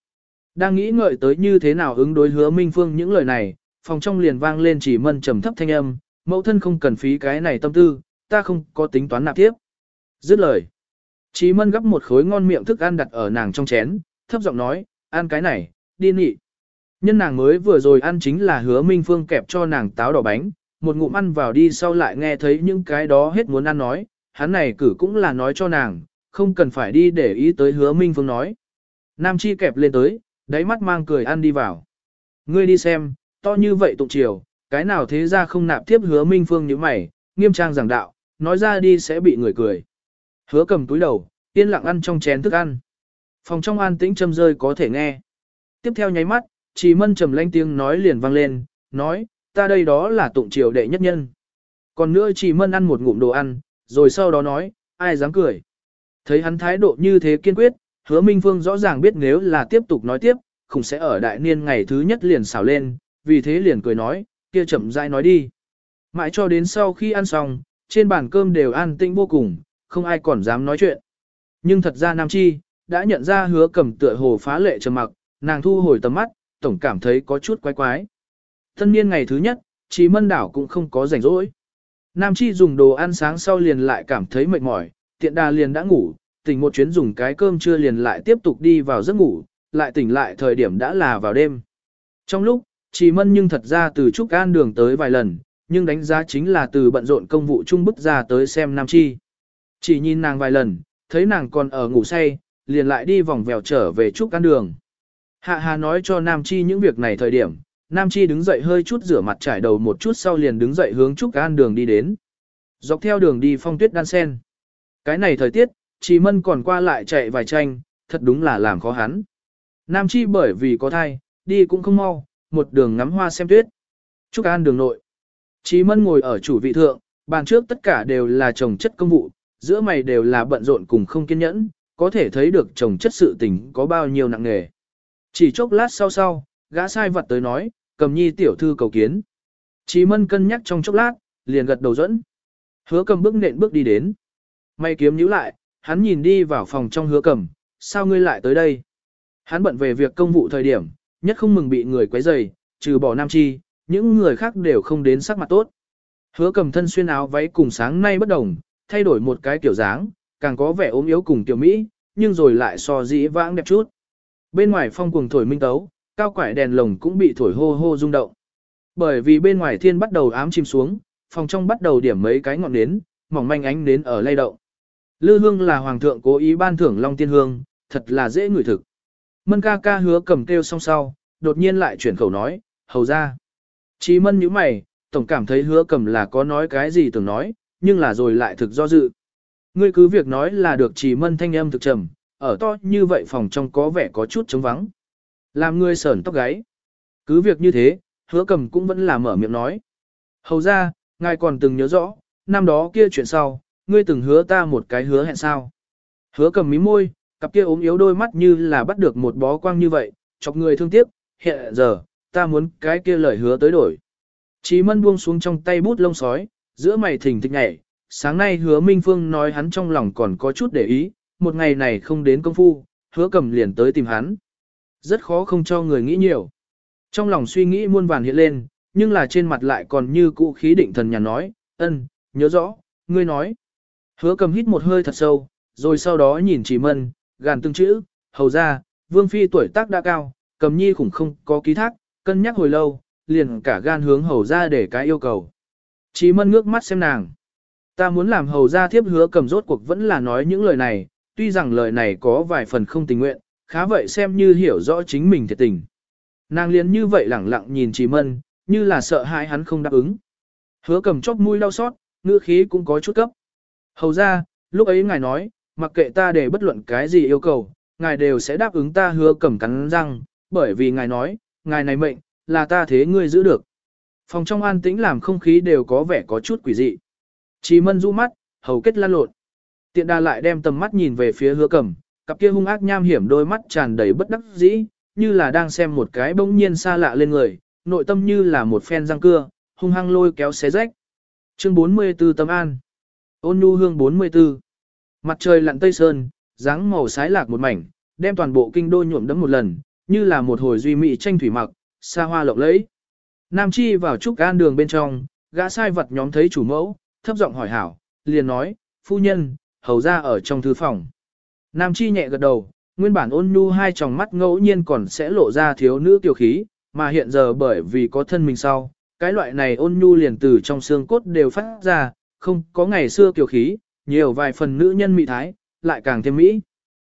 Đang nghĩ ngợi tới như thế nào ứng đối hứa Minh Phương những lời này, phòng trong liền vang lên chỉ mân trầm thấp thanh âm, mẫu thân không cần phí cái này tâm tư, ta không có tính toán nạp tiếp. Dứt lời. Chỉ mân gấp một khối ngon miệng thức ăn đặt ở nàng trong chén, thấp giọng nói, ăn cái này, đi nị. Nhân nàng mới vừa rồi ăn chính là hứa Minh Phương kẹp cho nàng táo đỏ bánh, một ngụm ăn vào đi sau lại nghe thấy những cái đó hết muốn ăn nói, hắn này cử cũng là nói cho nàng, không cần phải đi để ý tới hứa Minh Phương nói. Nam Chi kẹp lên tới, đáy mắt mang cười ăn đi vào. Ngươi đi xem, to như vậy tụng chiều, cái nào thế ra không nạp tiếp hứa Minh Phương như mày, nghiêm trang giảng đạo, nói ra đi sẽ bị người cười. Hứa cầm túi đầu, yên lặng ăn trong chén thức ăn. Phòng trong an tĩnh châm rơi có thể nghe. Tiếp theo nháy mắt, chỉ mân trầm lanh tiếng nói liền vang lên, nói, ta đây đó là tụng triều đệ nhất nhân. Còn nữa chỉ mân ăn một ngụm đồ ăn, rồi sau đó nói, ai dám cười. Thấy hắn thái độ như thế kiên quyết, hứa Minh Phương rõ ràng biết nếu là tiếp tục nói tiếp, không sẽ ở đại niên ngày thứ nhất liền xảo lên, vì thế liền cười nói, kia chậm rãi nói đi. Mãi cho đến sau khi ăn xong, trên bàn cơm đều an tĩnh vô cùng, không ai còn dám nói chuyện. Nhưng thật ra Nam Chi, đã nhận ra hứa cầm tựa hồ phá lệ trầm mặc, nàng thu hồi tầm mắt, tổng cảm thấy có chút quái quái. Tân niên ngày thứ nhất, Chí Mân Đảo cũng không có rảnh rỗi. Nam Chi dùng đồ ăn sáng sau liền lại cảm thấy mệt mỏi, tiện đà liền đã ngủ, tỉnh một chuyến dùng cái cơm trưa liền lại tiếp tục đi vào giấc ngủ, lại tỉnh lại thời điểm đã là vào đêm. Trong lúc, Chí Mân nhưng thật ra từ Trúc An đường tới vài lần, nhưng đánh giá chính là từ bận rộn công vụ Chung bức ra tới xem Nam Chi. Chỉ nhìn nàng vài lần, thấy nàng còn ở ngủ say, liền lại đi vòng vèo trở về Trúc An đường. Hạ Hà nói cho Nam Chi những việc này thời điểm, Nam Chi đứng dậy hơi chút rửa mặt trải đầu một chút sau liền đứng dậy hướng Trúc An đường đi đến. Dọc theo đường đi phong tuyết đan sen. Cái này thời tiết, Chí Mân còn qua lại chạy vài tranh, thật đúng là làm khó hắn. Nam Chi bởi vì có thai, đi cũng không mau, một đường ngắm hoa xem tuyết. Trúc An đường nội. Chí Mân ngồi ở chủ vị thượng, bàn trước tất cả đều là chồng chất công vụ, giữa mày đều là bận rộn cùng không kiên nhẫn, có thể thấy được chồng chất sự tình có bao nhiêu nặng nề. Chỉ chốc lát sau sau, gã sai vật tới nói, cầm nhi tiểu thư cầu kiến. Chí Mân cân nhắc trong chốc lát, liền gật đầu dẫn. Hứa cầm bước nện bước đi đến. May kiếm nhíu lại, hắn nhìn đi vào phòng trong hứa cầm, sao ngươi lại tới đây? Hắn bận về việc công vụ thời điểm, nhất không mừng bị người quấy rầy, trừ bỏ nam chi, những người khác đều không đến sắc mặt tốt. Hứa cầm thân xuyên áo váy cùng sáng nay bất đồng, thay đổi một cái kiểu dáng, càng có vẻ ốm yếu cùng tiểu Mỹ, nhưng rồi lại so dĩ vãng đẹp chút. Bên ngoài phong cuồng thổi minh tấu, cao quải đèn lồng cũng bị thổi hô hô rung động. Bởi vì bên ngoài thiên bắt đầu ám chìm xuống, phòng trong bắt đầu điểm mấy cái ngọn nến, mỏng manh ánh nến ở lay động. Lư hương là hoàng thượng cố ý ban thưởng long tiên hương, thật là dễ ngửi thực. Mân ca ca hứa cầm kêu song sau, đột nhiên lại chuyển khẩu nói, hầu ra. Chí mân như mày, tổng cảm thấy hứa cầm là có nói cái gì tưởng nói, nhưng là rồi lại thực do dự. Ngươi cứ việc nói là được chỉ mân thanh âm thực trầm, ở to như vậy phòng trong có vẻ có chút trống vắng. Làm ngươi sởn tóc gáy. Cứ việc như thế, hứa cầm cũng vẫn là mở miệng nói. Hầu ra, ngài còn từng nhớ rõ, năm đó kia chuyện sau, ngươi từng hứa ta một cái hứa hẹn sao. Hứa cầm mí môi, cặp kia ốm yếu đôi mắt như là bắt được một bó quang như vậy, chọc người thương tiếc, hiện giờ, ta muốn cái kia lời hứa tới đổi. Chí mân buông xuống trong tay bút lông sói, giữa mày thỉnh thịch nhảy, sáng nay hứa Minh Phương nói hắn trong lòng còn có chút để ý, một ngày này không đến công phu, hứa cầm liền tới tìm hắn. Rất khó không cho người nghĩ nhiều. Trong lòng suy nghĩ muôn vàn hiện lên, nhưng là trên mặt lại còn như cũ khí định thần nhà nói, ân, nhớ rõ, ngươi nói. Hứa cầm hít một hơi thật sâu, rồi sau đó nhìn chỉ mân, gàn từng chữ, hầu ra, vương phi tuổi tác đã cao, cầm nhi khủng không có ký thác, cân nhắc hồi lâu, liền cả gan hướng hầu ra để cái yêu cầu. chỉ mân ngước mắt xem nàng. Ta muốn làm hầu ra thiếp hứa cầm rốt cuộc vẫn là nói những lời này, tuy rằng lời này có vài phần không tình nguyện, khá vậy xem như hiểu rõ chính mình thiệt tình. Nàng liền như vậy lẳng lặng nhìn Trì mân, như là sợ hãi hắn không đáp ứng. Hứa cầm chóc mũi đau xót, ngữ khí cũng có chút cấp. Hầu ra, lúc ấy ngài nói, mặc kệ ta để bất luận cái gì yêu cầu, ngài đều sẽ đáp ứng ta hứa cầm cắn răng, bởi vì ngài nói, ngài này mệnh, là ta thế ngươi giữ được. Phòng trong an tĩnh làm không khí đều có vẻ có chút quỷ dị. Chí mân du mắt, hầu kết lan lộn. Tiện đà lại đem tầm mắt nhìn về phía hứa cầm, cặp kia hung ác nham hiểm đôi mắt tràn đầy bất đắc dĩ, như là đang xem một cái bỗng nhiên xa lạ lên người, nội tâm như là một phen răng cưa, hung hăng lôi kéo xé rách. Chương 44 tâm an. Ôn nhu hương 44. Mặt trời lặn tây sơn, dáng màu sái lạc một mảnh, đem toàn bộ kinh đô nhuộm đẫm một lần, như là một hồi duy mỹ tranh thủy mặc, xa hoa lộng lẫy. Nam Chi vào trúc gan đường bên trong, gã sai vật nhóm thấy chủ mẫu, thấp giọng hỏi hảo, liền nói, phu nhân, hầu ra ở trong thư phòng. Nam Chi nhẹ gật đầu, nguyên bản ôn nhu hai tròng mắt ngẫu nhiên còn sẽ lộ ra thiếu nữ tiểu khí, mà hiện giờ bởi vì có thân mình sau, cái loại này ôn nhu liền từ trong xương cốt đều phát ra, không có ngày xưa tiểu khí, nhiều vài phần nữ nhân mỹ thái, lại càng thêm mỹ.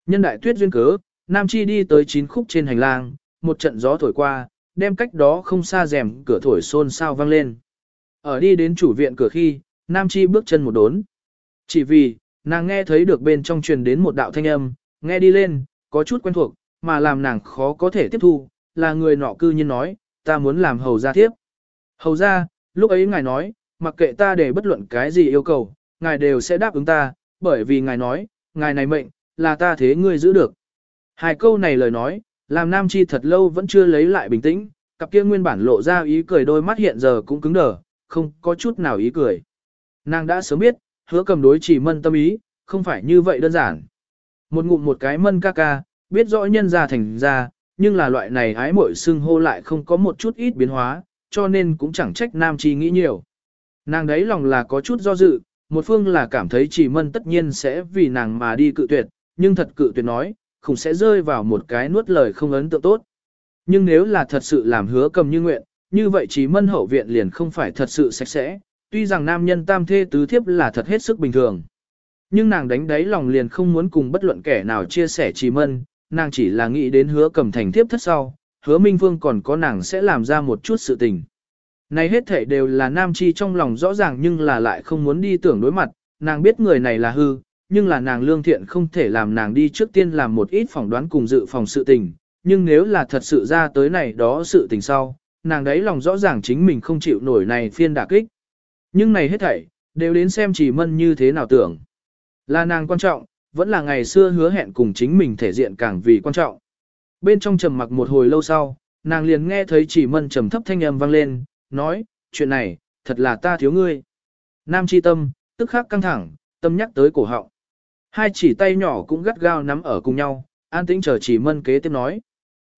Nhân đại tuyết duyên cớ, Nam Chi đi tới chín khúc trên hành lang, một trận gió thổi qua, đem cách đó không xa rèm cửa thổi xôn xao vang lên. Ở đi đến chủ viện cửa khi, Nam Chi bước chân một đốn. Chỉ vì, nàng nghe thấy được bên trong truyền đến một đạo thanh âm, nghe đi lên, có chút quen thuộc, mà làm nàng khó có thể tiếp thu, là người nọ cư nhiên nói, ta muốn làm hầu gia tiếp. Hầu gia, lúc ấy ngài nói, mặc kệ ta để bất luận cái gì yêu cầu, ngài đều sẽ đáp ứng ta, bởi vì ngài nói, ngài này mệnh, là ta thế ngươi giữ được. Hai câu này lời nói, làm Nam Chi thật lâu vẫn chưa lấy lại bình tĩnh, cặp kia nguyên bản lộ ra ý cười đôi mắt hiện giờ cũng cứng đờ, không có chút nào ý cười. Nàng đã sớm biết, hứa cầm đối chỉ mân tâm ý, không phải như vậy đơn giản. Một ngụm một cái mân ca ca, biết rõ nhân ra thành ra, nhưng là loại này ái mội xưng hô lại không có một chút ít biến hóa, cho nên cũng chẳng trách Nam Chi nghĩ nhiều. Nàng đấy lòng là có chút do dự, một phương là cảm thấy chỉ mân tất nhiên sẽ vì nàng mà đi cự tuyệt, nhưng thật cự tuyệt nói, không sẽ rơi vào một cái nuốt lời không ấn tượng tốt. Nhưng nếu là thật sự làm hứa cầm như nguyện, như vậy chỉ mân hậu viện liền không phải thật sự sạch sẽ, tuy rằng nam nhân tam thê tứ thiếp là thật hết sức bình thường. Nhưng nàng đánh đáy lòng liền không muốn cùng bất luận kẻ nào chia sẻ trì mân, nàng chỉ là nghĩ đến hứa cầm thành thiếp thất sau, hứa Minh vương còn có nàng sẽ làm ra một chút sự tình. Này hết thể đều là nam chi trong lòng rõ ràng nhưng là lại không muốn đi tưởng đối mặt, nàng biết người này là hư, nhưng là nàng lương thiện không thể làm nàng đi trước tiên làm một ít phỏng đoán cùng dự phòng sự tình, nhưng nếu là thật sự ra tới này đó sự tình sau, nàng đấy lòng rõ ràng chính mình không chịu nổi này phiên đả kích. Nhưng này hết thảy, đều đến xem chỉ mân như thế nào tưởng. Là nàng quan trọng, vẫn là ngày xưa hứa hẹn cùng chính mình thể diện càng vì quan trọng. Bên trong trầm mặc một hồi lâu sau, nàng liền nghe thấy chỉ mân trầm thấp thanh âm vang lên, nói, chuyện này, thật là ta thiếu ngươi. Nam chi tâm, tức khắc căng thẳng, tâm nhắc tới cổ họng. Hai chỉ tay nhỏ cũng gắt gao nắm ở cùng nhau, an tĩnh chờ chỉ mân kế tiếp nói.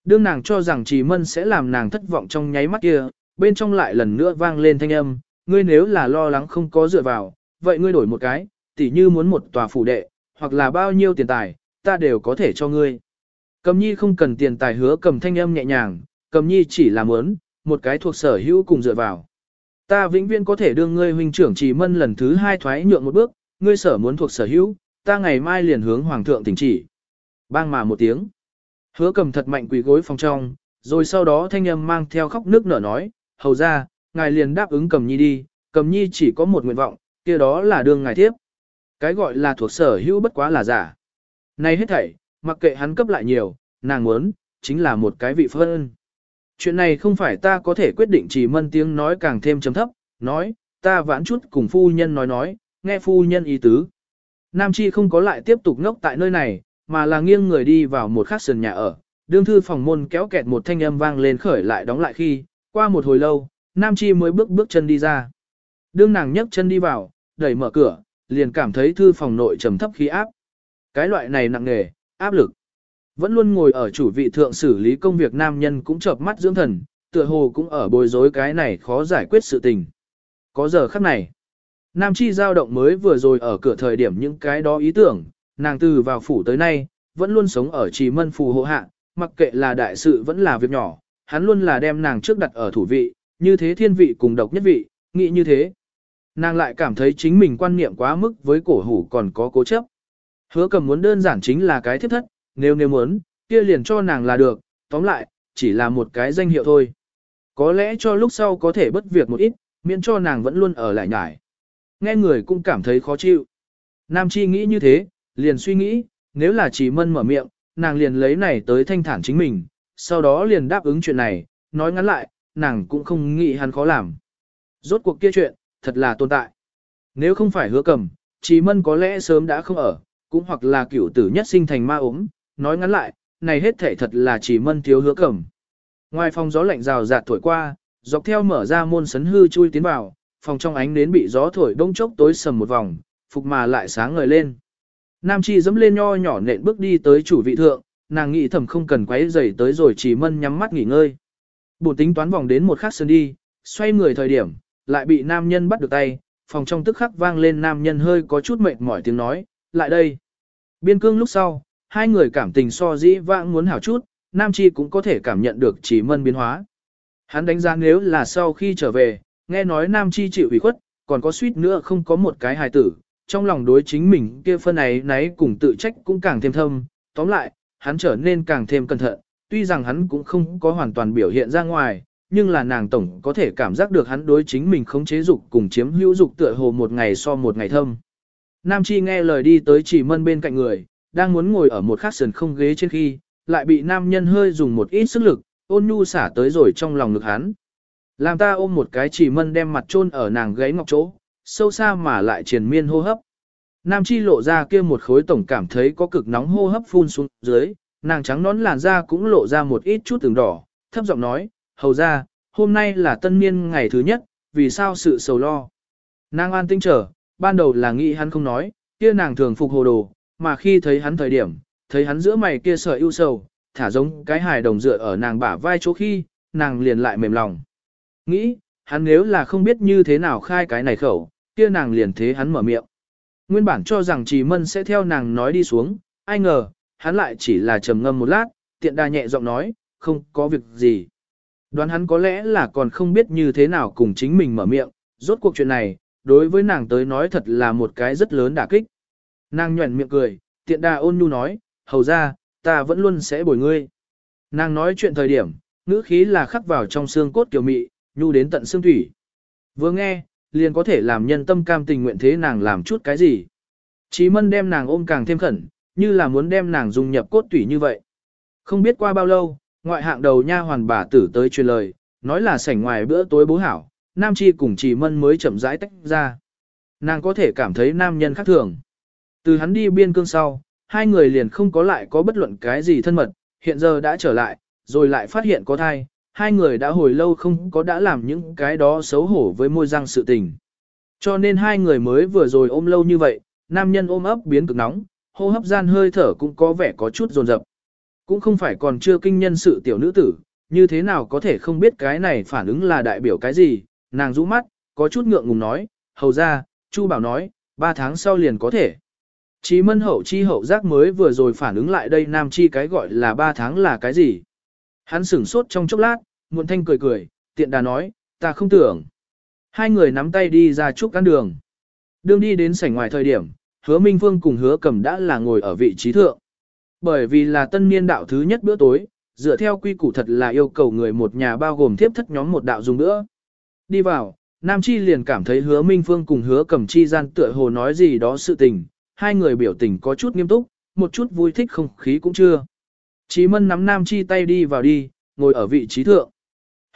Đương nàng cho rằng chỉ mân sẽ làm nàng thất vọng trong nháy mắt kia, bên trong lại lần nữa vang lên thanh âm, ngươi nếu là lo lắng không có dựa vào, vậy ngươi đổi một cái, tỉ như muốn một tòa phủ đệ, hoặc là bao nhiêu tiền tài, ta đều có thể cho ngươi. Cầm nhi không cần tiền tài hứa cầm thanh âm nhẹ nhàng, cầm nhi chỉ là muốn, một cái thuộc sở hữu cùng dựa vào. Ta vĩnh viễn có thể đưa ngươi huynh trưởng chỉ mân lần thứ hai thoái nhượng một bước, ngươi sở muốn thuộc sở hữu, ta ngày mai liền hướng hoàng thượng tỉnh chỉ. Bang mà một tiếng. Hứa cầm thật mạnh quỳ gối phòng trong, rồi sau đó thanh âm mang theo khóc nước nở nói, hầu ra, ngài liền đáp ứng cầm nhi đi, cầm nhi chỉ có một nguyện vọng, kia đó là đương ngài tiếp. Cái gọi là thuộc sở hữu bất quá là giả. Này hết thảy, mặc kệ hắn cấp lại nhiều, nàng muốn, chính là một cái vị phân. Chuyện này không phải ta có thể quyết định chỉ mân tiếng nói càng thêm chấm thấp, nói, ta vãn chút cùng phu nhân nói nói, nghe phu nhân ý tứ. Nam Chi không có lại tiếp tục ngốc tại nơi này, mà là nghiêng người đi vào một khắc sườn nhà ở. Đương thư phòng môn kéo kẹt một thanh âm vang lên khởi lại đóng lại khi, qua một hồi lâu, Nam Chi mới bước bước chân đi ra. Đương nàng nhấc chân đi vào, đẩy mở cửa, liền cảm thấy thư phòng nội trầm thấp khí áp. Cái loại này nặng nề, áp lực. Vẫn luôn ngồi ở chủ vị thượng xử lý công việc nam nhân cũng chợp mắt dưỡng thần, tựa hồ cũng ở bối rối cái này khó giải quyết sự tình. Có giờ khắc này, Nam Chi giao động mới vừa rồi ở cửa thời điểm những cái đó ý tưởng, nàng từ vào phủ tới nay, vẫn luôn sống ở trì mân phù hộ hạ, mặc kệ là đại sự vẫn là việc nhỏ, hắn luôn là đem nàng trước đặt ở thủ vị, như thế thiên vị cùng độc nhất vị, nghĩ như thế. Nàng lại cảm thấy chính mình quan niệm quá mức với cổ hủ còn có cố chấp. Hứa cầm muốn đơn giản chính là cái thiết thất, nếu nếu muốn, kia liền cho nàng là được, tóm lại, chỉ là một cái danh hiệu thôi. Có lẽ cho lúc sau có thể bất việc một ít, miễn cho nàng vẫn luôn ở lại nhải. Nghe người cũng cảm thấy khó chịu. Nam Chi nghĩ như thế, liền suy nghĩ, nếu là chỉ mân mở miệng, nàng liền lấy này tới thanh thản chính mình, sau đó liền đáp ứng chuyện này, nói ngắn lại, nàng cũng không nghĩ hắn khó làm. Rốt cuộc kia chuyện, thật là tồn tại. Nếu không phải hứa cầm, chỉ mân có lẽ sớm đã không ở, cũng hoặc là cửu tử nhất sinh thành ma ốm, nói ngắn lại, này hết thể thật là chỉ mân thiếu hứa cầm. Ngoài phòng gió lạnh rào rạt thổi qua, dọc theo mở ra môn sấn hư chui tiến vào, phòng trong ánh nến bị gió thổi đông chốc tối sầm một vòng, phục mà lại sáng ngời lên. Nam Chi dẫm lên nho nhỏ nện bước đi tới chủ vị thượng, nàng nghĩ thầm không cần quấy rầy tới rồi chỉ mân nhắm mắt nghỉ ngơi. Bổn tính toán vòng đến một khắc sơn đi, xoay người thời điểm, lại bị nam nhân bắt được tay, phòng trong tức khắc vang lên nam nhân hơi có chút mệt mỏi tiếng nói, lại đây. Biên cương lúc sau, hai người cảm tình so dĩ vãng muốn hảo chút, nam chi cũng có thể cảm nhận được chỉ mân biến hóa. Hắn đánh giá nếu là sau khi trở về, nghe nói nam chi chịu ủy khuất, còn có suýt nữa không có một cái hài tử, trong lòng đối chính mình kia phân ấy nấy cùng tự trách cũng càng thêm thâm, tóm lại, hắn trở nên càng thêm cẩn thận, tuy rằng hắn cũng không có hoàn toàn biểu hiện ra ngoài, nhưng là nàng tổng có thể cảm giác được hắn đối chính mình không chế dục cùng chiếm hữu dục tựa hồ một ngày so một ngày thâm. Nam Chi nghe lời đi tới chỉ mân bên cạnh người, đang muốn ngồi ở một khắc sườn không ghế trên khi, lại bị nam nhân hơi dùng một ít sức lực, ôn nhu xả tới rồi trong lòng ngực hắn. Làm ta ôm một cái chỉ mân đem mặt chôn ở nàng gáy ngọc chỗ, sâu xa mà lại triền miên hô hấp. Nam Chi lộ ra kia một khối tổng cảm thấy có cực nóng hô hấp phun xuống dưới, nàng trắng nón làn da cũng lộ ra một ít chút từng đỏ, thấp giọng nói, hầu ra, hôm nay là tân niên ngày thứ nhất, vì sao sự sầu lo. Nàng an tinh trở, ban đầu là nghĩ hắn không nói, kia nàng thường phục hồ đồ, mà khi thấy hắn thời điểm, thấy hắn giữa mày kia sợi ưu sầu, thả giống cái hài đồng dựa ở nàng bả vai chỗ khi, nàng liền lại mềm lòng. Nghĩ, hắn nếu là không biết như thế nào khai cái này khẩu, kia nàng liền thế hắn mở miệng. Nguyên bản cho rằng Trì Mân sẽ theo nàng nói đi xuống, ai ngờ, hắn lại chỉ là trầm ngâm một lát, tiện đa nhẹ giọng nói, không có việc gì. Đoán hắn có lẽ là còn không biết như thế nào cùng chính mình mở miệng, rốt cuộc chuyện này, đối với nàng tới nói thật là một cái rất lớn đả kích. Nàng nhuẩn miệng cười, tiện đà ôn nhu nói, hầu ra, ta vẫn luôn sẽ bồi ngươi. Nàng nói chuyện thời điểm, ngữ khí là khắc vào trong xương cốt kiểu mị, nhu đến tận xương thủy. Vừa nghe, liền có thể làm nhân tâm cam tình nguyện thế nàng làm chút cái gì. Chí mân đem nàng ôm càng thêm khẩn, như là muốn đem nàng dung nhập cốt tủy như vậy. Không biết qua bao lâu, ngoại hạng đầu nha hoàn bà tử tới truyền lời, nói là sảnh ngoài bữa tối bố hảo, Nam Chi cùng Chỉ Mân mới chậm rãi tách ra. Nàng có thể cảm thấy nam nhân khác thường. Từ hắn đi biên cương sau, hai người liền không có lại có bất luận cái gì thân mật, hiện giờ đã trở lại, rồi lại phát hiện có thai, hai người đã hồi lâu không có đã làm những cái đó xấu hổ với môi răng sự tình. Cho nên hai người mới vừa rồi ôm lâu như vậy, nam nhân ôm ấp biến cực nóng, hô hấp gian hơi thở cũng có vẻ có chút dồn dập. Cũng không phải còn chưa kinh nhân sự tiểu nữ tử, như thế nào có thể không biết cái này phản ứng là đại biểu cái gì, nàng rũ mắt, có chút ngượng ngùng nói, hầu ra, Chu Bảo nói, ba tháng sau liền có thể. Chí mân hậu chi hậu giác mới vừa rồi phản ứng lại đây nam chi cái gọi là ba tháng là cái gì. Hắn sửng sốt trong chốc lát, muộn thanh cười cười, tiện đà nói, ta không tưởng. Hai người nắm tay đi ra chúc ăn đường. Đương đi đến sảnh ngoài thời điểm, hứa Minh Phương cùng hứa cầm đã là ngồi ở vị trí thượng. Bởi vì là tân niên đạo thứ nhất bữa tối, dựa theo quy củ thật là yêu cầu người một nhà bao gồm tiếp thất nhóm một đạo dùng bữa. Đi vào, Nam Chi liền cảm thấy hứa Minh Phương cùng hứa cầm chi gian tựa hồ nói gì đó sự tình, hai người biểu tình có chút nghiêm túc, một chút vui thích không khí cũng chưa. Chí mân nắm Nam Chi tay đi vào đi, ngồi ở vị trí thượng.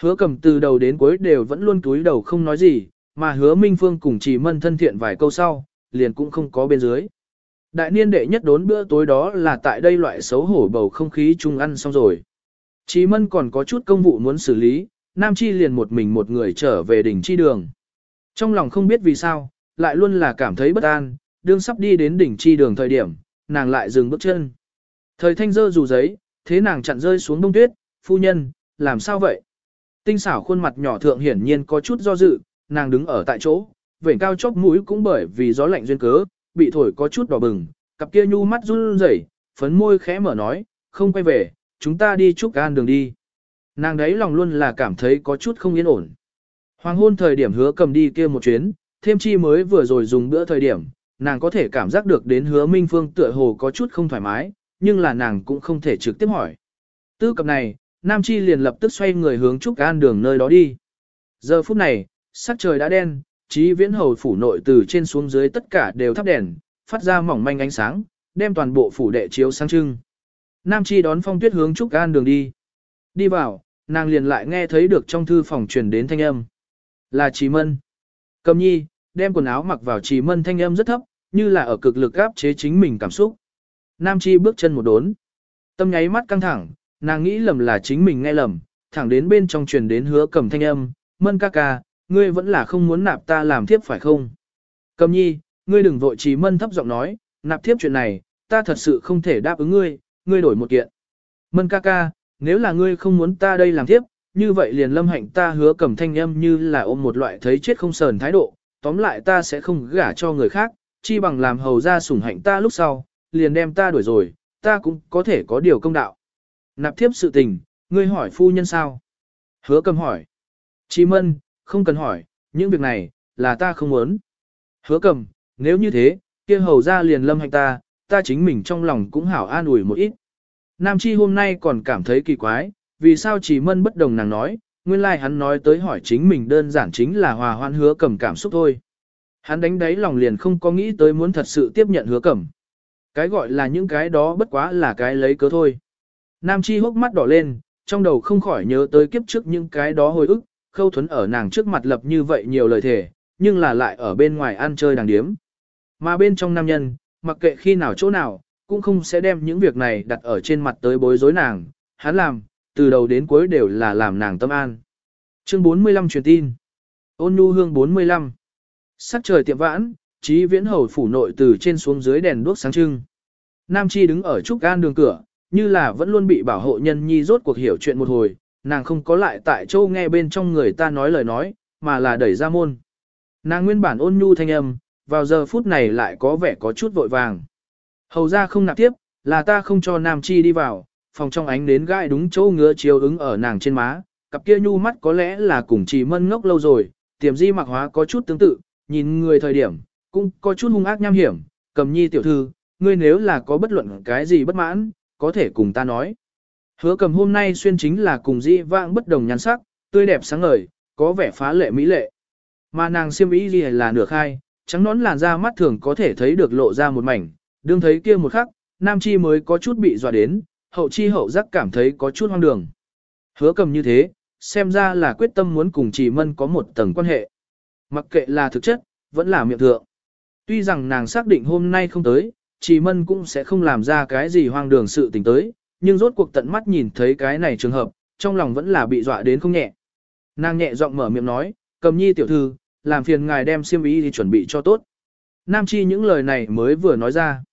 Hứa cầm từ đầu đến cuối đều vẫn luôn túi đầu không nói gì, mà hứa Minh Phương cùng Chí mân thân thiện vài câu sau, liền cũng không có bên dưới. Đại niên đệ nhất đốn bữa tối đó là tại đây loại xấu hổ bầu không khí chung ăn xong rồi. Chí mân còn có chút công vụ muốn xử lý, Nam Chi liền một mình một người trở về đỉnh chi đường. Trong lòng không biết vì sao, lại luôn là cảm thấy bất an, đương sắp đi đến đỉnh chi đường thời điểm, nàng lại dừng bước chân. Thời thanh dơ dù giấy, thế nàng chặn rơi xuống đông tuyết, phu nhân, làm sao vậy? Tinh xảo khuôn mặt nhỏ thượng hiển nhiên có chút do dự, nàng đứng ở tại chỗ, vểnh cao chóp mũi cũng bởi vì gió lạnh duyên cớ, bị thổi có chút đỏ bừng, cặp kia nhu mắt run rẩy, phấn môi khẽ mở nói, không quay về, chúng ta đi chúc gan đường đi. Nàng đấy lòng luôn là cảm thấy có chút không yên ổn. Hoàng hôn thời điểm hứa cầm đi kia một chuyến, thêm chi mới vừa rồi dùng bữa thời điểm, nàng có thể cảm giác được đến hứa minh phương tựa hồ có chút không thoải mái, nhưng là nàng cũng không thể trực tiếp hỏi. Tư cập này, Nam Chi liền lập tức xoay người hướng Trúc An đường nơi đó đi. Giờ phút này, sắc trời đã đen, trí viễn hầu phủ nội từ trên xuống dưới tất cả đều thắp đèn, phát ra mỏng manh ánh sáng, đem toàn bộ phủ đệ chiếu sáng trưng. Nam Chi đón phong tuyết hướng Trúc An đường đi. Đi vào, nàng liền lại nghe thấy được trong thư phòng truyền đến thanh âm. Là Trí Mân. Cầm nhi, đem quần áo mặc vào Trí Mân thanh âm rất thấp, như là ở cực lực áp chế chính mình cảm xúc. Nam Chi bước chân một đốn. Tâm nháy mắt căng thẳng, nàng nghĩ lầm là chính mình nghe lầm, thẳng đến bên trong truyền đến hứa cầm thanh âm, Mân ca ca, ngươi vẫn là không muốn nạp ta làm thiếp phải không? Cầm nhi, ngươi đừng vội Trí Mân thấp giọng nói, nạp thiếp chuyện này, ta thật sự không thể đáp ứng ngươi, ngươi đổi một kiện. Mân ca ca, nếu là ngươi không muốn ta đây làm thiếp, như vậy liền lâm hạnh ta hứa cầm thanh âm như là ôm một loại thấy chết không sờn thái độ, tóm lại ta sẽ không gả cho người khác, chi bằng làm hầu ra sủng hạnh ta lúc sau, liền đem ta đuổi rồi, ta cũng có thể có điều công đạo. Nạp thiếp sự tình, ngươi hỏi phu nhân sao? Hứa cầm hỏi. Chi mân, không cần hỏi, những việc này, là ta không muốn. Hứa cầm, nếu như thế, kia hầu ra liền lâm hành ta, ta chính mình trong lòng cũng hảo an ủi một ít. Nam Chi hôm nay còn cảm thấy kỳ quái, vì sao chỉ mân bất đồng nàng nói, nguyên lai like hắn nói tới hỏi chính mình đơn giản chính là hòa hoan hứa cầm cảm xúc thôi. Hắn đánh đáy lòng liền không có nghĩ tới muốn thật sự tiếp nhận hứa cầm. Cái gọi là những cái đó bất quá là cái lấy cớ thôi. Nam Chi hốc mắt đỏ lên, trong đầu không khỏi nhớ tới kiếp trước những cái đó hồi ức, khâu thuấn ở nàng trước mặt lập như vậy nhiều lời thể, nhưng là lại ở bên ngoài ăn chơi đàng điếm. Mà bên trong nam nhân, mặc kệ khi nào chỗ nào, cũng không sẽ đem những việc này đặt ở trên mặt tới bối rối nàng, hắn làm, từ đầu đến cuối đều là làm nàng tâm an. Chương 45 truyền tin. Ôn nhu hương 45. Sắc trời tiệm vãn, trí viễn hầu phủ nội từ trên xuống dưới đèn đuốc sáng trưng. Nam Chi đứng ở trúc gan đường cửa, như là vẫn luôn bị bảo hộ nhân nhi rốt cuộc hiểu chuyện một hồi, nàng không có lại tại châu nghe bên trong người ta nói lời nói, mà là đẩy ra môn. Nàng nguyên bản ôn nhu thanh âm, vào giờ phút này lại có vẻ có chút vội vàng. Hầu ra không nạp tiếp, là ta không cho Nam Chi đi vào, phòng trong ánh đến gai đúng chỗ ngứa chiếu ứng ở nàng trên má, cặp kia nhu mắt có lẽ là cùng chỉ mân ngốc lâu rồi, tiềm di mặc hóa có chút tương tự, nhìn người thời điểm, cũng có chút hung ác nham hiểm, cầm nhi tiểu thư, ngươi nếu là có bất luận cái gì bất mãn, có thể cùng ta nói. Hứa cầm hôm nay xuyên chính là cùng dĩ vãng bất đồng nhan sắc, tươi đẹp sáng ngời, có vẻ phá lệ mỹ lệ. Mà nàng xiêm y gì là nửa khai, trắng nón làn da mắt thường có thể thấy được lộ ra một mảnh, đương thấy kia một khắc, nam chi mới có chút bị dọa đến, hậu chi hậu giác cảm thấy có chút hoang đường. Hứa cầm như thế, xem ra là quyết tâm muốn cùng chỉ mân có một tầng quan hệ. Mặc kệ là thực chất, vẫn là miệng thượng. Tuy rằng nàng xác định hôm nay không tới, chỉ mân cũng sẽ không làm ra cái gì hoang đường sự tình tới, nhưng rốt cuộc tận mắt nhìn thấy cái này trường hợp, trong lòng vẫn là bị dọa đến không nhẹ. Nàng nhẹ giọng mở miệng nói, cầm nhi tiểu thư, làm phiền ngài đem xiêm ý thì chuẩn bị cho tốt. Nam Chi những lời này mới vừa nói ra.